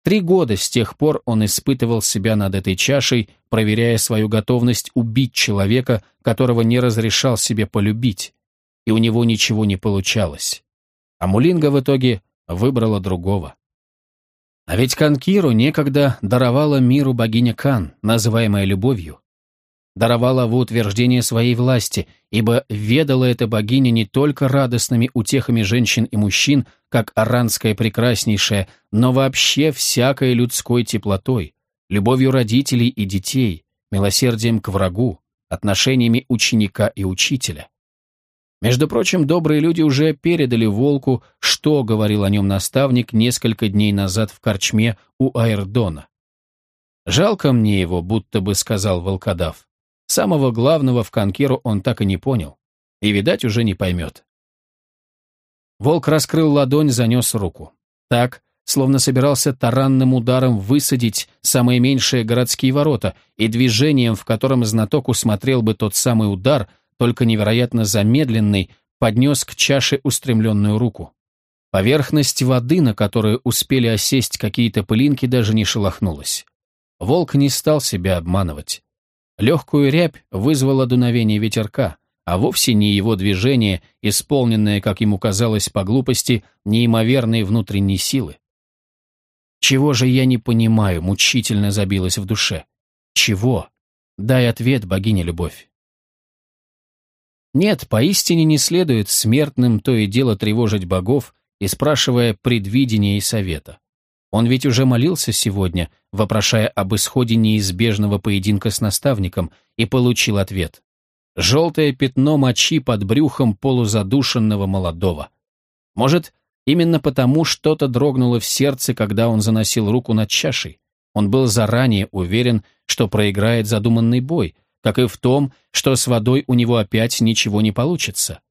Три года с тех пор он испытывал себя над этой чашей, проверяя свою готовность убить человека, которого не разрешал себе полюбить, и у него ничего не получалось. А Мулинга в итоге выбрала другого. А ведь Канкиру некогда даровала миру богиня Кан, называемая любовью даровала в утверждение своей власти, ибо ведала эта богиня не только радостными утехами женщин и мужчин, как аранская прекраснейшая, но вообще всякой людской теплотой, любовью родителей и детей, милосердием к врагу, отношениями ученика и учителя. Между прочим, добрые люди уже передали волку, что говорил о нем наставник несколько дней назад в корчме у Айрдона. «Жалко мне его», будто бы сказал волкодав. Самого главного в Канкеру он так и не понял. И, видать, уже не поймет. Волк раскрыл ладонь, занес руку. Так, словно собирался таранным ударом высадить самые меньшие городские ворота, и движением, в котором знаток усмотрел бы тот самый удар, только невероятно замедленный, поднес к чаше устремленную руку. Поверхность воды, на которую успели осесть какие-то пылинки, даже не шелохнулась. Волк не стал себя обманывать. Легкую рябь вызвало дуновение ветерка, а вовсе не его движение, исполненное, как ему казалось по глупости, неимоверной внутренней силы. «Чего же я не понимаю?» — мучительно забилось в душе. «Чего? Дай ответ, богиня-любовь». Нет, поистине не следует смертным то и дело тревожить богов и спрашивая предвидения и совета. Он ведь уже молился сегодня, вопрошая об исходе неизбежного поединка с наставником, и получил ответ. Желтое пятно мочи под брюхом полузадушенного молодого. Может, именно потому что-то дрогнуло в сердце, когда он заносил руку над чашей. Он был заранее уверен, что проиграет задуманный бой, как и в том, что с водой у него опять ничего не получится.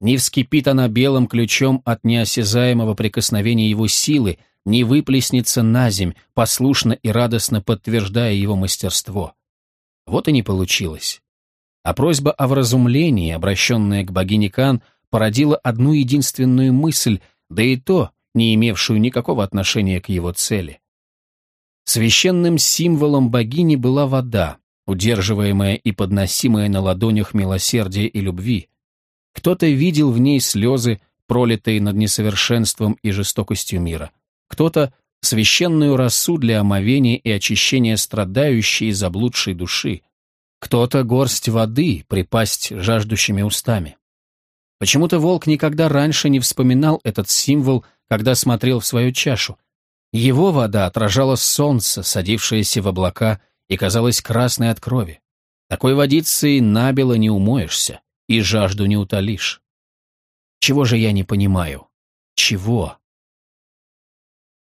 Не вскипит она белым ключом от неосязаемого прикосновения его силы, не выплеснется на земь, послушно и радостно подтверждая его мастерство. Вот и не получилось. А просьба о вразумлении, обращенная к богине Кан, породила одну единственную мысль, да и то, не имевшую никакого отношения к его цели. Священным символом богини была вода, удерживаемая и подносимая на ладонях милосердия и любви. Кто-то видел в ней слезы, пролитые над несовершенством и жестокостью мира кто-то священную росу для омовения и очищения страдающей и заблудшей души, кто-то горсть воды припасть жаждущими устами. Почему-то волк никогда раньше не вспоминал этот символ, когда смотрел в свою чашу. Его вода отражала солнце, садившееся в облака, и казалась красной от крови. Такой водицей набело не умоешься и жажду не утолишь. Чего же я не понимаю? Чего?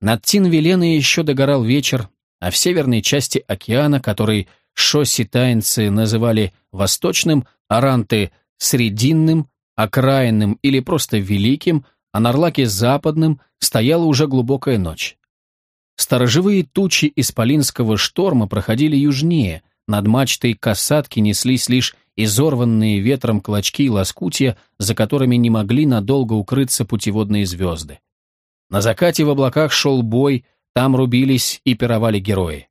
Над Тинвеленой еще догорал вечер, а в северной части океана, который шосситайнцы называли восточным, аранты — срединным, окраинным или просто великим, а Нарлаке — западным, стояла уже глубокая ночь. Сторожевые тучи исполинского шторма проходили южнее, над мачтой касатки неслись лишь изорванные ветром клочки и лоскутия, за которыми не могли надолго укрыться путеводные звезды. На закате в облаках шел бой, там рубились и пировали герои.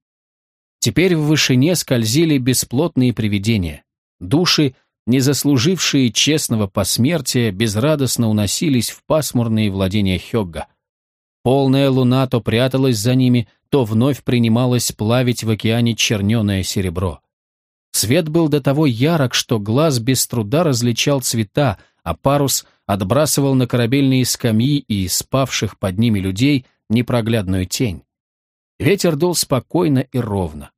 Теперь в вышине скользили бесплотные привидения. Души, не заслужившие честного посмертия, безрадостно уносились в пасмурные владения Хёгга. Полная луна то пряталась за ними, то вновь принималась плавить в океане черненое серебро. Свет был до того ярок, что глаз без труда различал цвета, а парус отбрасывал на корабельные скамьи и спавших под ними людей непроглядную тень. Ветер дул спокойно и ровно.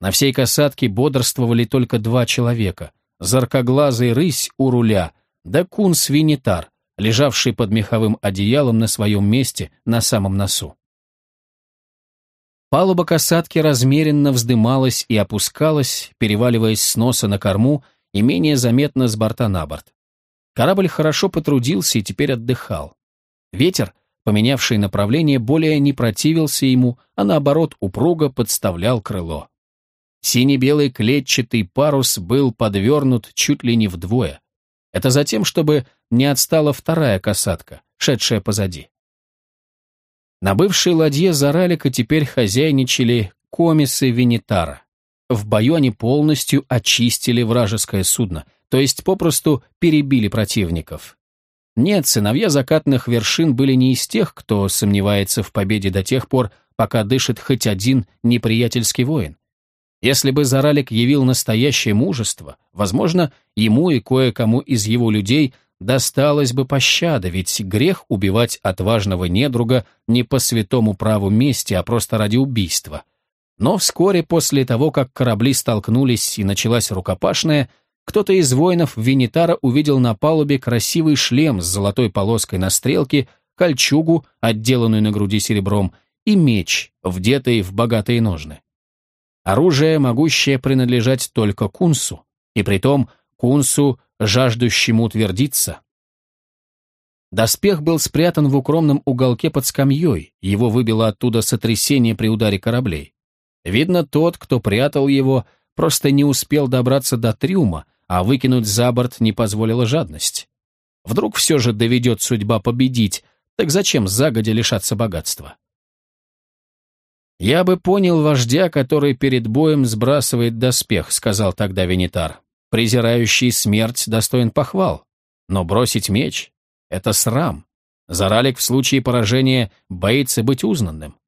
На всей касатке бодрствовали только два человека — заркоглазый рысь у руля, да кун-свинитар, лежавший под меховым одеялом на своем месте на самом носу. Палуба касатки размеренно вздымалась и опускалась, переваливаясь с носа на корму и менее заметно с борта на борт. Корабль хорошо потрудился и теперь отдыхал. Ветер, поменявший направление, более не противился ему, а наоборот упруго подставлял крыло. Сине-белый клетчатый парус был подвернут чуть ли не вдвое. Это затем, чтобы не отстала вторая касатка, шедшая позади. На бывшей ладье Заралика теперь хозяйничали комисы Венитара. В бою они полностью очистили вражеское судно, то есть попросту перебили противников. Нет, сыновья закатных вершин были не из тех, кто сомневается в победе до тех пор, пока дышит хоть один неприятельский воин. Если бы Заралик явил настоящее мужество, возможно, ему и кое-кому из его людей досталась бы пощада, ведь грех убивать отважного недруга не по святому праву мести, а просто ради убийства. Но вскоре после того, как корабли столкнулись и началась рукопашная, кто-то из воинов Венитара увидел на палубе красивый шлем с золотой полоской на стрелке, кольчугу, отделанную на груди серебром, и меч, вдетый в богатые ножны. Оружие, могущее принадлежать только кунсу, и притом кунсу, жаждущему утвердиться. Доспех был спрятан в укромном уголке под скамьей, его выбило оттуда сотрясение при ударе кораблей. Видно, тот, кто прятал его, просто не успел добраться до трюма, а выкинуть за борт не позволила жадность. Вдруг все же доведет судьба победить, так зачем загодя лишаться богатства? «Я бы понял вождя, который перед боем сбрасывает доспех», — сказал тогда Венитар. «Презирающий смерть достоин похвал. Но бросить меч — это срам. Заралик в случае поражения боится быть узнанным».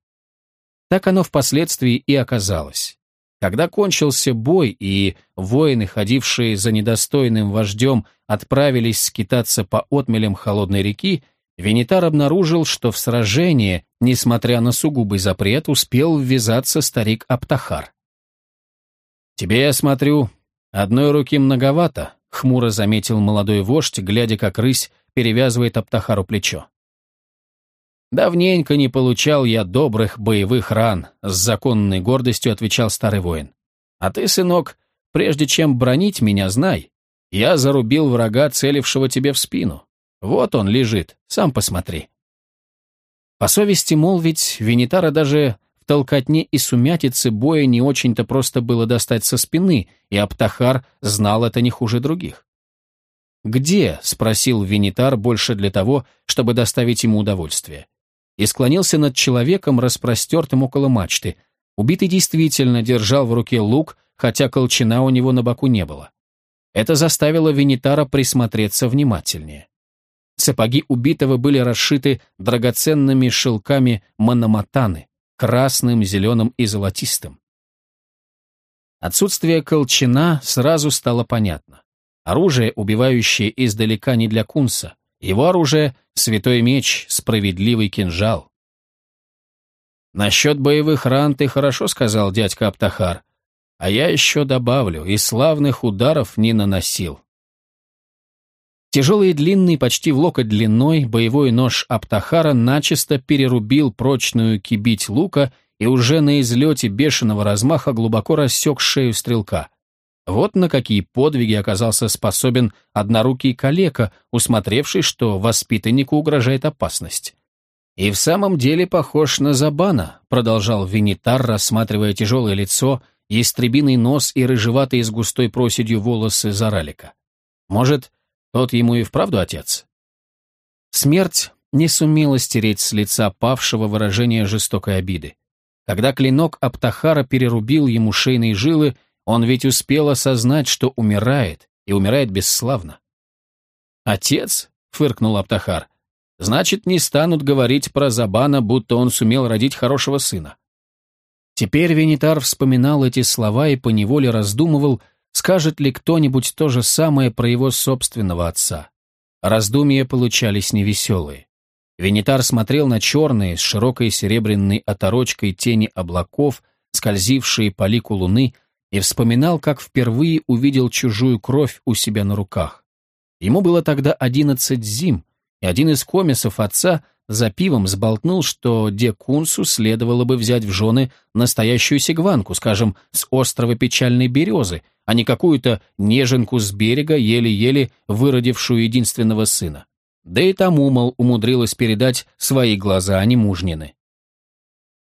Так оно впоследствии и оказалось. Когда кончился бой, и воины, ходившие за недостойным вождем, отправились скитаться по отмелям холодной реки, Венитар обнаружил, что в сражении, несмотря на сугубый запрет, успел ввязаться старик Аптахар. «Тебе, я смотрю, одной руки многовато», — хмуро заметил молодой вождь, глядя, как рысь перевязывает Аптахару плечо. «Давненько не получал я добрых боевых ран», — с законной гордостью отвечал старый воин. «А ты, сынок, прежде чем бронить меня, знай, я зарубил врага, целившего тебе в спину. Вот он лежит, сам посмотри. По совести молвить, Венитара даже в толкотне и сумятице боя не очень-то просто было достать со спины, и Аптахар знал это не хуже других. «Где?» — спросил Венитар больше для того, чтобы доставить ему удовольствие. И склонился над человеком, распростертым около мачты. Убитый действительно держал в руке лук, хотя колчана у него на боку не было. Это заставило Венитара присмотреться внимательнее. Сапоги убитого были расшиты драгоценными шелками мономатаны, красным, зеленым и золотистым. Отсутствие колчана сразу стало понятно. Оружие, убивающее издалека не для кунса. Его оружие — святой меч, справедливый кинжал. «Насчет боевых ран ты хорошо сказал, дядька Аптахар. а я еще добавлю, и славных ударов не наносил. Тяжелый и длинный, почти в локоть длиной, боевой нож Аптахара начисто перерубил прочную кибить лука и уже на излете бешеного размаха глубоко рассек шею стрелка. Вот на какие подвиги оказался способен однорукий калека, усмотревший, что воспитаннику угрожает опасность. «И в самом деле похож на Забана», — продолжал Винитар, рассматривая тяжелое лицо, ястребиный нос и рыжеватые с густой проседью волосы Заралика. «Может, тот ему и вправду отец?» Смерть не сумела стереть с лица павшего выражение жестокой обиды. Когда клинок Аптахара перерубил ему шейные жилы, он ведь успел осознать, что умирает, и умирает бесславно. «Отец?» — фыркнул Аптахар. «Значит, не станут говорить про Забана, будто он сумел родить хорошего сына». Теперь Венитар вспоминал эти слова и поневоле раздумывал, скажет ли кто-нибудь то же самое про его собственного отца. Раздумья получались невеселые. Венитар смотрел на черные, с широкой серебряной оторочкой тени облаков, скользившие по лику луны, и вспоминал, как впервые увидел чужую кровь у себя на руках. Ему было тогда одиннадцать зим, и один из комисов отца за пивом сболтнул, что Декунсу следовало бы взять в жены настоящую сигванку, скажем, с острова Печальной Березы, а не какую-то неженку с берега, еле-еле выродившую единственного сына. Да и тому, мол, умудрилась передать свои глаза, а не мужнины.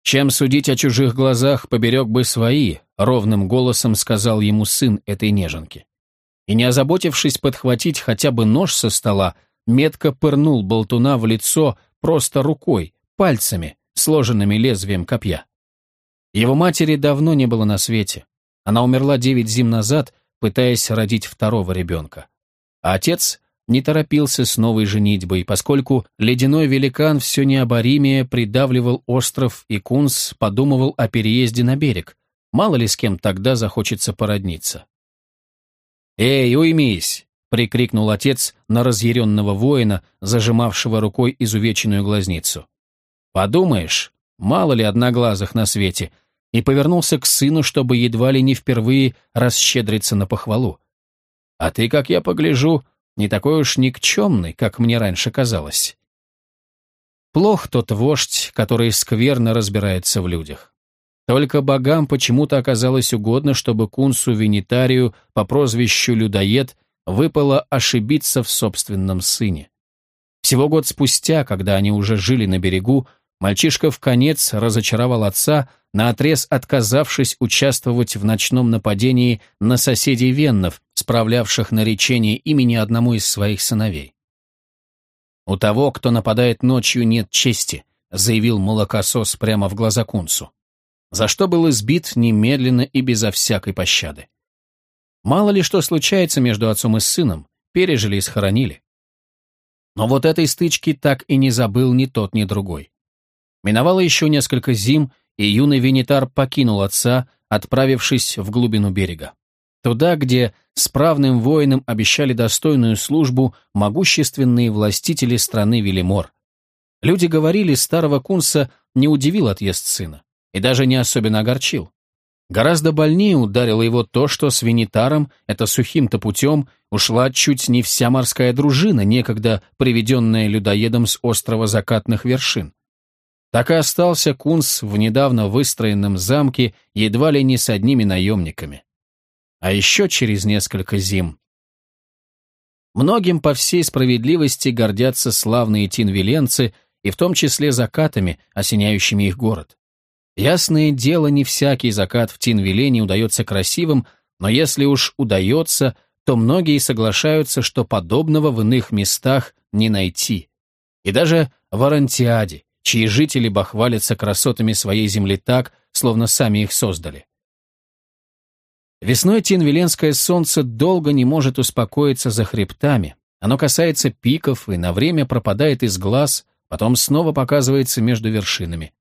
«Чем судить о чужих глазах, поберег бы свои», — ровным голосом сказал ему сын этой неженки. И не озаботившись подхватить хотя бы нож со стола, метко пырнул болтуна в лицо просто рукой, пальцами, сложенными лезвием копья. Его матери давно не было на свете. Она умерла девять зим назад, пытаясь родить второго ребенка. А отец не торопился с новой женитьбой, поскольку ледяной великан все необоримее придавливал остров, и Кунс подумывал о переезде на берег. Мало ли с кем тогда захочется породниться. «Эй, уймись!» — прикрикнул отец на разъяренного воина, зажимавшего рукой изувеченную глазницу. «Подумаешь, мало ли одноглазых на свете!» и повернулся к сыну, чтобы едва ли не впервые расщедриться на похвалу. «А ты, как я погляжу, не такой уж никчемный, как мне раньше казалось. Плох тот вождь, который скверно разбирается в людях. Только богам почему-то оказалось угодно, чтобы кунсу Винитарию по прозвищу Людоед выпало ошибиться в собственном сыне. Всего год спустя, когда они уже жили на берегу, мальчишка в конец разочаровал отца, наотрез отказавшись участвовать в ночном нападении на соседей Веннов, справлявших наречение имени одному из своих сыновей. «У того, кто нападает ночью, нет чести», заявил молокосос прямо в глаза Кунцу, за что был избит немедленно и безо всякой пощады. Мало ли что случается между отцом и сыном, пережили и схоронили. Но вот этой стычки так и не забыл ни тот, ни другой. Миновало еще несколько зим, и юный Венитар покинул отца, отправившись в глубину берега. Туда, где справным воинам обещали достойную службу могущественные властители страны Велимор. Люди говорили, старого кунса не удивил отъезд сына и даже не особенно огорчил. Гораздо больнее ударило его то, что с Венитаром, это сухим-то путем, ушла чуть не вся морская дружина, некогда приведенная людоедом с острова закатных вершин. Так и остался Кунс в недавно выстроенном замке едва ли не с одними наемниками. А еще через несколько зим. Многим по всей справедливости гордятся славные тинвиленцы, и в том числе закатами, осеняющими их город. Ясное дело, не всякий закат в Тинвилене удается красивым, но если уж удается, то многие соглашаются, что подобного в иных местах не найти. И даже в Арантиаде, чьи жители бахвалятся красотами своей земли так, словно сами их создали. Весной Тинвиленское солнце долго не может успокоиться за хребтами. Оно касается пиков и на время пропадает из глаз, потом снова показывается между вершинами.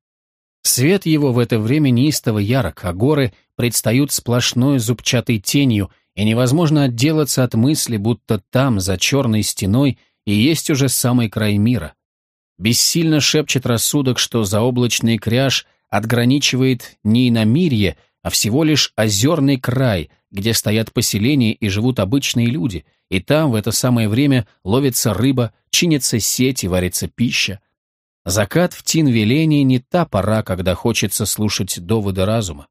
Свет его в это время неистово ярок, а горы предстают сплошной зубчатой тенью, и невозможно отделаться от мысли, будто там, за черной стеной, и есть уже самый край мира. Бессильно шепчет рассудок, что заоблачный кряж отграничивает не иномирье, а всего лишь озерный край, где стоят поселения и живут обычные люди, и там в это самое время ловится рыба, чинится сеть и варится пища. Закат в Тинвелении не та пора, когда хочется слушать доводы разума.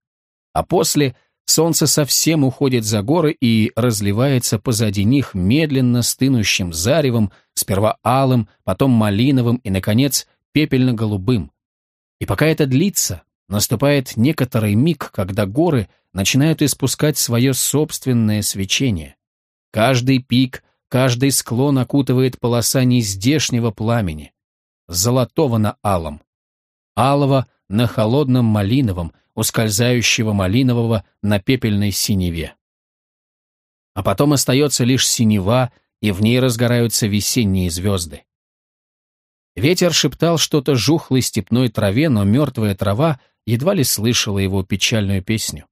А после солнце совсем уходит за горы и разливается позади них медленно стынущим заревом, сперва алым, потом малиновым и, наконец, пепельно-голубым. И пока это длится, наступает некоторый миг, когда горы начинают испускать свое собственное свечение. Каждый пик, каждый склон окутывает полоса нездешнего пламени золотого на алом, алого на холодном малиновом, ускользающего малинового на пепельной синеве. А потом остается лишь синева, и в ней разгораются весенние звезды. Ветер шептал что-то жухлой степной траве, но мертвая трава едва ли слышала его печальную песню.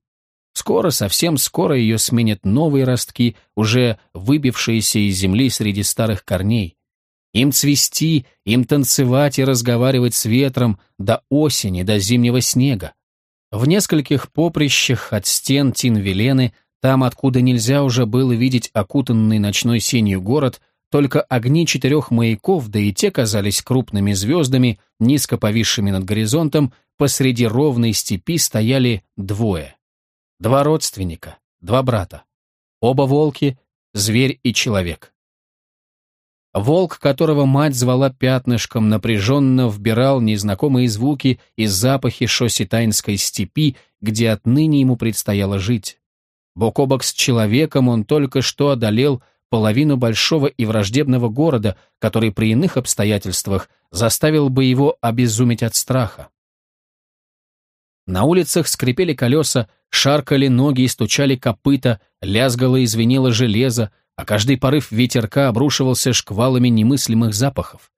Скоро, совсем скоро ее сменят новые ростки, уже выбившиеся из земли среди старых корней, им цвести, им танцевать и разговаривать с ветром до осени, до зимнего снега. В нескольких поприщах от стен Тинвелены, там, откуда нельзя уже было видеть окутанный ночной сенью город, только огни четырех маяков, да и те казались крупными звездами, низко повисшими над горизонтом, посреди ровной степи стояли двое. Два родственника, два брата. Оба волки, зверь и человек. Волк, которого мать звала пятнышком, напряженно вбирал незнакомые звуки и запахи шоситайнской степи, где отныне ему предстояло жить. Бок о бок с человеком он только что одолел половину большого и враждебного города, который при иных обстоятельствах заставил бы его обезуметь от страха. На улицах скрипели колеса, шаркали ноги и стучали копыта, лязгало и звенело железо, а каждый порыв ветерка обрушивался шквалами немыслимых запахов.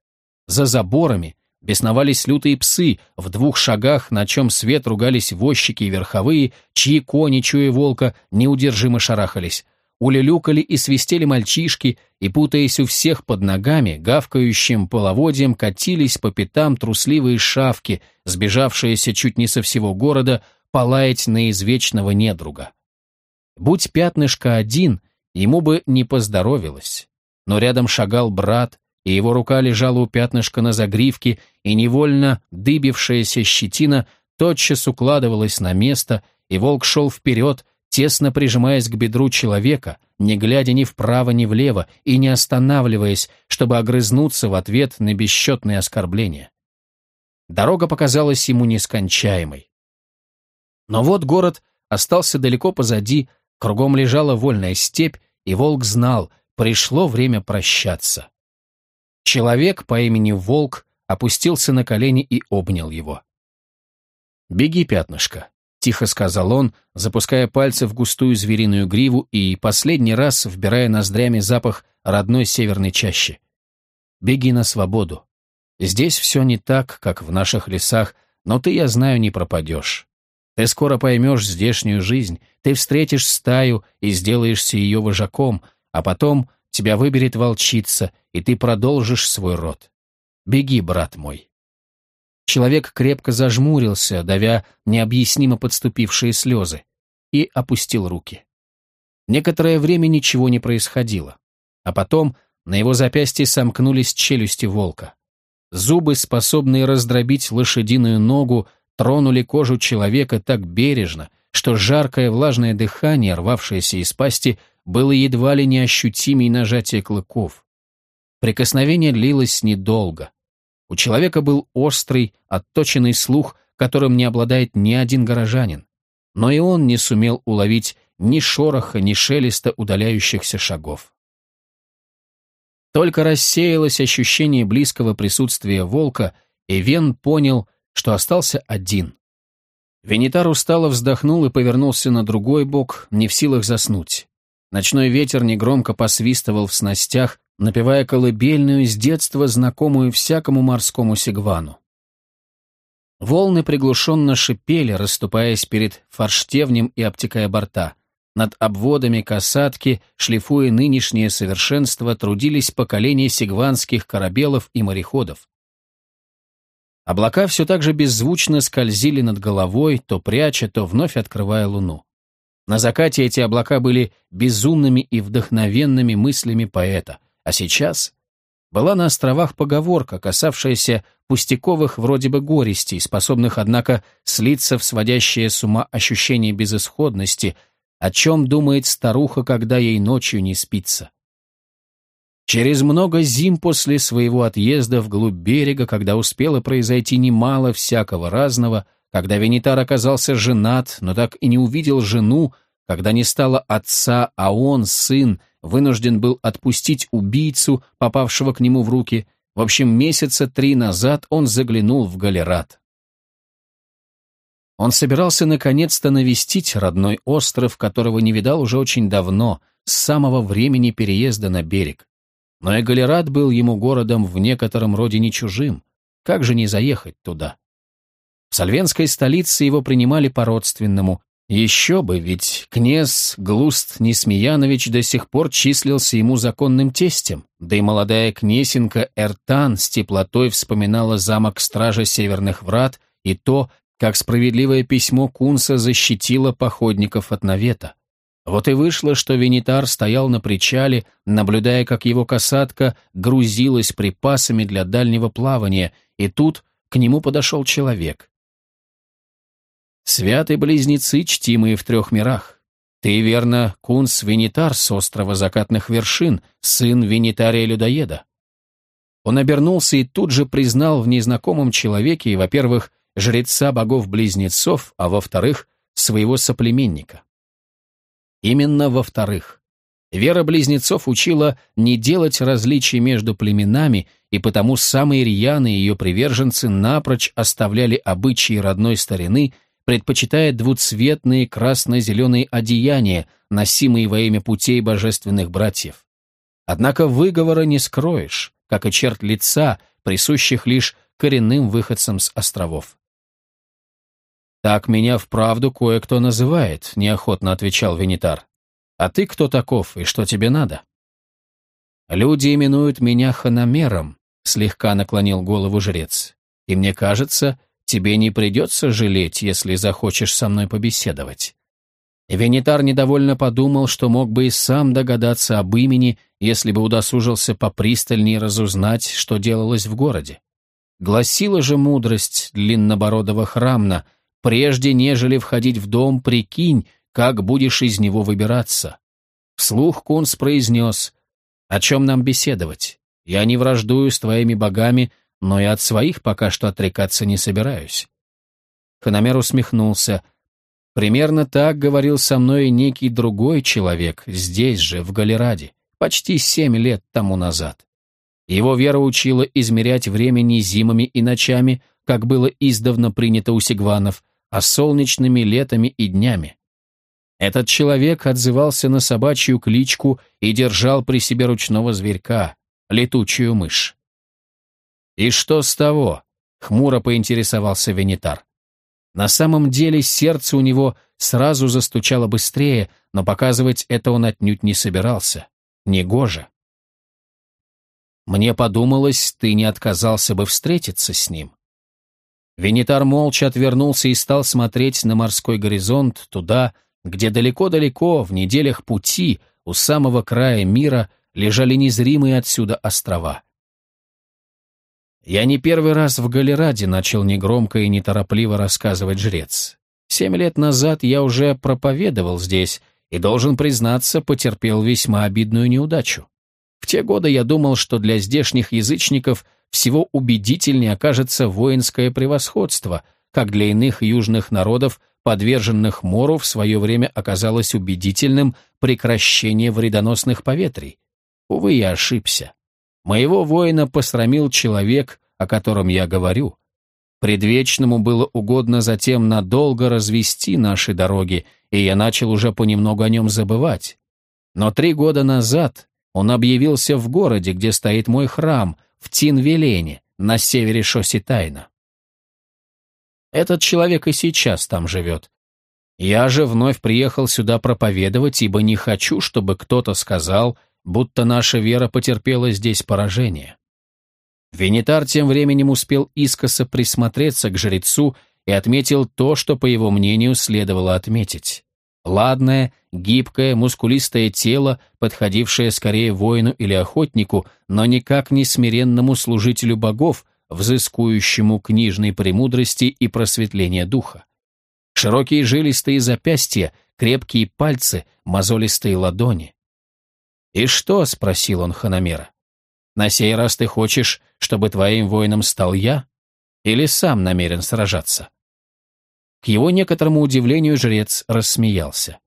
За заборами бесновались лютые псы, в двух шагах, на чем свет ругались возчики и верховые, чьи кони, чуя волка, неудержимо шарахались. Улюлюкали и свистели мальчишки, и, путаясь у всех под ногами, гавкающим половодьем катились по пятам трусливые шавки, сбежавшиеся чуть не со всего города, полаять на извечного недруга. Будь пятнышко один — Ему бы не поздоровилось. Но рядом шагал брат, и его рука лежала у пятнышка на загривке, и невольно дыбившаяся щетина тотчас укладывалась на место, и волк шел вперед, тесно прижимаясь к бедру человека, не глядя ни вправо, ни влево, и не останавливаясь, чтобы огрызнуться в ответ на бесчетные оскорбления. Дорога показалась ему нескончаемой. Но вот город остался далеко позади, Кругом лежала вольная степь, и волк знал, пришло время прощаться. Человек по имени Волк опустился на колени и обнял его. «Беги, пятнышко», — тихо сказал он, запуская пальцы в густую звериную гриву и последний раз вбирая ноздрями запах родной северной чащи. «Беги на свободу. Здесь все не так, как в наших лесах, но ты, я знаю, не пропадешь. Ты скоро поймешь здешнюю жизнь, ты встретишь стаю и сделаешься ее вожаком, а потом тебя выберет волчица, и ты продолжишь свой род. Беги, брат мой». Человек крепко зажмурился, давя необъяснимо подступившие слезы, и опустил руки. Некоторое время ничего не происходило, а потом на его запястье сомкнулись челюсти волка. Зубы, способные раздробить лошадиную ногу, тронули кожу человека так бережно, что жаркое влажное дыхание, рвавшееся из пасти, было едва ли не ощутимей нажатия клыков. Прикосновение длилось недолго. У человека был острый, отточенный слух, которым не обладает ни один горожанин. Но и он не сумел уловить ни шороха, ни шелеста удаляющихся шагов. Только рассеялось ощущение близкого присутствия волка, и Вен понял, что остался один. Венитар устало вздохнул и повернулся на другой бок, не в силах заснуть. Ночной ветер негромко посвистывал в снастях, напевая колыбельную с детства, знакомую всякому морскому сигвану. Волны приглушенно шипели, расступаясь перед форштевнем и обтекая борта. Над обводами касатки, шлифуя нынешнее совершенство, трудились поколения сигванских корабелов и мореходов. Облака все так же беззвучно скользили над головой, то пряча, то вновь открывая луну. На закате эти облака были безумными и вдохновенными мыслями поэта, а сейчас была на островах поговорка, касавшаяся пустяковых вроде бы горестей, способных, однако, слиться в сводящее с ума ощущение безысходности, о чем думает старуха, когда ей ночью не спится. Через много зим после своего отъезда вглубь берега, когда успело произойти немало всякого разного, когда Венитар оказался женат, но так и не увидел жену, когда не стало отца, а он, сын, вынужден был отпустить убийцу, попавшего к нему в руки, в общем, месяца три назад он заглянул в Галерат. Он собирался наконец-то навестить родной остров, которого не видал уже очень давно, с самого времени переезда на берег. Но и Галерат был ему городом в некотором роде не чужим. Как же не заехать туда? В сальвенской столице его принимали по-родственному. Еще бы, ведь князь Глуст Несмеянович до сих пор числился ему законным тестем, да и молодая кнесенка Эртан с теплотой вспоминала замок Стража Северных Врат и то, как справедливое письмо Кунса защитило походников от навета. Вот и вышло, что Венитар стоял на причале, наблюдая, как его касатка грузилась припасами для дальнего плавания, и тут к нему подошел человек. «Святые близнецы, чтимые в трех мирах. Ты, верно, Кунс Венитар с острова Закатных Вершин, сын Венитария-людоеда». Он обернулся и тут же признал в незнакомом человеке, во-первых, жреца богов-близнецов, а во-вторых, своего соплеменника. Именно во-вторых. Вера близнецов учила не делать различий между племенами, и потому самые рьяные ее приверженцы напрочь оставляли обычаи родной старины, предпочитая двуцветные красно-зеленые одеяния, носимые во имя путей божественных братьев. Однако выговора не скроешь, как и черт лица, присущих лишь коренным выходцам с островов. «Так меня вправду кое-кто называет», — неохотно отвечал Венитар. «А ты кто таков и что тебе надо?» «Люди именуют меня ханамером», — слегка наклонил голову жрец. «И мне кажется, тебе не придется жалеть, если захочешь со мной побеседовать». Венитар недовольно подумал, что мог бы и сам догадаться об имени, если бы удосужился попристальнее разузнать, что делалось в городе. Гласила же мудрость длиннобородого храмна, Прежде, нежели входить в дом, прикинь, как будешь из него выбираться. Вслух Кунс произнес, «О чем нам беседовать? Я не враждую с твоими богами, но и от своих пока что отрекаться не собираюсь». Ханамер усмехнулся. «Примерно так говорил со мной некий другой человек, здесь же, в Галераде, почти семь лет тому назад. Его вера учила измерять время не зимами и ночами, как было издавна принято у сигванов, а солнечными летами и днями. Этот человек отзывался на собачью кличку и держал при себе ручного зверька, летучую мышь. «И что с того?» — хмуро поинтересовался Венитар. На самом деле сердце у него сразу застучало быстрее, но показывать это он отнюдь не собирался. Негоже. Мне подумалось, ты не отказался бы встретиться с ним. Венитар молча отвернулся и стал смотреть на морской горизонт, туда, где далеко-далеко, в неделях пути, у самого края мира, лежали незримые отсюда острова. «Я не первый раз в Галераде начал негромко и неторопливо рассказывать жрец. Семь лет назад я уже проповедовал здесь и, должен признаться, потерпел весьма обидную неудачу. В те годы я думал, что для здешних язычников всего убедительнее окажется воинское превосходство, как для иных южных народов, подверженных мору, в свое время оказалось убедительным прекращение вредоносных поветрий. Увы, я ошибся. Моего воина посрамил человек, о котором я говорю. Предвечному было угодно затем надолго развести наши дороги, и я начал уже понемногу о нем забывать. Но три года назад он объявился в городе, где стоит мой храм, в Тинвелене, на севере Шоситайна. Этот человек и сейчас там живет. Я же вновь приехал сюда проповедовать, ибо не хочу, чтобы кто-то сказал, будто наша вера потерпела здесь поражение. Венитар тем временем успел искоса присмотреться к жрецу и отметил то, что, по его мнению, следовало отметить. Ладное, гибкое, мускулистое тело, подходившее скорее воину или охотнику, но никак не смиренному служителю богов, взыскующему книжной премудрости и просветления духа. Широкие жилистые запястья, крепкие пальцы, мозолистые ладони. «И что?» — спросил он Ханамера. «На сей раз ты хочешь, чтобы твоим воином стал я? Или сам намерен сражаться?» К его некоторому удивлению жрец рассмеялся.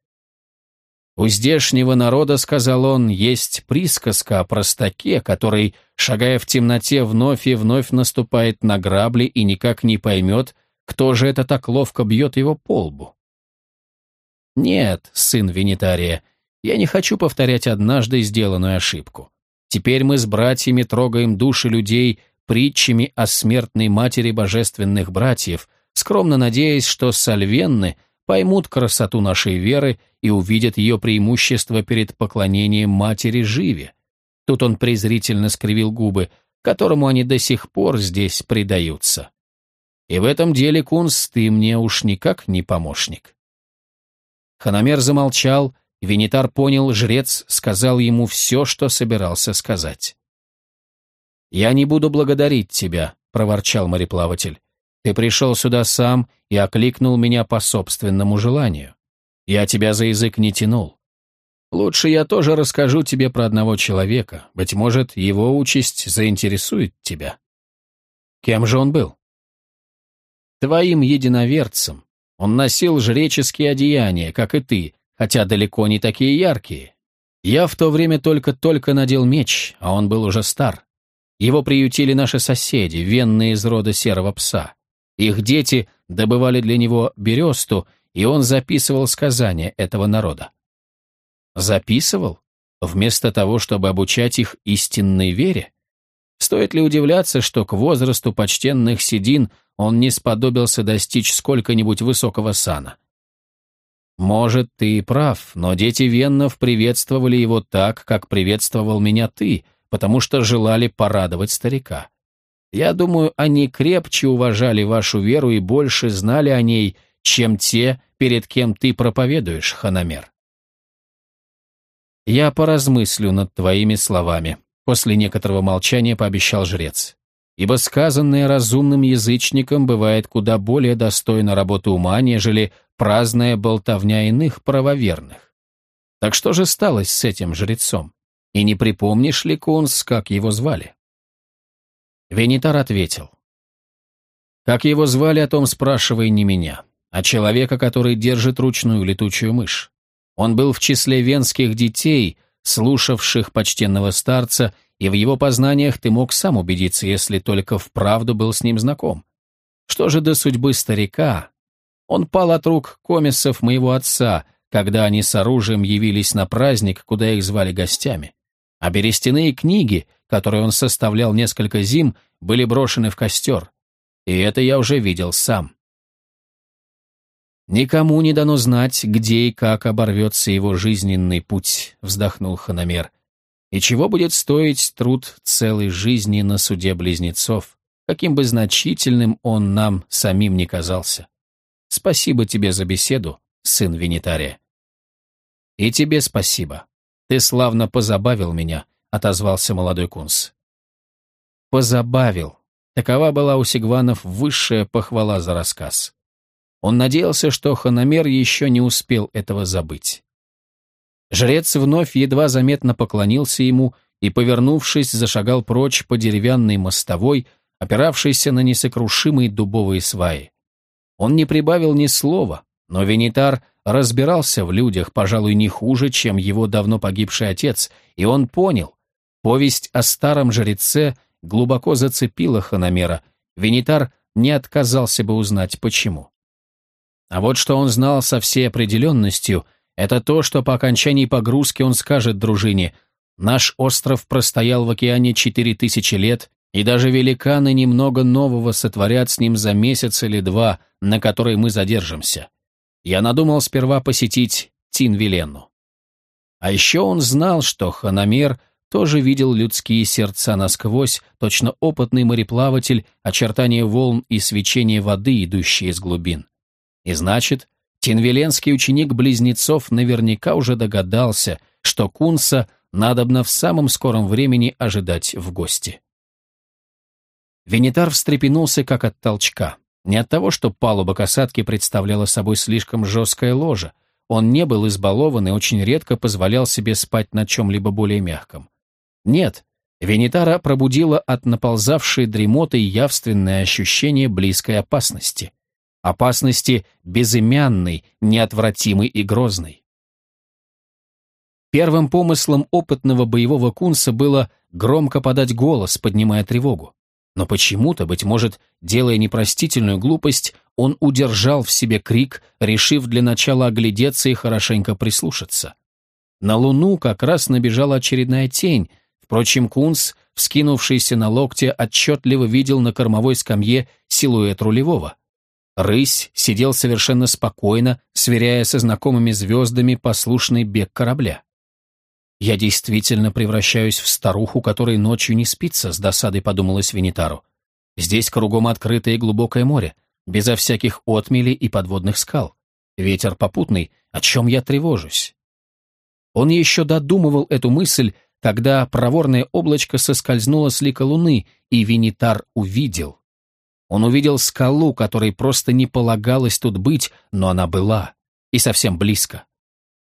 У здешнего народа, сказал он, есть присказка о простаке, который, шагая в темноте, вновь и вновь наступает на грабли и никак не поймет, кто же это так ловко бьет его по лбу. Нет, сын Венитария, я не хочу повторять однажды сделанную ошибку. Теперь мы с братьями трогаем души людей притчами о смертной матери божественных братьев, скромно надеясь, что сальвенны поймут красоту нашей веры и увидят ее преимущество перед поклонением матери Живе. Тут он презрительно скривил губы, которому они до сих пор здесь предаются. И в этом деле, Кунс, ты мне уж никак не помощник. Ханамер замолчал, Венитар понял, жрец сказал ему все, что собирался сказать. «Я не буду благодарить тебя», — проворчал мореплаватель. Ты пришел сюда сам и окликнул меня по собственному желанию. Я тебя за язык не тянул. Лучше я тоже расскажу тебе про одного человека. Быть может, его участь заинтересует тебя. Кем же он был? Твоим единоверцем. Он носил жреческие одеяния, как и ты, хотя далеко не такие яркие. Я в то время только-только надел меч, а он был уже стар. Его приютили наши соседи, венные из рода серого пса. Их дети добывали для него бересту, и он записывал сказания этого народа. Записывал? Вместо того, чтобы обучать их истинной вере? Стоит ли удивляться, что к возрасту почтенных седин он не сподобился достичь сколько-нибудь высокого сана? Может, ты и прав, но дети Веннов приветствовали его так, как приветствовал меня ты, потому что желали порадовать старика. Я думаю, они крепче уважали вашу веру и больше знали о ней, чем те, перед кем ты проповедуешь, Ханамер. Я поразмыслю над твоими словами, после некоторого молчания пообещал жрец. Ибо сказанное разумным язычником бывает куда более достойно работы ума, нежели праздная болтовня иных правоверных. Так что же стало с этим жрецом? И не припомнишь ли, Кунс, как его звали? Венитар ответил. Как его звали, о том спрашивай не меня, а человека, который держит ручную летучую мышь. Он был в числе венских детей, слушавших почтенного старца, и в его познаниях ты мог сам убедиться, если только вправду был с ним знаком. Что же до судьбы старика? Он пал от рук комиссов моего отца, когда они с оружием явились на праздник, куда их звали гостями. А берестяные книги, которые он составлял несколько зим, были брошены в костер. И это я уже видел сам. «Никому не дано знать, где и как оборвется его жизненный путь», — вздохнул Ханамер. «И чего будет стоить труд целой жизни на суде близнецов, каким бы значительным он нам самим не казался? Спасибо тебе за беседу, сын Венитария». «И тебе спасибо. Ты славно позабавил меня», — отозвался молодой кунс. «Позабавил». Такова была у Сигванов высшая похвала за рассказ. Он надеялся, что Ханамер еще не успел этого забыть. Жрец вновь едва заметно поклонился ему и, повернувшись, зашагал прочь по деревянной мостовой, опиравшейся на несокрушимые дубовые сваи. Он не прибавил ни слова, но Венитар разбирался в людях, пожалуй, не хуже, чем его давно погибший отец, и он понял, повесть о старом жреце глубоко зацепила Ханамера, Венитар не отказался бы узнать, почему. А вот что он знал со всей определенностью, это то, что по окончании погрузки он скажет дружине «Наш остров простоял в океане четыре тысячи лет, и даже великаны немного нового сотворят с ним за месяц или два, на который мы задержимся я надумал сперва посетить Тинвиленну. А еще он знал, что Ханамер тоже видел людские сердца насквозь, точно опытный мореплаватель, очертания волн и свечение воды, идущие из глубин. И значит, Тинвеленский ученик близнецов наверняка уже догадался, что Кунса надобно в самом скором времени ожидать в гости. Венитар встрепенулся как от толчка. Не от того, что палуба касатки представляла собой слишком жесткое ложе. Он не был избалован и очень редко позволял себе спать на чем-либо более мягком. Нет, Венитара пробудила от наползавшей дремоты явственное ощущение близкой опасности. Опасности безымянной, неотвратимой и грозной. Первым помыслом опытного боевого кунса было громко подать голос, поднимая тревогу. Но почему-то, быть может, делая непростительную глупость, он удержал в себе крик, решив для начала оглядеться и хорошенько прислушаться. На луну как раз набежала очередная тень, впрочем, Кунс, вскинувшийся на локте, отчетливо видел на кормовой скамье силуэт рулевого. Рысь сидел совершенно спокойно, сверяя со знакомыми звездами послушный бег корабля. «Я действительно превращаюсь в старуху, которой ночью не спится», — с досадой подумалось Венитару. «Здесь кругом открытое и глубокое море, безо всяких отмелей и подводных скал. Ветер попутный, о чем я тревожусь?» Он еще додумывал эту мысль, когда проворное облачко соскользнуло с лика луны, и Венитар увидел. Он увидел скалу, которой просто не полагалось тут быть, но она была, и совсем близко.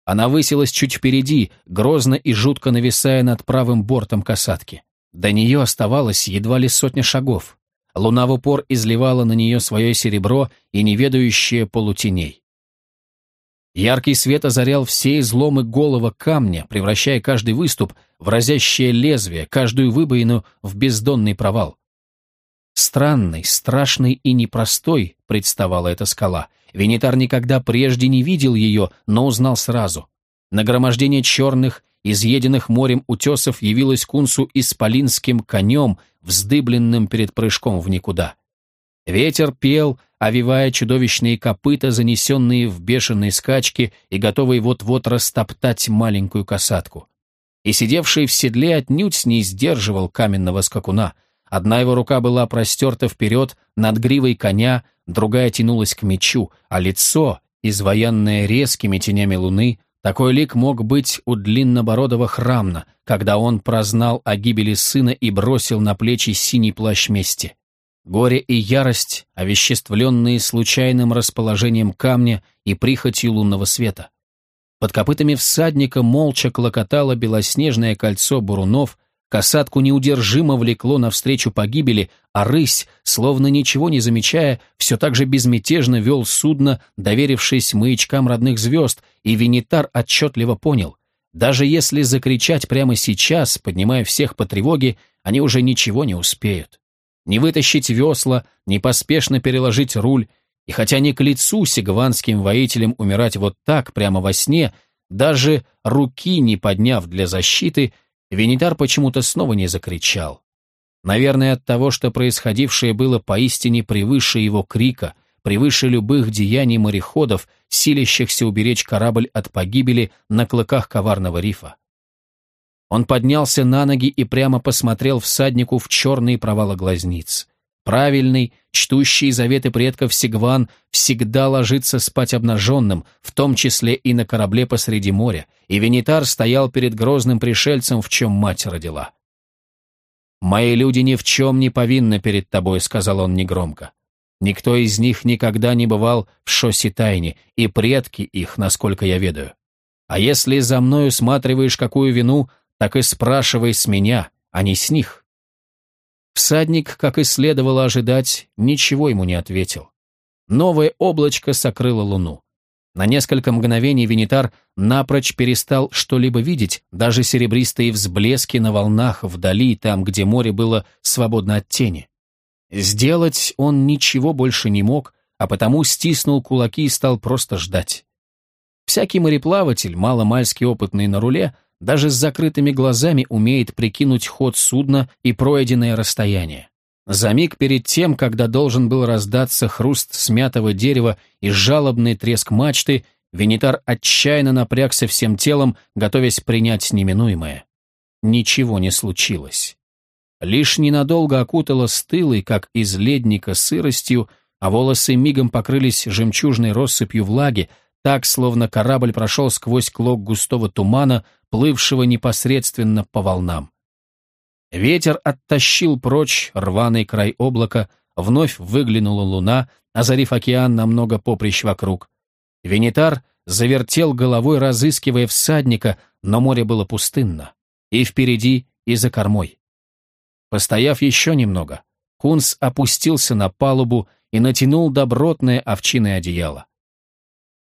Она высилась чуть впереди, грозно и жутко нависая над правым бортом касатки. До нее оставалось едва ли сотня шагов. Луна в упор изливала на нее свое серебро и неведающее полутеней. Яркий свет озарял все изломы голого камня, превращая каждый выступ в разящее лезвие, каждую выбоину в бездонный провал. Странной, страшной и непростой представала эта скала. Венитар никогда прежде не видел ее, но узнал сразу. Нагромождение черных, изъеденных морем утесов явилось Кунсу исполинским конем, вздыбленным перед прыжком в никуда. Ветер пел, овивая чудовищные копыта, занесенные в бешеные скачки и готовые вот-вот растоптать маленькую касатку. И сидевший в седле отнюдь не сдерживал каменного скакуна — Одна его рука была простерта вперед над гривой коня, другая тянулась к мечу, а лицо, изваянное резкими тенями луны, такой лик мог быть у длиннобородого храмна, когда он прознал о гибели сына и бросил на плечи синий плащ мести. Горе и ярость, овеществленные случайным расположением камня и прихотью лунного света. Под копытами всадника молча клокотало белоснежное кольцо бурунов, Касатку неудержимо влекло навстречу погибели, а рысь, словно ничего не замечая, все так же безмятежно вел судно, доверившись маячкам родных звезд, и Венитар отчетливо понял, даже если закричать прямо сейчас, поднимая всех по тревоге, они уже ничего не успеют. Не вытащить весла, не поспешно переложить руль, и хотя не к лицу сигванским воителям умирать вот так, прямо во сне, даже руки не подняв для защиты, Венитар почему-то снова не закричал. Наверное, от того, что происходившее было поистине превыше его крика, превыше любых деяний мореходов, силящихся уберечь корабль от погибели на клыках коварного рифа. Он поднялся на ноги и прямо посмотрел всаднику в черные провалы глазниц. Правильный, чтущий заветы предков Сигван всегда ложится спать обнаженным, в том числе и на корабле посреди моря, и Венитар стоял перед грозным пришельцем, в чем мать родила. «Мои люди ни в чем не повинны перед тобой», — сказал он негромко. «Никто из них никогда не бывал в Шоситайне, и предки их, насколько я ведаю. А если за мной усматриваешь какую вину, так и спрашивай с меня, а не с них». Всадник, как и следовало ожидать, ничего ему не ответил. Новое облачко сокрыло луну. На несколько мгновений Венитар напрочь перестал что-либо видеть, даже серебристые взблески на волнах вдали, там, где море было свободно от тени. Сделать он ничего больше не мог, а потому стиснул кулаки и стал просто ждать. Всякий мореплаватель, маломальски опытный на руле, даже с закрытыми глазами умеет прикинуть ход судна и пройденное расстояние. За миг перед тем, когда должен был раздаться хруст смятого дерева и жалобный треск мачты, Венитар отчаянно напрягся всем телом, готовясь принять неминуемое. ничего не случилось. Лишь ненадолго окутало стылой, как из ледника, сыростью, а волосы мигом покрылись жемчужной россыпью влаги, так, словно корабль прошел сквозь клок густого тумана, плывшего непосредственно по волнам. Ветер оттащил прочь рваный край облака, вновь выглянула луна, озарив океан на много поприщ вокруг. Венитар завертел головой, разыскивая всадника, но море было пустынно. И впереди, и за кормой. Постояв еще немного, Кунс опустился на палубу и натянул добротное овчиное одеяло.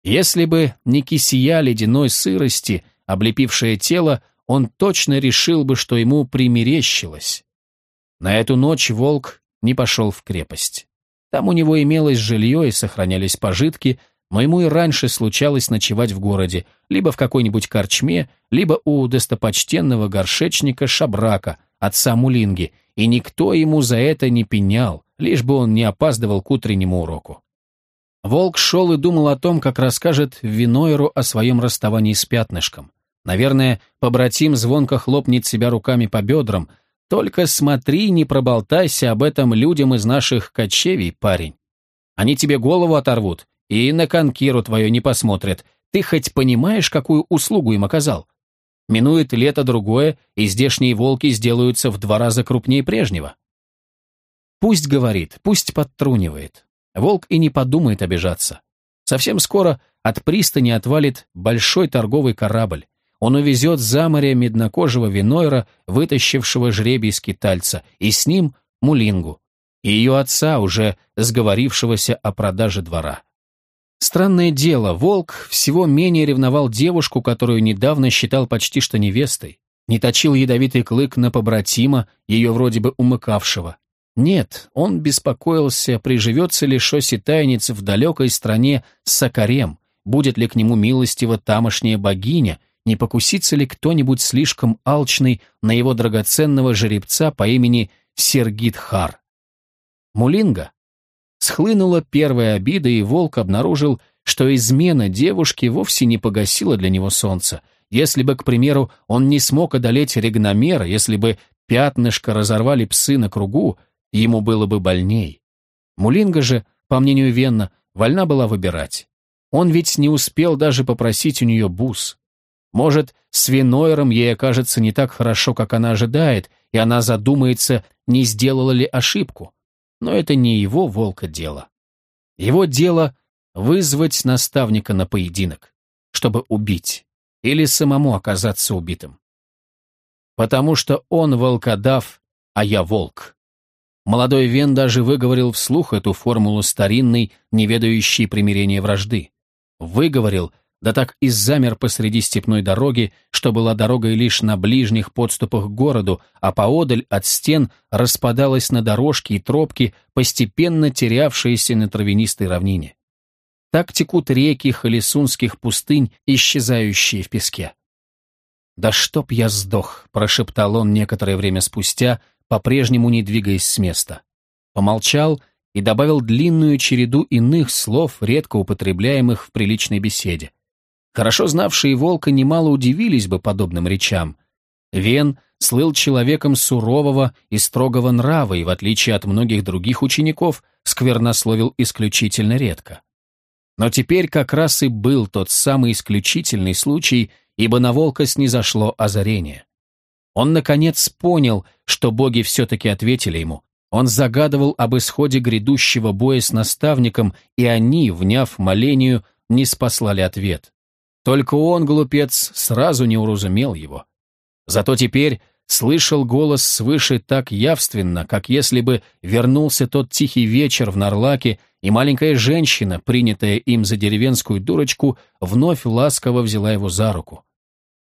Если бы не кисия ледяной сырости, облепившее тело, он точно решил бы, что ему примерещилось. На эту ночь волк не пошел в крепость. Там у него имелось жилье и сохранялись пожитки, но ему и раньше случалось ночевать в городе, либо в какой-нибудь корчме, либо у достопочтенного горшечника Шабрака, отца Мулинги, и никто ему за это не пенял, лишь бы он не опаздывал к утреннему уроку. Волк шел и думал о том, как расскажет Винойру о своем расставании с пятнышком. Наверное, побратим звонко хлопнет себя руками по бедрам. Только смотри, не проболтайся об этом людям из наших кочевий, парень. Они тебе голову оторвут и на конкиру твою не посмотрят. Ты хоть понимаешь, какую услугу им оказал? Минует лето другое, и здешние волки сделаются в два раза крупнее прежнего. Пусть говорит, пусть подтрунивает. Волк и не подумает обижаться. Совсем скоро от пристани отвалит большой торговый корабль. Он увезет за море меднокожего Винойра, вытащившего жребий скитальца, и с ним Мулингу, и ее отца, уже сговорившегося о продаже двора. Странное дело, Волк всего менее ревновал девушку, которую недавно считал почти что невестой, не точил ядовитый клык на побратима, ее вроде бы умыкавшего. Нет, он беспокоился, приживется ли Шоси Тайниц в далекой стране Сакарем, будет ли к нему милостива тамошняя богиня, не покусится ли кто-нибудь слишком алчный на его драгоценного жеребца по имени Сергит-Хар. Мулинга? Схлынула первая обида, и волк обнаружил, что измена девушки вовсе не погасила для него солнце. Если бы, к примеру, он не смог одолеть регномер, если бы пятнышко разорвали псы на кругу, ему было бы больней. Мулинга же, по мнению Венна, вольна была выбирать. Он ведь не успел даже попросить у нее бус. Может, с Винойером ей окажется не так хорошо, как она ожидает, и она задумается, не сделала ли ошибку. Но это не его волка дело. Его дело — вызвать наставника на поединок, чтобы убить, или самому оказаться убитым. Потому что он волкодав, а я волк. Молодой Вен даже выговорил вслух эту формулу старинной, неведающей примирения вражды. Выговорил — да так и замер посреди степной дороги, что была дорогой лишь на ближних подступах к городу, а поодаль от стен распадалась на дорожки и тропки, постепенно терявшиеся на травянистой равнине. Так текут реки холесунских пустынь, исчезающие в песке. «Да чтоб я сдох!» — прошептал он некоторое время спустя, по-прежнему не двигаясь с места. Помолчал и добавил длинную череду иных слов, редко употребляемых в приличной беседе. Хорошо знавшие волка немало удивились бы подобным речам. Вен слыл человеком сурового и строгого нрава и, в отличие от многих других учеников, сквернословил исключительно редко. Но теперь как раз и был тот самый исключительный случай, ибо на волка снизошло озарение. Он, наконец, понял, что боги все-таки ответили ему. Он загадывал об исходе грядущего боя с наставником, и они, вняв молению, не спаслали ответ. Только он, глупец, сразу не уразумел его. Зато теперь слышал голос свыше так явственно, как если бы вернулся тот тихий вечер в Нарлаке, и маленькая женщина, принятая им за деревенскую дурочку, вновь ласково взяла его за руку.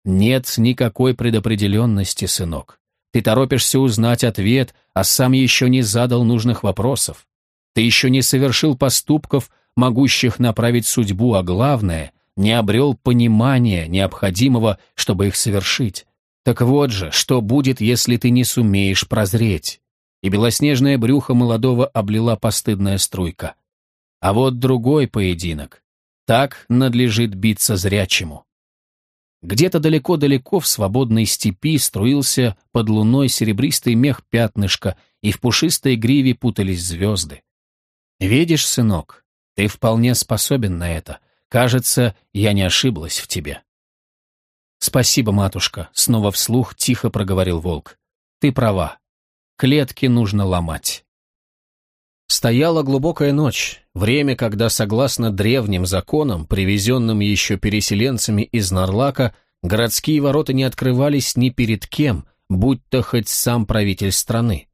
«Нет никакой предопределенности, сынок. Ты торопишься узнать ответ, а сам еще не задал нужных вопросов. Ты еще не совершил поступков, могущих направить судьбу, а главное, не обрел понимания, необходимого, чтобы их совершить. Так вот же, что будет, если ты не сумеешь прозреть? И белоснежное брюхо молодого облила постыдная струйка. А вот другой поединок. Так надлежит биться зрячему. Где-то далеко-далеко в свободной степи струился под луной серебристый мех пятнышка, и в пушистой гриве путались звезды. «Видишь, сынок, ты вполне способен на это. Кажется, я не ошиблась в тебе». «Спасибо, матушка», — снова вслух тихо проговорил волк. «Ты права. Клетки нужно ломать». Стояла глубокая ночь, время, когда, согласно древним законам, привезенным еще переселенцами из Нарлака, городские ворота не открывались ни перед кем, будь то хоть сам правитель страны.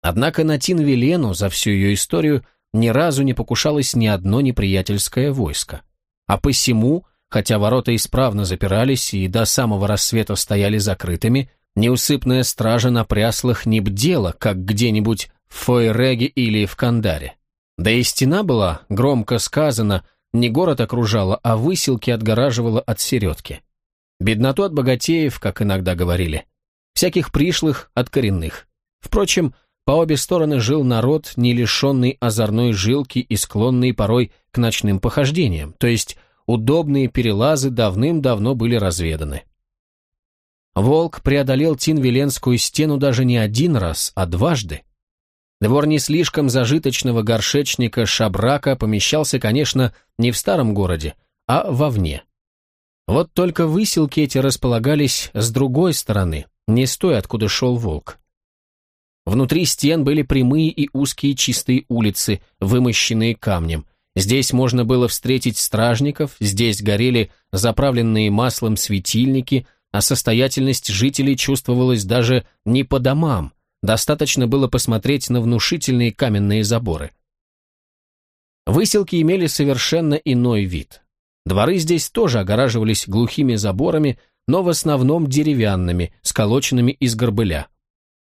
Однако на Тин-Велену за всю ее историю ни разу не покушалось ни одно неприятельское войско. А посему, хотя ворота исправно запирались и до самого рассвета стояли закрытыми, неусыпная стража на пряслах не бдела, как где-нибудь в Фойреге или в Кандаре. Да и стена была, громко сказано, не город окружала, а выселки отгораживала от середки. Бедноту от богатеев, как иногда говорили. Всяких пришлых от коренных. Впрочем, по обе стороны жил народ, не лишенный озорной жилки и склонный порой к ночным похождениям, то есть удобные перелазы давным-давно были разведаны. Волк преодолел Тинвеленскую стену даже не один раз, а дважды. Двор не слишком зажиточного горшечника Шабрака помещался, конечно, не в старом городе, а вовне. Вот только выселки эти располагались с другой стороны, не с той, откуда шел волк. Внутри стен были прямые и узкие чистые улицы, вымощенные камнем. Здесь можно было встретить стражников, здесь горели заправленные маслом светильники, а состоятельность жителей чувствовалась даже не по домам, Достаточно было посмотреть на внушительные каменные заборы. Выселки имели совершенно иной вид. Дворы здесь тоже огораживались глухими заборами, но в основном деревянными, сколоченными из горбыля.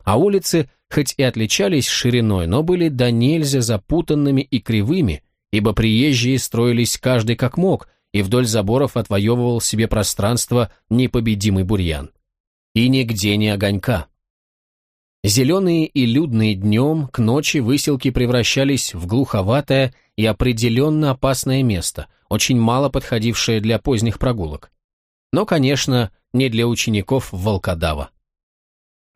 А улицы, хоть и отличались шириной, но были до нельзя запутанными и кривыми, ибо приезжие строились каждый как мог, и вдоль заборов отвоевывал себе пространство непобедимый бурьян. И нигде не огонька. Зеленые и людные днем, к ночи выселки превращались в глуховатое и определенно опасное место, очень мало подходившее для поздних прогулок. Но, конечно, не для учеников волкодава.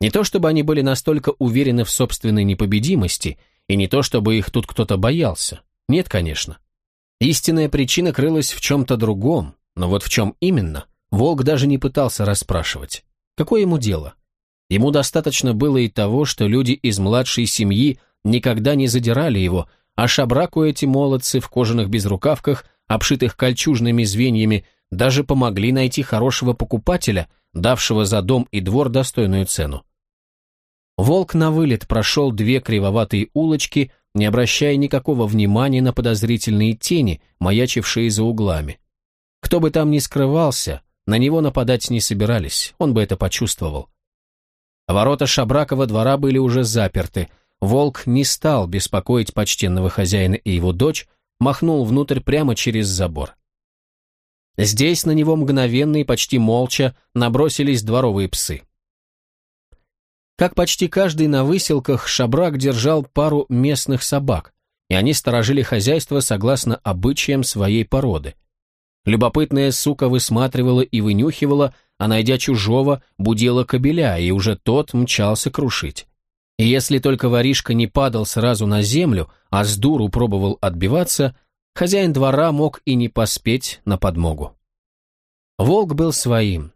Не то чтобы они были настолько уверены в собственной непобедимости, и не то чтобы их тут кто-то боялся. Нет, конечно. Истинная причина крылась в чем-то другом, но вот в чем именно, волк даже не пытался расспрашивать. Какое ему дело? Ему достаточно было и того, что люди из младшей семьи никогда не задирали его, а шабраку эти молодцы в кожаных безрукавках, обшитых кольчужными звеньями, даже помогли найти хорошего покупателя, давшего за дом и двор достойную цену. Волк на вылет прошел две кривоватые улочки, не обращая никакого внимания на подозрительные тени, маячившие за углами. Кто бы там ни скрывался, на него нападать не собирались, он бы это почувствовал. Ворота Шабракова двора были уже заперты. Волк не стал беспокоить почтенного хозяина и его дочь, махнул внутрь прямо через забор. Здесь на него мгновенно и почти молча набросились дворовые псы. Как почти каждый на выселках, Шабрак держал пару местных собак, и они сторожили хозяйство согласно обычаям своей породы. Любопытная сука высматривала и вынюхивала, а найдя чужого, будила кобеля, и уже тот мчался крушить. И если только воришка не падал сразу на землю, а с дуру пробовал отбиваться, хозяин двора мог и не поспеть на подмогу. Волк был своим.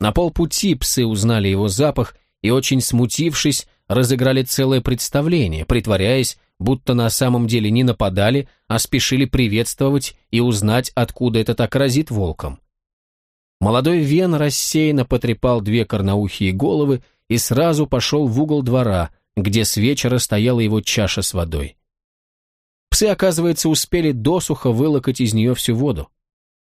На полпути псы узнали его запах и, очень смутившись, разыграли целое представление, притворяясь, будто на самом деле не нападали, а спешили приветствовать и узнать, откуда это так разит волком. Молодой Вен рассеянно потрепал две корноухие головы и сразу пошел в угол двора, где с вечера стояла его чаша с водой. Псы, оказывается, успели досуха вылокать из нее всю воду.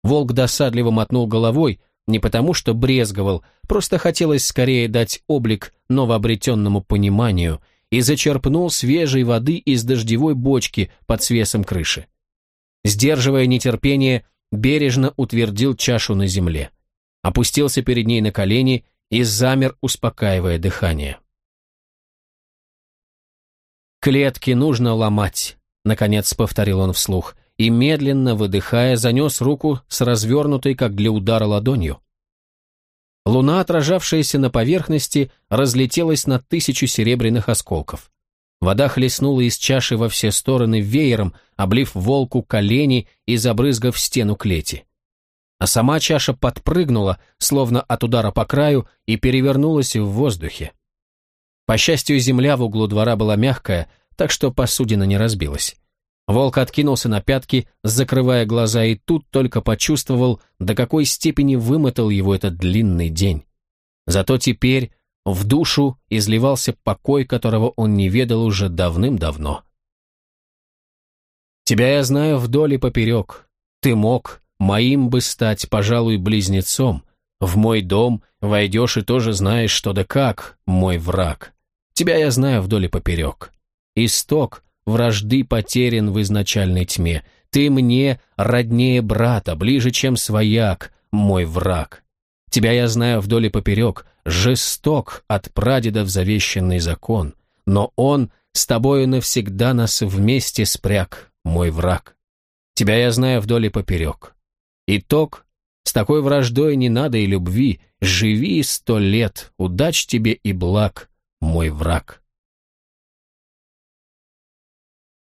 Волк досадливо мотнул головой, не потому что брезговал, просто хотелось скорее дать облик новообретенному пониманию, и зачерпнул свежей воды из дождевой бочки под свесом крыши. Сдерживая нетерпение, бережно утвердил чашу на земле опустился перед ней на колени и замер, успокаивая дыхание. «Клетки нужно ломать», — наконец повторил он вслух, и, медленно выдыхая, занес руку с развернутой, как для удара, ладонью. Луна, отражавшаяся на поверхности, разлетелась на тысячу серебряных осколков. Вода хлестнула из чаши во все стороны веером, облив волку колени и забрызгав стену клети. А сама чаша подпрыгнула, словно от удара по краю, и перевернулась в воздухе. По счастью, земля в углу двора была мягкая, так что посудина не разбилась. Волк откинулся на пятки, закрывая глаза, и тут только почувствовал, до какой степени вымотал его этот длинный день. Зато теперь в душу изливался покой, которого он не ведал уже давным-давно. «Тебя я знаю вдоль и поперек. Ты мог, моим бы стать, пожалуй, близнецом. В мой дом войдешь и тоже знаешь, что да как, мой враг. Тебя я знаю вдоль и поперек. Исток вражды потерян в изначальной тьме. Ты мне роднее брата, ближе, чем свояк, мой враг. Тебя я знаю вдоль и поперек, жесток от прадедов завещанный закон, но он с тобою навсегда нас вместе спряг, мой враг. Тебя я знаю вдоль и поперек. Итог — с такой враждой не надо и любви, живи сто лет, удач тебе и благ, мой враг.